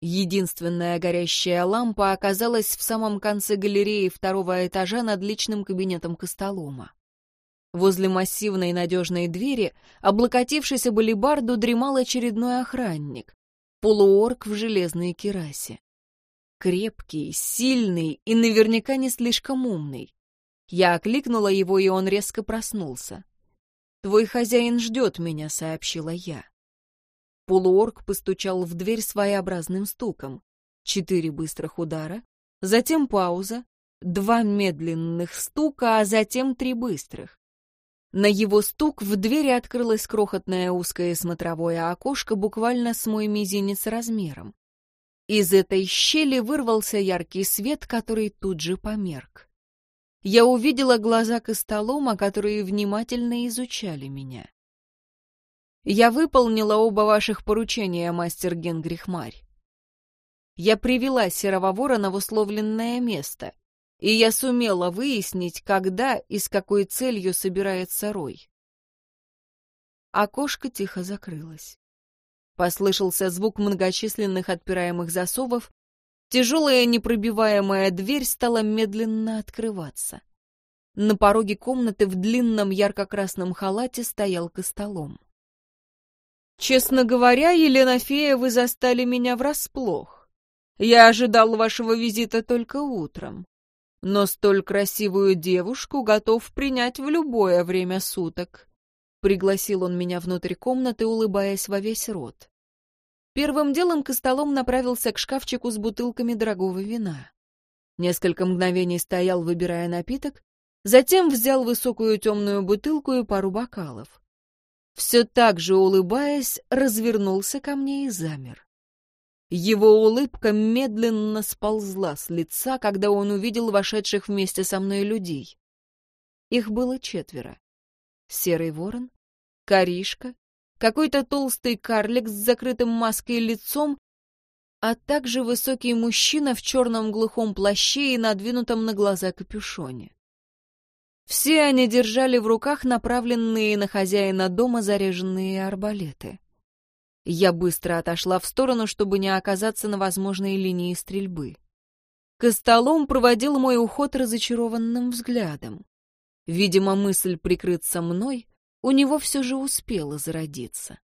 Единственная горящая лампа оказалась в самом конце галереи второго этажа над личным кабинетом Костолома. Возле массивной надежной двери, облокотившись об алебарду, дремал очередной охранник, полуорк в железной керасе. Крепкий, сильный и наверняка не слишком умный. Я окликнула его, и он резко проснулся. «Твой хозяин ждет меня», — сообщила я. Полуорг постучал в дверь своеобразным стуком. Четыре быстрых удара, затем пауза, два медленных стука, а затем три быстрых. На его стук в двери открылось крохотное узкое смотровое окошко буквально с мой мизинец размером. Из этой щели вырвался яркий свет, который тут же померк. Я увидела глаза Костолома, которые внимательно изучали меня. Я выполнила оба ваших поручения, мастер Генгрих Марь. Я привела Серого Ворона в условленное место, и я сумела выяснить, когда и с какой целью собирается Рой. Окошко тихо закрылось. Послышался звук многочисленных отпираемых засовов, тяжелая непробиваемая дверь стала медленно открываться. На пороге комнаты в длинном ярко-красном халате стоял костолом. Честно говоря, Елена Фея, вы застали меня врасплох. Я ожидал вашего визита только утром. Но столь красивую девушку готов принять в любое время суток. Пригласил он меня внутрь комнаты, улыбаясь во весь рот. Первым делом Костолом направился к шкафчику с бутылками дорогого вина. Несколько мгновений стоял, выбирая напиток, затем взял высокую темную бутылку и пару бокалов все так же улыбаясь, развернулся ко мне и замер. Его улыбка медленно сползла с лица, когда он увидел вошедших вместе со мной людей. Их было четверо. Серый ворон, коришка, какой-то толстый карлик с закрытым маской лицом, а также высокий мужчина в черном глухом плаще и надвинутом на глаза капюшоне. Все они держали в руках направленные на хозяина дома заряженные арбалеты. Я быстро отошла в сторону, чтобы не оказаться на возможной линии стрельбы. Костолом проводил мой уход разочарованным взглядом. Видимо, мысль прикрыться мной у него все же успело зародиться.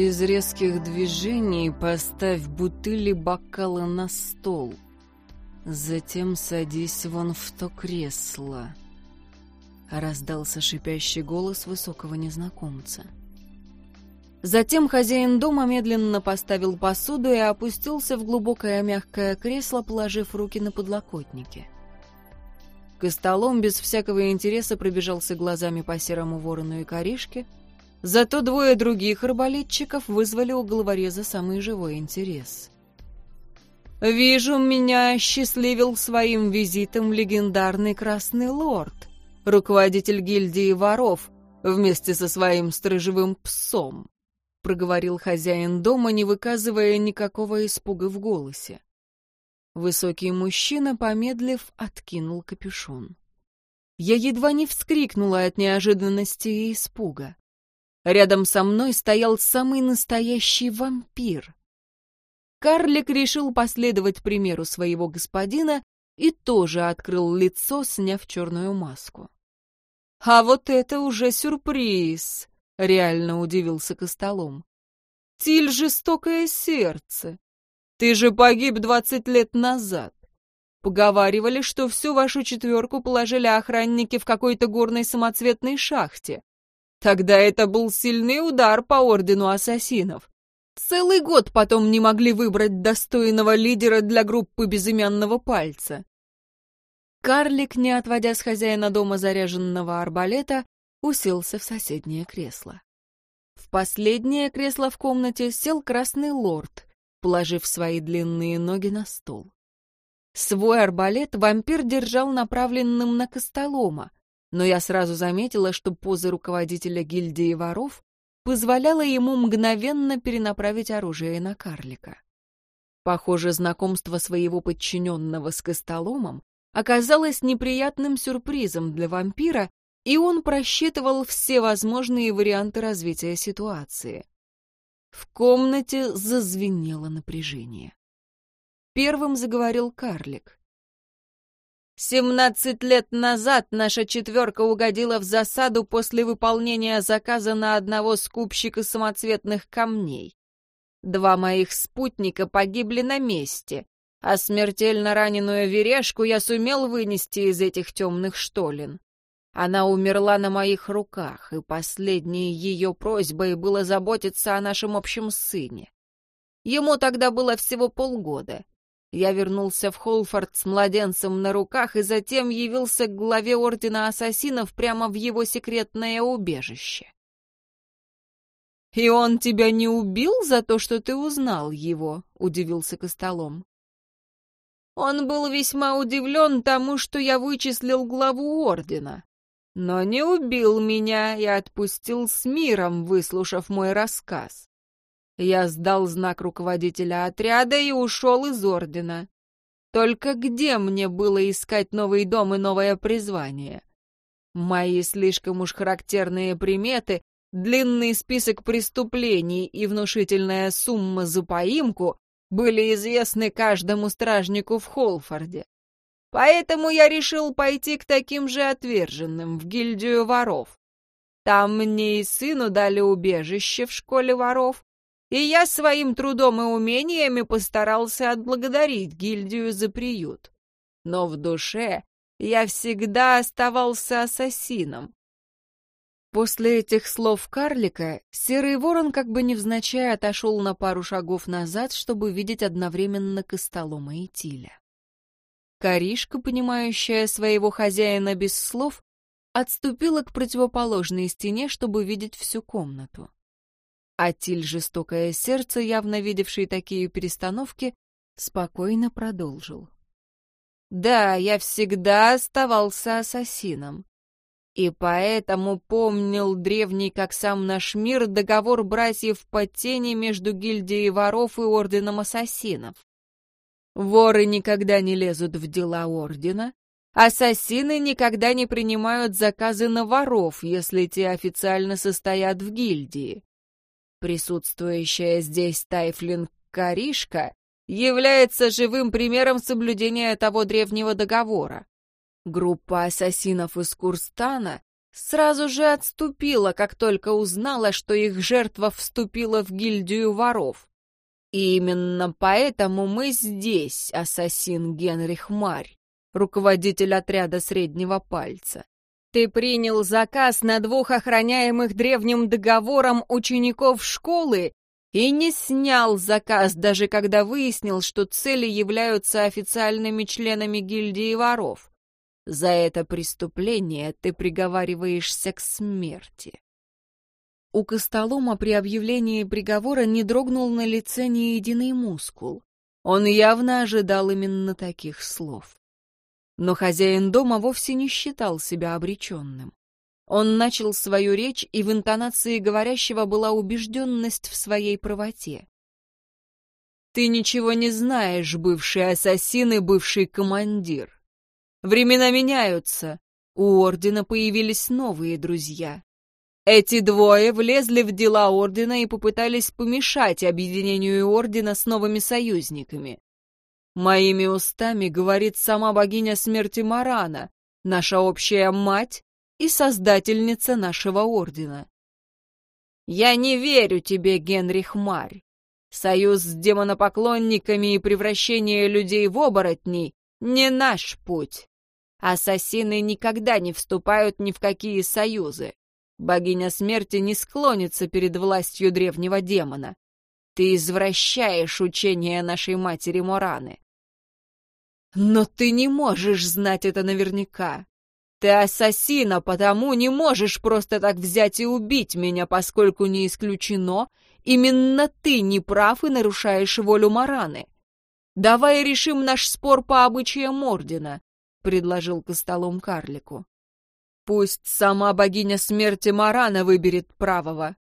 Без резких движений, поставь бутыли бокалы на стол. Затем садись вон в то кресло. Раздался шипящий голос высокого незнакомца. Затем хозяин дома медленно поставил посуду и опустился в глубокое мягкое кресло, положив руки на подлокотники. Костолом без всякого интереса пробежался глазами по серому ворону и коришке, зато двое других арбалетчиков вызвали у головореза самый живой интерес. «Вижу, меня счастливил своим визитом легендарный Красный Лорд, руководитель гильдии воров, вместе со своим сторожевым псом», — проговорил хозяин дома, не выказывая никакого испуга в голосе. Высокий мужчина, помедлив, откинул капюшон. Я едва не вскрикнула от неожиданности и испуга. Рядом со мной стоял самый настоящий вампир. Карлик решил последовать примеру своего господина и тоже открыл лицо, сняв черную маску. «А вот это уже сюрприз!» — реально удивился Костолом. «Тиль — жестокое сердце. Ты же погиб двадцать лет назад. Поговаривали, что всю вашу четверку положили охранники в какой-то горной самоцветной шахте. Тогда это был сильный удар по ордену ассасинов. Целый год потом не могли выбрать достойного лидера для группы безымянного пальца. Карлик, не отводя с хозяина дома заряженного арбалета, уселся в соседнее кресло. В последнее кресло в комнате сел красный лорд, положив свои длинные ноги на стол. Свой арбалет вампир держал направленным на Костолома, но я сразу заметила, что поза руководителя гильдии воров позволяла ему мгновенно перенаправить оружие на карлика. Похоже, знакомство своего подчиненного с Костоломом оказалось неприятным сюрпризом для вампира, и он просчитывал все возможные варианты развития ситуации. В комнате зазвенело напряжение. Первым заговорил карлик. Семнадцать лет назад наша четверка угодила в засаду после выполнения заказа на одного скупщика самоцветных камней. Два моих спутника погибли на месте, а смертельно раненую верешку я сумел вынести из этих темных штолен. Она умерла на моих руках, и последней ее просьбой было заботиться о нашем общем сыне. Ему тогда было всего полгода. Я вернулся в Холфорд с младенцем на руках и затем явился к главе Ордена Ассасинов прямо в его секретное убежище. «И он тебя не убил за то, что ты узнал его?» — удивился Костолом. Он был весьма удивлен тому, что я вычислил главу Ордена, но не убил меня и отпустил с миром, выслушав мой рассказ. Я сдал знак руководителя отряда и ушел из ордена. Только где мне было искать новый дом и новое призвание? Мои слишком уж характерные приметы, длинный список преступлений и внушительная сумма за поимку были известны каждому стражнику в Холфорде. Поэтому я решил пойти к таким же отверженным, в гильдию воров. Там мне и сыну дали убежище в школе воров, и я своим трудом и умениями постарался отблагодарить гильдию за приют. Но в душе я всегда оставался ассасином. После этих слов карлика серый ворон как бы невзначай отошел на пару шагов назад, чтобы видеть одновременно Костолома и Тиля. Коришка, понимающая своего хозяина без слов, отступила к противоположной стене, чтобы видеть всю комнату. А Тиль, жестокое сердце, явно видевший такие перестановки, спокойно продолжил. «Да, я всегда оставался ассасином. И поэтому помнил древний, как сам наш мир, договор братьев по тени между гильдией воров и орденом ассасинов. Воры никогда не лезут в дела ордена, ассасины никогда не принимают заказы на воров, если те официально состоят в гильдии. Присутствующая здесь Тайфлинг Каришка является живым примером соблюдения того древнего договора. Группа ассасинов из Курстана сразу же отступила, как только узнала, что их жертва вступила в гильдию воров. И именно поэтому мы здесь, ассасин Генрих Марь, руководитель отряда среднего пальца. Ты принял заказ на двух охраняемых древним договором учеников школы и не снял заказ, даже когда выяснил, что цели являются официальными членами гильдии воров. За это преступление ты приговариваешься к смерти. У Костолома при объявлении приговора не дрогнул на лице ни единый мускул. Он явно ожидал именно таких слов. Но хозяин дома вовсе не считал себя обреченным. Он начал свою речь, и в интонации говорящего была убежденность в своей правоте. «Ты ничего не знаешь, бывший ассасин и бывший командир. Времена меняются. У Ордена появились новые друзья. Эти двое влезли в дела Ордена и попытались помешать объединению Ордена с новыми союзниками. Моими устами говорит сама богиня смерти Марана, наша общая мать и создательница нашего ордена. Я не верю тебе, Генрих Марь. Союз с демонопоклонниками и превращение людей в оборотней — не наш путь. Ассасины никогда не вступают ни в какие союзы. Богиня смерти не склонится перед властью древнего демона. Ты извращаешь учение нашей матери Мораны. Но ты не можешь знать это наверняка. Ты ассасина, потому не можешь просто так взять и убить меня, поскольку не исключено, именно ты не прав и нарушаешь волю Мараны. Давай решим наш спор по обычаям Ордена, — предложил Костолом карлику. Пусть сама богиня смерти Марана выберет правого.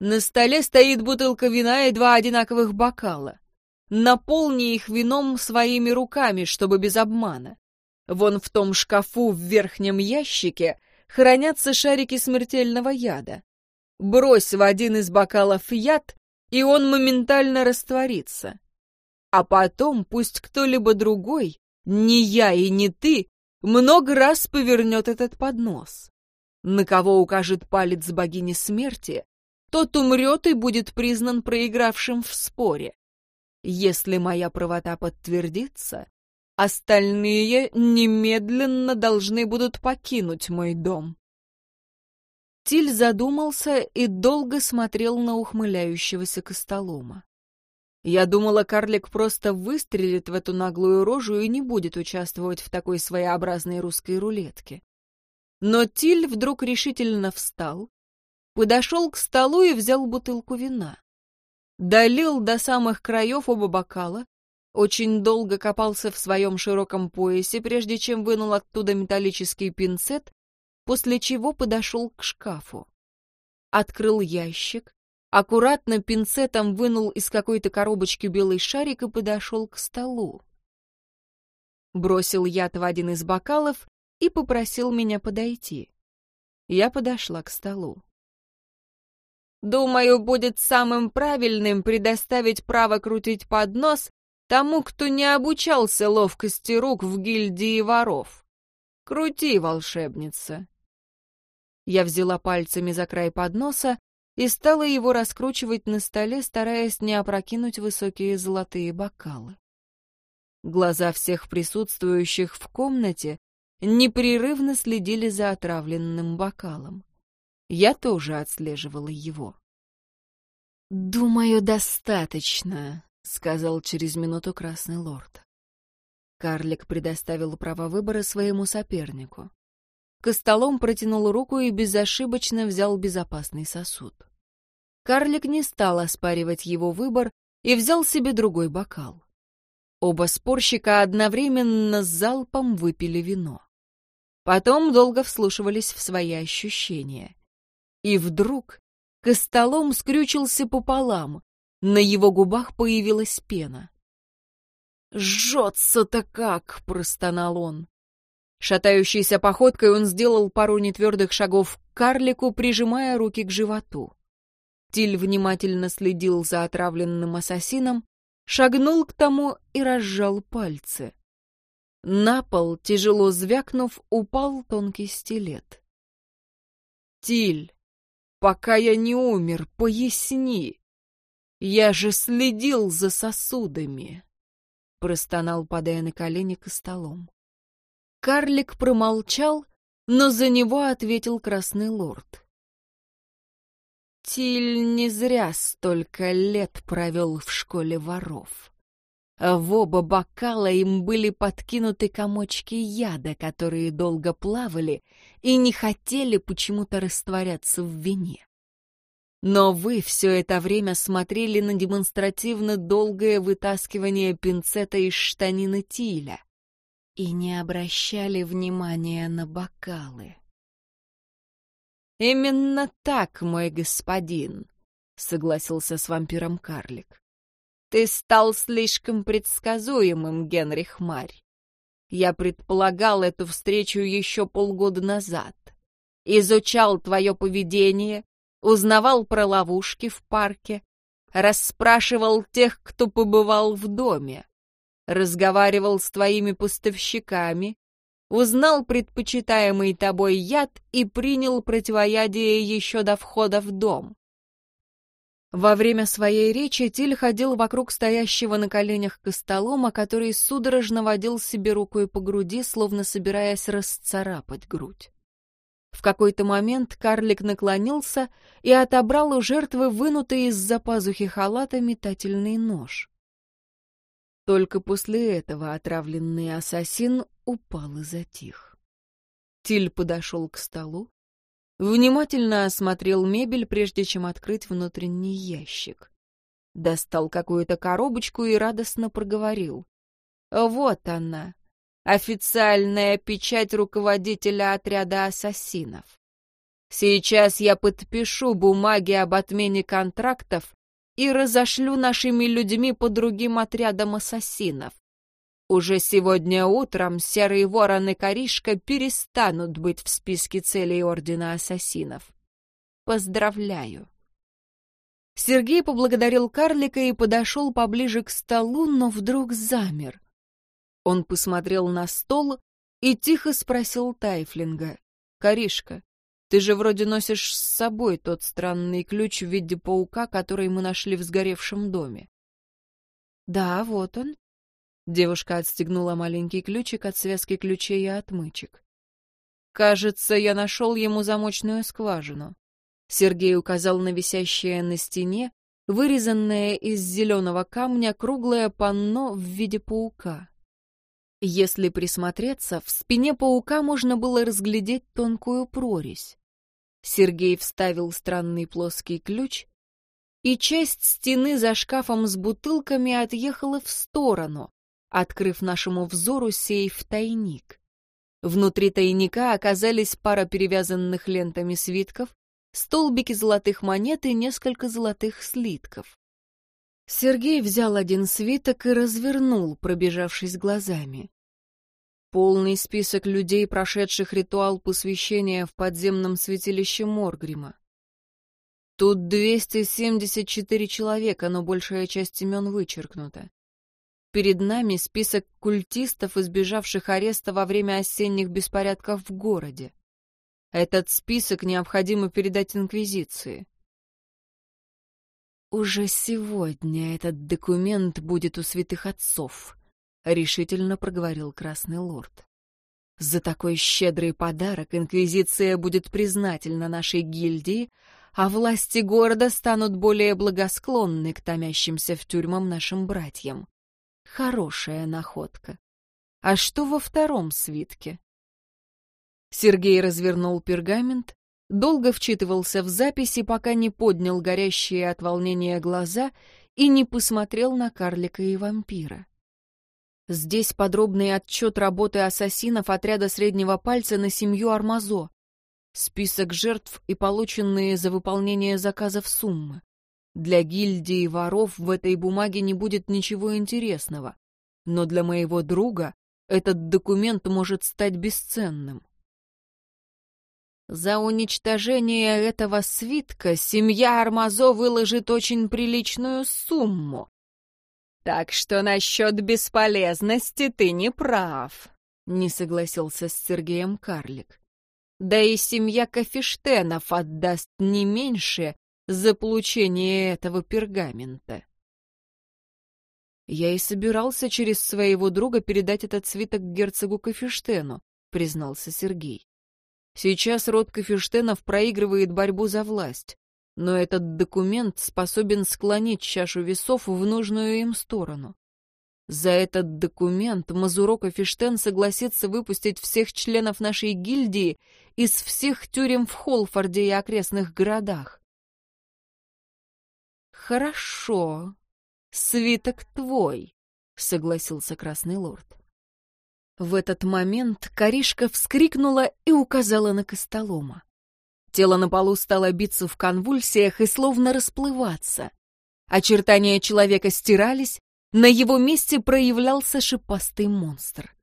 На столе стоит бутылка вина и два одинаковых бокала. Наполни их вином своими руками, чтобы без обмана. Вон в том шкафу в верхнем ящике хранятся шарики смертельного яда. Брось в один из бокалов яд, и он моментально растворится. А потом пусть кто-либо другой, не я и не ты, много раз повернет этот поднос. На кого укажет палец богини смерти, тот умрет и будет признан проигравшим в споре. Если моя правота подтвердится, Остальные немедленно должны будут покинуть мой дом. Тиль задумался и долго смотрел на ухмыляющегося Костолома. Я думала, карлик просто выстрелит в эту наглую рожу и не будет участвовать в такой своеобразной русской рулетке. Но Тиль вдруг решительно встал, подошел к столу и взял бутылку вина. Долил до самых краев оба бокала, очень долго копался в своем широком поясе, прежде чем вынул оттуда металлический пинцет, после чего подошел к шкафу. Открыл ящик, аккуратно пинцетом вынул из какой-то коробочки белый шарик и подошел к столу. Бросил яд в один из бокалов и попросил меня подойти. Я подошла к столу. Думаю, будет самым правильным предоставить право крутить поднос тому, кто не обучался ловкости рук в гильдии воров. Крути, волшебница. Я взяла пальцами за край подноса и стала его раскручивать на столе, стараясь не опрокинуть высокие золотые бокалы. Глаза всех присутствующих в комнате непрерывно следили за отравленным бокалом. Я тоже отслеживала его. «Думаю, достаточно», — сказал через минуту Красный Лорд. Карлик предоставил право выбора своему сопернику. Костолом протянул руку и безошибочно взял безопасный сосуд. Карлик не стал оспаривать его выбор и взял себе другой бокал. Оба спорщика одновременно с залпом выпили вино. Потом долго вслушивались в свои ощущения. И вдруг Костолом скрючился пополам, на его губах появилась пена. «Жжется-то как!» — простонал он. Шатающейся походкой он сделал пару нетвердых шагов к карлику, прижимая руки к животу. Тиль внимательно следил за отравленным ассасином, шагнул к тому и разжал пальцы. На пол, тяжело звякнув, упал тонкий стилет. «Тиль, пока я не умер, поясни. Я же следил за сосудами!» Простонал, падая на колени к столом. Карлик промолчал, но за него ответил Красный Лорд. Тиль не зря столько лет провел в школе воров. В оба бокала им были подкинуты комочки яда, которые долго плавали и не хотели почему-то растворяться в вине. Но вы все это время смотрели на демонстративно долгое вытаскивание пинцета из штанины Тиля и не обращали внимания на бокалы. «Именно так, мой господин», — согласился с вампиром карлик. «Ты стал слишком предсказуемым, Генрих Марь. Я предполагал эту встречу еще полгода назад. Изучал твое поведение, узнавал про ловушки в парке, расспрашивал тех, кто побывал в доме, разговаривал с твоими поставщиками, узнал предпочитаемый тобой яд и принял противоядие еще до входа в дом. Во время своей речи Тиль ходил вокруг стоящего на коленях костолома, который судорожно водил себе рукой по груди, словно собираясь расцарапать грудь. В какой-то момент карлик наклонился и отобрал у жертвы вынутый из-за пазухи халата метательный нож. Только после этого отравленный ассасин упал и затих. Тиль подошел к столу, внимательно осмотрел мебель, прежде чем открыть внутренний ящик. Достал какую-то коробочку и радостно проговорил. «Вот она, официальная печать руководителя отряда ассасинов. Сейчас я подпишу бумаги об отмене контрактов и разошлю нашими людьми по другим отрядам ассасинов. Уже сегодня утром Серый Ворон и Коришка перестанут быть в списке целей Ордена Ассасинов. Поздравляю. Сергей поблагодарил карлика и подошел поближе к столу, но вдруг замер. Он посмотрел на стол и тихо спросил Тайфлинга. «Коришка, ты же вроде носишь с собой тот странный ключ в виде паука, который мы нашли в сгоревшем доме». «Да, вот он», Девушка отстегнула маленький ключик от связки ключей и отмычек. «Кажется, я нашел ему замочную скважину». Сергей указал на висящее на стене, вырезанное из зеленого камня круглое панно в виде паука. Если присмотреться, в спине паука можно было разглядеть тонкую прорезь. Сергей вставил странный плоский ключ, и часть стены за шкафом с бутылками отъехала в сторону, открыв нашему взору сейф-тайник. Внутри тайника оказались пара перевязанных лентами свитков, столбики золотых монет и несколько золотых слитков. Сергей взял один свиток и развернул, пробежавшись глазами. Полный список людей, прошедших ритуал посвящения в подземном святилище Моргрима. Тут 274 человека, но большая часть имен вычеркнута. Перед нами список культистов, избежавших ареста во время осенних беспорядков в городе. Этот список необходимо передать Инквизиции. «Уже сегодня этот документ будет у святых отцов», — решительно проговорил Красный Лорд. «За такой щедрый подарок Инквизиция будет признательна нашей гильдии, а власти города станут более благосклонны к томящимся в тюрьмам нашим братьям. Хорошая находка. А что во втором свитке? Сергей развернул пергамент, долго вчитывался в записи, пока не поднял горящие от волнения глаза и не посмотрел на карлика и вампира. Здесь подробный отчет работы ассасинов отряда среднего пальца на семью Армазо, список жертв и полученные за выполнение заказов суммы. Для гильдии воров в этой бумаге не будет ничего интересного, но для моего друга этот документ может стать бесценным. За уничтожение этого свитка семья Армазо выложит очень приличную сумму. Так что насчет бесполезности ты не прав, — не согласился с Сергеем Карлик. Да и семья Кафештенов отдаст не меньше за получение этого пергамента. Я и собирался через своего друга передать этот свиток герцогу Кафештену, признался Сергей. Сейчас род Кафештенов проигрывает борьбу за власть, но этот документ способен склонить чашу весов в нужную им сторону. За этот документ Мазуро Кафештен согласится выпустить всех членов нашей гильдии из всех тюрем в Холфорде и окрестных городах. «Хорошо, свиток твой», — согласился Красный Лорд. В этот момент Коришка вскрикнула и указала на Костолома. Тело на полу стало биться в конвульсиях и словно расплываться. Очертания человека стирались, на его месте проявлялся шипастый монстр.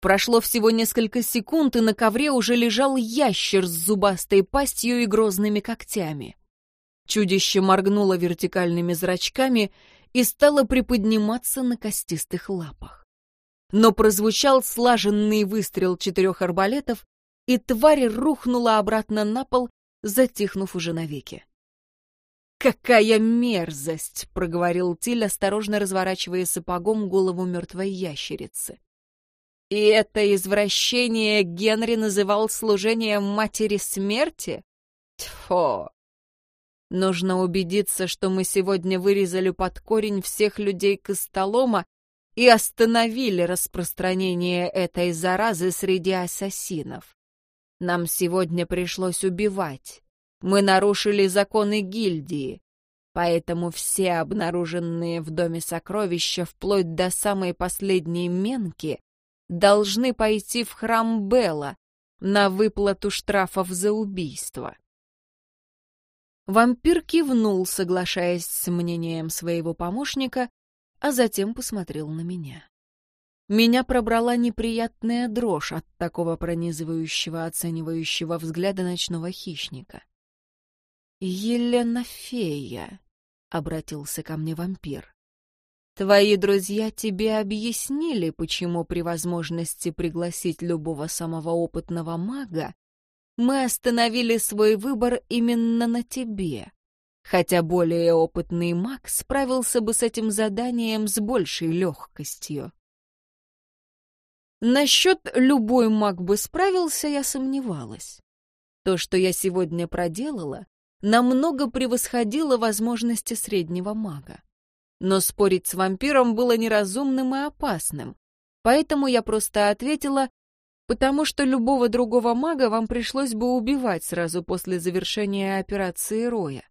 Прошло всего несколько секунд, и на ковре уже лежал ящер с зубастой пастью и грозными когтями. Чудище моргнуло вертикальными зрачками и стало приподниматься на костистых лапах. Но прозвучал слаженный выстрел четырех арбалетов, и тварь рухнула обратно на пол, затихнув уже навеки. «Какая мерзость!» — проговорил Тиль, осторожно разворачивая сапогом голову мертвой ящерицы. «И это извращение Генри называл служением матери смерти? Тьфу! Нужно убедиться, что мы сегодня вырезали под корень всех людей Костолома и остановили распространение этой заразы среди ассасинов. Нам сегодня пришлось убивать. Мы нарушили законы гильдии, поэтому все обнаруженные в доме сокровища, вплоть до самой последней менки, должны пойти в храм Белла на выплату штрафов за убийство. Вампир кивнул, соглашаясь с мнением своего помощника, а затем посмотрел на меня. Меня пробрала неприятная дрожь от такого пронизывающего, оценивающего взгляда ночного хищника. «Елена Фея», — обратился ко мне вампир. «Твои друзья тебе объяснили, почему при возможности пригласить любого самого опытного мага мы остановили свой выбор именно на тебе, хотя более опытный маг справился бы с этим заданием с большей легкостью». Насчет «любой маг бы справился» я сомневалась. То, что я сегодня проделала, намного превосходила возможности среднего мага. Но спорить с вампиром было неразумным и опасным, поэтому я просто ответила, потому что любого другого мага вам пришлось бы убивать сразу после завершения операции Роя.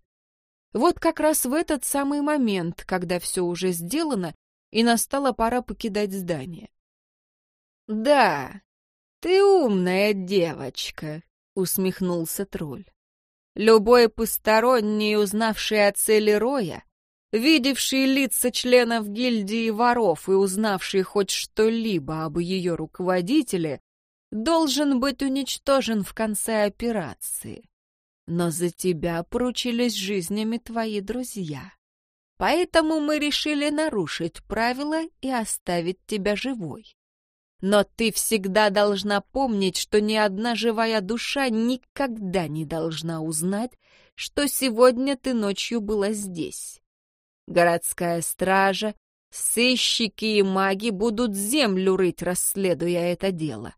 Вот как раз в этот самый момент, когда все уже сделано, и настала пора покидать здание. «Да, ты умная девочка», — усмехнулся тролль. Любой посторонний, узнавший о цели Роя, видевший лица членов гильдии воров и узнавший хоть что-либо об ее руководителе, должен быть уничтожен в конце операции. Но за тебя поручились жизнями твои друзья. Поэтому мы решили нарушить правила и оставить тебя живой. Но ты всегда должна помнить, что ни одна живая душа никогда не должна узнать, что сегодня ты ночью была здесь. Городская стража, сыщики и маги будут землю рыть, расследуя это дело.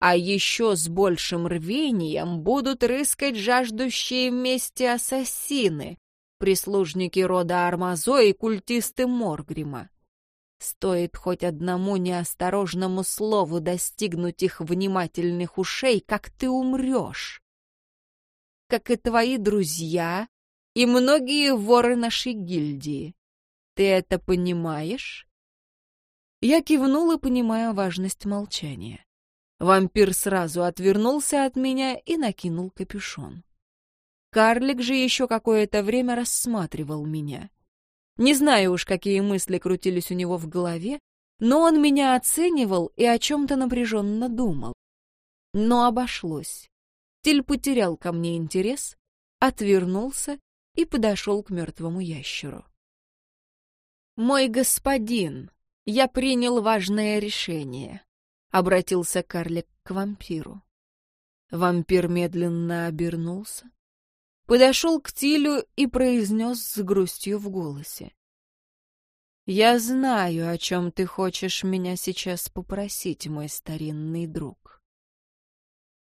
А еще с большим рвением будут рыскать жаждущие вместе ассасины, прислужники рода Армазо и культисты Моргрима. Стоит хоть одному неосторожному слову достигнуть их внимательных ушей, как ты умрешь. Как и твои друзья и многие воры нашей гильдии. Ты это понимаешь? Я кивнула, понимая важность молчания. Вампир сразу отвернулся от меня и накинул капюшон. Карлик же еще какое-то время рассматривал меня. Не знаю уж, какие мысли крутились у него в голове, но он меня оценивал и о чем-то напряженно думал. Но обошлось. Стиль потерял ко мне интерес, отвернулся и подошел к мертвому ящеру. «Мой господин, я принял важное решение», — обратился карлик к вампиру. Вампир медленно обернулся, подошел к Тилю и произнес с грустью в голосе. «Я знаю, о чем ты хочешь меня сейчас попросить, мой старинный друг».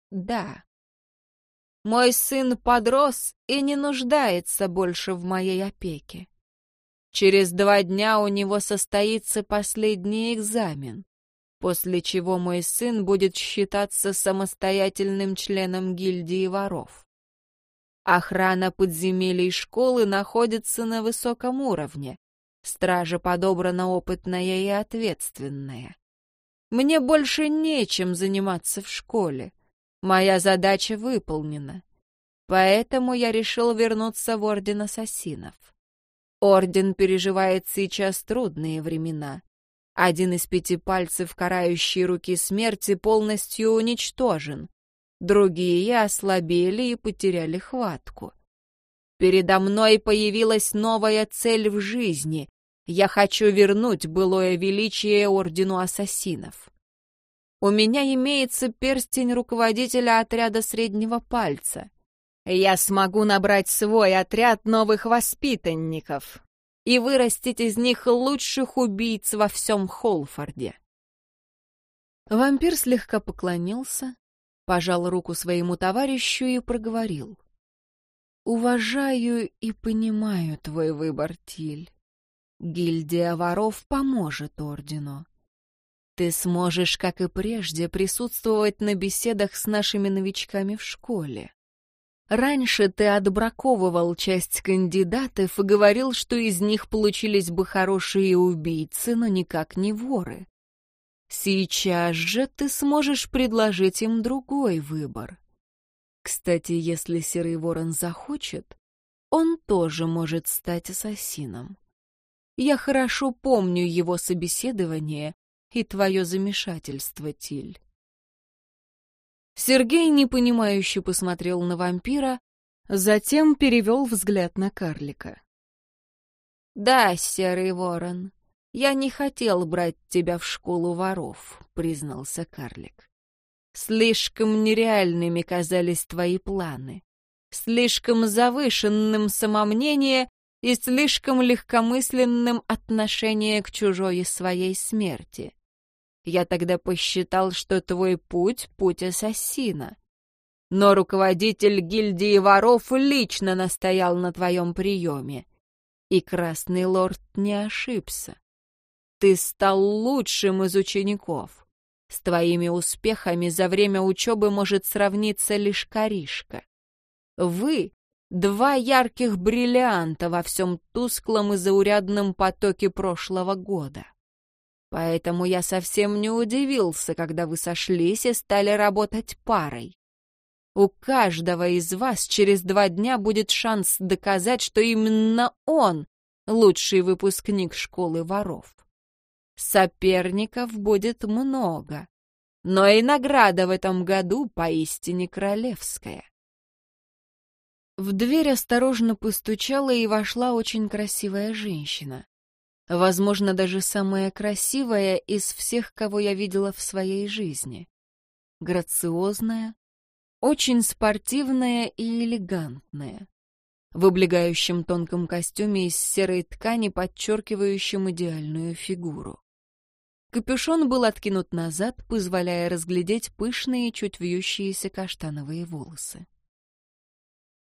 «Да. Мой сын подрос и не нуждается больше в моей опеке. Через два дня у него состоится последний экзамен, после чего мой сын будет считаться самостоятельным членом гильдии воров. Охрана подземелий школы находится на высоком уровне, Стража подобрана опытная и ответственная. Мне больше нечем заниматься в школе. Моя задача выполнена. Поэтому я решил вернуться в Орден Ассасинов. Орден переживает сейчас трудные времена. Один из пяти пальцев карающей руки смерти полностью уничтожен. Другие ослабели и потеряли хватку. Передо мной появилась новая цель в жизни, я хочу вернуть былое величие Ордену Ассасинов. У меня имеется перстень руководителя отряда среднего пальца. Я смогу набрать свой отряд новых воспитанников и вырастить из них лучших убийц во всем Холфорде. Вампир слегка поклонился, пожал руку своему товарищу и проговорил. «Уважаю и понимаю твой выбор, Тиль. Гильдия воров поможет ордену. Ты сможешь, как и прежде, присутствовать на беседах с нашими новичками в школе. Раньше ты отбраковывал часть кандидатов и говорил, что из них получились бы хорошие убийцы, но никак не воры. Сейчас же ты сможешь предложить им другой выбор. Кстати, если Серый Ворон захочет, он тоже может стать ассасином. Я хорошо помню его собеседование и твое замешательство, Тиль. Сергей непонимающе посмотрел на вампира, затем перевел взгляд на карлика. «Да, серый ворон, я не хотел брать тебя в школу воров», — признался карлик. «Слишком нереальными казались твои планы, слишком завышенным самомнение и слишком легкомысленным отношение к чужой и своей смерти. Я тогда посчитал, что твой путь — путь ассасина. Но руководитель гильдии воров лично настоял на твоем приеме. И Красный Лорд не ошибся. Ты стал лучшим из учеников. С твоими успехами за время учебы может сравниться лишь Коришка. Вы Два ярких бриллианта во всем тусклом и заурядном потоке прошлого года. Поэтому я совсем не удивился, когда вы сошлись и стали работать парой. У каждого из вас через два дня будет шанс доказать, что именно он — лучший выпускник школы воров. Соперников будет много, но и награда в этом году поистине королевская. В дверь осторожно постучала и вошла очень красивая женщина. Возможно, даже самая красивая из всех, кого я видела в своей жизни. Грациозная, очень спортивная и элегантная. В облегающем тонком костюме из серой ткани, подчеркивающем идеальную фигуру. Капюшон был откинут назад, позволяя разглядеть пышные, чуть вьющиеся каштановые волосы.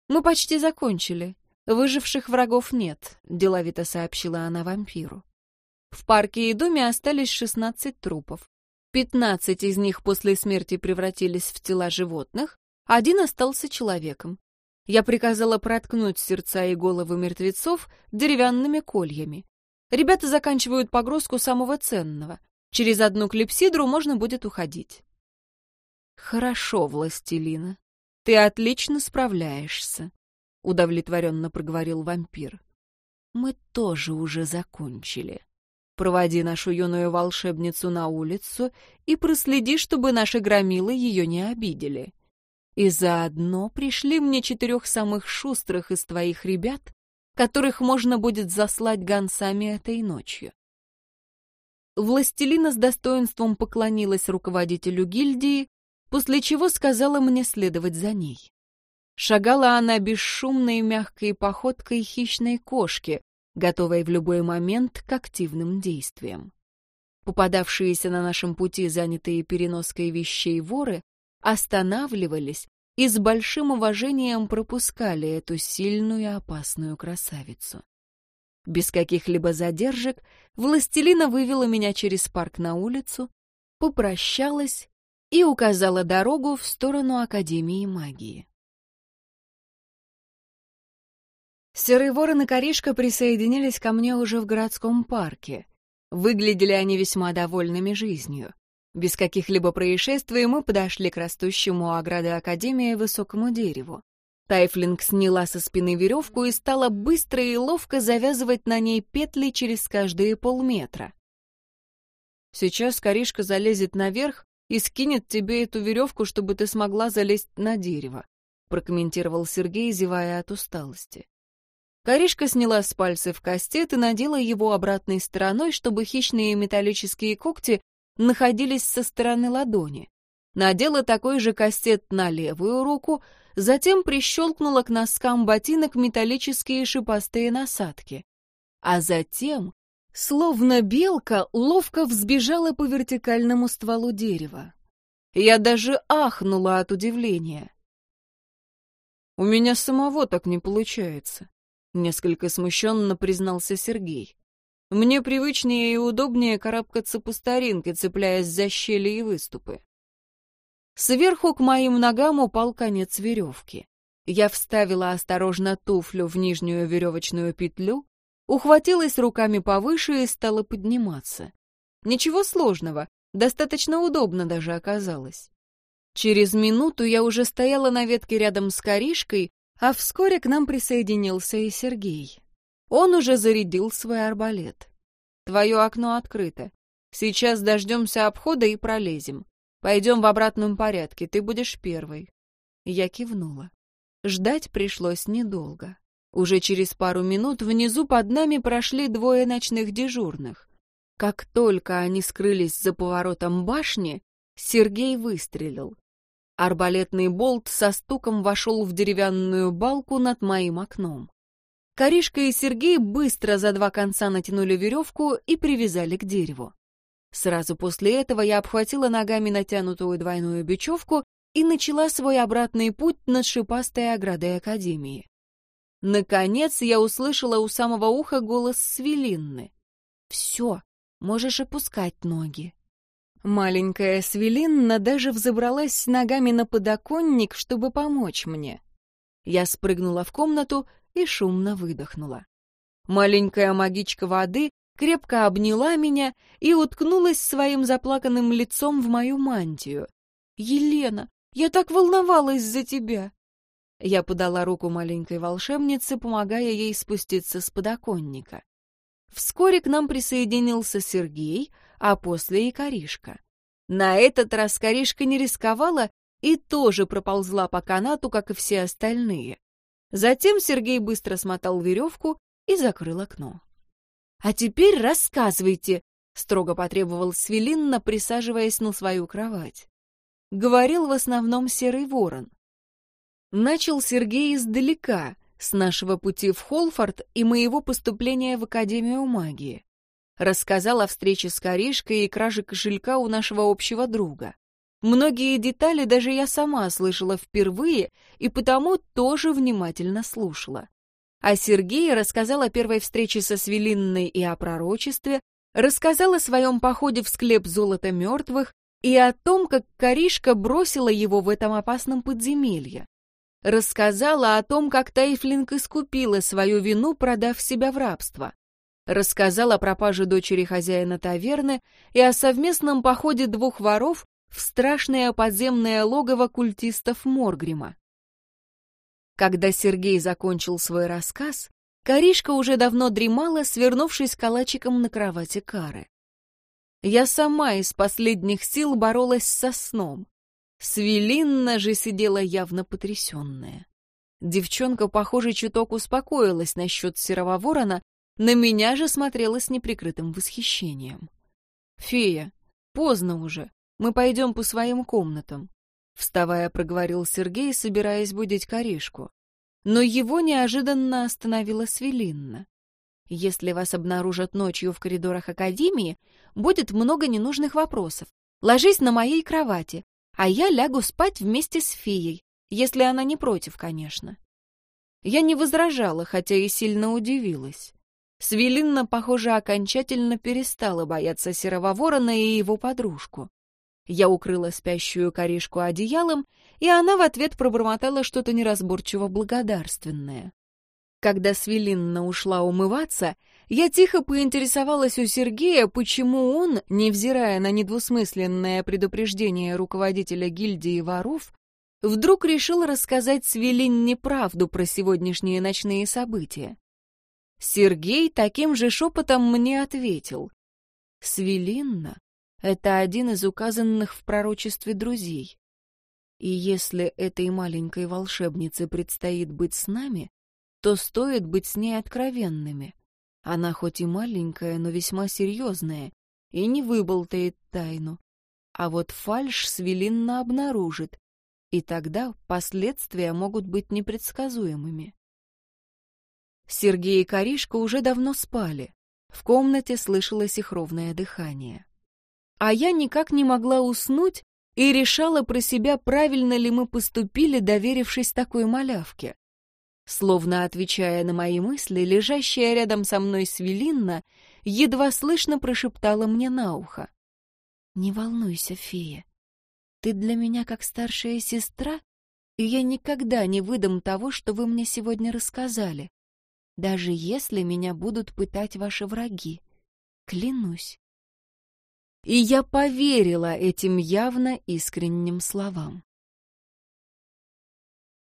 «Мы почти закончили. Выживших врагов нет», — деловито сообщила она вампиру. В парке и доме остались шестнадцать трупов. Пятнадцать из них после смерти превратились в тела животных, один остался человеком. Я приказала проткнуть сердца и головы мертвецов деревянными кольями. Ребята заканчивают погрузку самого ценного. Через одну клипсидру можно будет уходить. Хорошо, властелина. Ты отлично справляешься, удовлетворенно проговорил вампир. Мы тоже уже закончили. Проводи нашу юную волшебницу на улицу и проследи, чтобы наши громилы ее не обидели. и заодно пришли мне четырех самых шустрых из твоих ребят, которых можно будет заслать гонцами этой ночью. Властелина с достоинством поклонилась руководителю гильдии, после чего сказала мне следовать за ней. Шагала она бесшумной мягкой походкой хищной кошки, готовой в любой момент к активным действиям. Попадавшиеся на нашем пути занятые переноской вещей воры останавливались и с большим уважением пропускали эту сильную и опасную красавицу. Без каких-либо задержек властелина вывела меня через парк на улицу, попрощалась и указала дорогу в сторону Академии магии. Серый ворон и коришка присоединились ко мне уже в городском парке. Выглядели они весьма довольными жизнью. Без каких-либо происшествий мы подошли к растущему ограды Академии высокому дереву. Тайфлинг сняла со спины веревку и стала быстро и ловко завязывать на ней петли через каждые полметра. Сейчас коришка залезет наверх и скинет тебе эту веревку, чтобы ты смогла залезть на дерево, прокомментировал Сергей, зевая от усталости. Коришка сняла с пальцев кастет и надела его обратной стороной, чтобы хищные металлические когти находились со стороны ладони. Надела такой же кастет на левую руку, затем прищелкнула к носкам ботинок металлические шипастые насадки. А затем, словно белка, ловко взбежала по вертикальному стволу дерева. Я даже ахнула от удивления. «У меня самого так не получается», — несколько смущенно признался Сергей. «Мне привычнее и удобнее карабкаться по старинке, цепляясь за щели и выступы». Сверху к моим ногам упал конец веревки. Я вставила осторожно туфлю в нижнюю веревочную петлю, ухватилась руками повыше и стала подниматься. Ничего сложного, достаточно удобно даже оказалось. Через минуту я уже стояла на ветке рядом с коришкой, а вскоре к нам присоединился и Сергей. Он уже зарядил свой арбалет. Твое окно открыто. Сейчас дождемся обхода и пролезем. Пойдем в обратном порядке, ты будешь первой. Я кивнула. Ждать пришлось недолго. Уже через пару минут внизу под нами прошли двое ночных дежурных. Как только они скрылись за поворотом башни, Сергей выстрелил. Арбалетный болт со стуком вошел в деревянную балку над моим окном. Коришка и Сергей быстро за два конца натянули веревку и привязали к дереву. Сразу после этого я обхватила ногами натянутую двойную бечевку и начала свой обратный путь над шипастой оградой Академии. Наконец я услышала у самого уха голос Свелинны. «Все, можешь опускать ноги». Маленькая Свелинна даже взобралась ногами на подоконник, чтобы помочь мне. Я спрыгнула в комнату и шумно выдохнула. Маленькая магичка воды крепко обняла меня и уткнулась своим заплаканным лицом в мою мантию. «Елена, я так волновалась за тебя!» Я подала руку маленькой волшебнице, помогая ей спуститься с подоконника. Вскоре к нам присоединился Сергей, а после и Коришка. На этот раз Коришка не рисковала и тоже проползла по канату, как и все остальные. Затем Сергей быстро смотал веревку и закрыл окно. «А теперь рассказывайте», — строго потребовал Свелинна, присаживаясь на свою кровать. Говорил в основном Серый Ворон. Начал Сергей издалека, с нашего пути в Холфорд и моего поступления в Академию магии. Рассказал о встрече с Коришкой и краже кошелька у нашего общего друга. Многие детали даже я сама слышала впервые и потому тоже внимательно слушала. А Сергей рассказал о первой встрече со Свелинной и о пророчестве, рассказал о своем походе в склеп золота мертвых и о том, как Коришка бросила его в этом опасном подземелье. Рассказала о том, как Тайфлинг искупила свою вину, продав себя в рабство. Рассказала о пропаже дочери хозяина таверны и о совместном походе двух воров в страшное подземное логово культистов Моргрима. Когда Сергей закончил свой рассказ, Коришка уже давно дремала, свернувшись калачиком на кровати Кары. Я сама из последних сил боролась со сном. Свелинна же сидела явно потрясенная. Девчонка, похоже, чуток успокоилась насчет серого ворона, на меня же смотрела с неприкрытым восхищением. «Фея, поздно уже, мы пойдем по своим комнатам», — вставая, проговорил Сергей, собираясь будить корешку. Но его неожиданно остановила Свелинна. «Если вас обнаружат ночью в коридорах Академии, будет много ненужных вопросов. Ложись на моей кровати, а я лягу спать вместе с феей, если она не против, конечно. Я не возражала, хотя и сильно удивилась. Свелинна, похоже, окончательно перестала бояться серого ворона и его подружку. Я укрыла спящую коришку одеялом, и она в ответ пробормотала что-то неразборчиво благодарственное. Когда Свелинна ушла умываться, я тихо поинтересовалась у Сергея, почему он, невзирая на недвусмысленное предупреждение руководителя гильдии воров, вдруг решил рассказать Свелинне правду про сегодняшние ночные события. Сергей таким же шепотом мне ответил. «Свелинна — это один из указанных в пророчестве друзей. И если этой маленькой волшебнице предстоит быть с нами, то стоит быть с ней откровенными. Она хоть и маленькая, но весьма серьезная и не выболтает тайну. А вот фальшь Свелинна обнаружит, и тогда последствия могут быть непредсказуемыми. Сергей и Каришка уже давно спали. В комнате слышалось их ровное дыхание. А я никак не могла уснуть и решала про себя, правильно ли мы поступили, доверившись такой малявке. Словно отвечая на мои мысли, лежащая рядом со мной Свелинна едва слышно прошептала мне на ухо. «Не волнуйся, фея. Ты для меня как старшая сестра, и я никогда не выдам того, что вы мне сегодня рассказали, даже если меня будут пытать ваши враги. Клянусь». И я поверила этим явно искренним словам.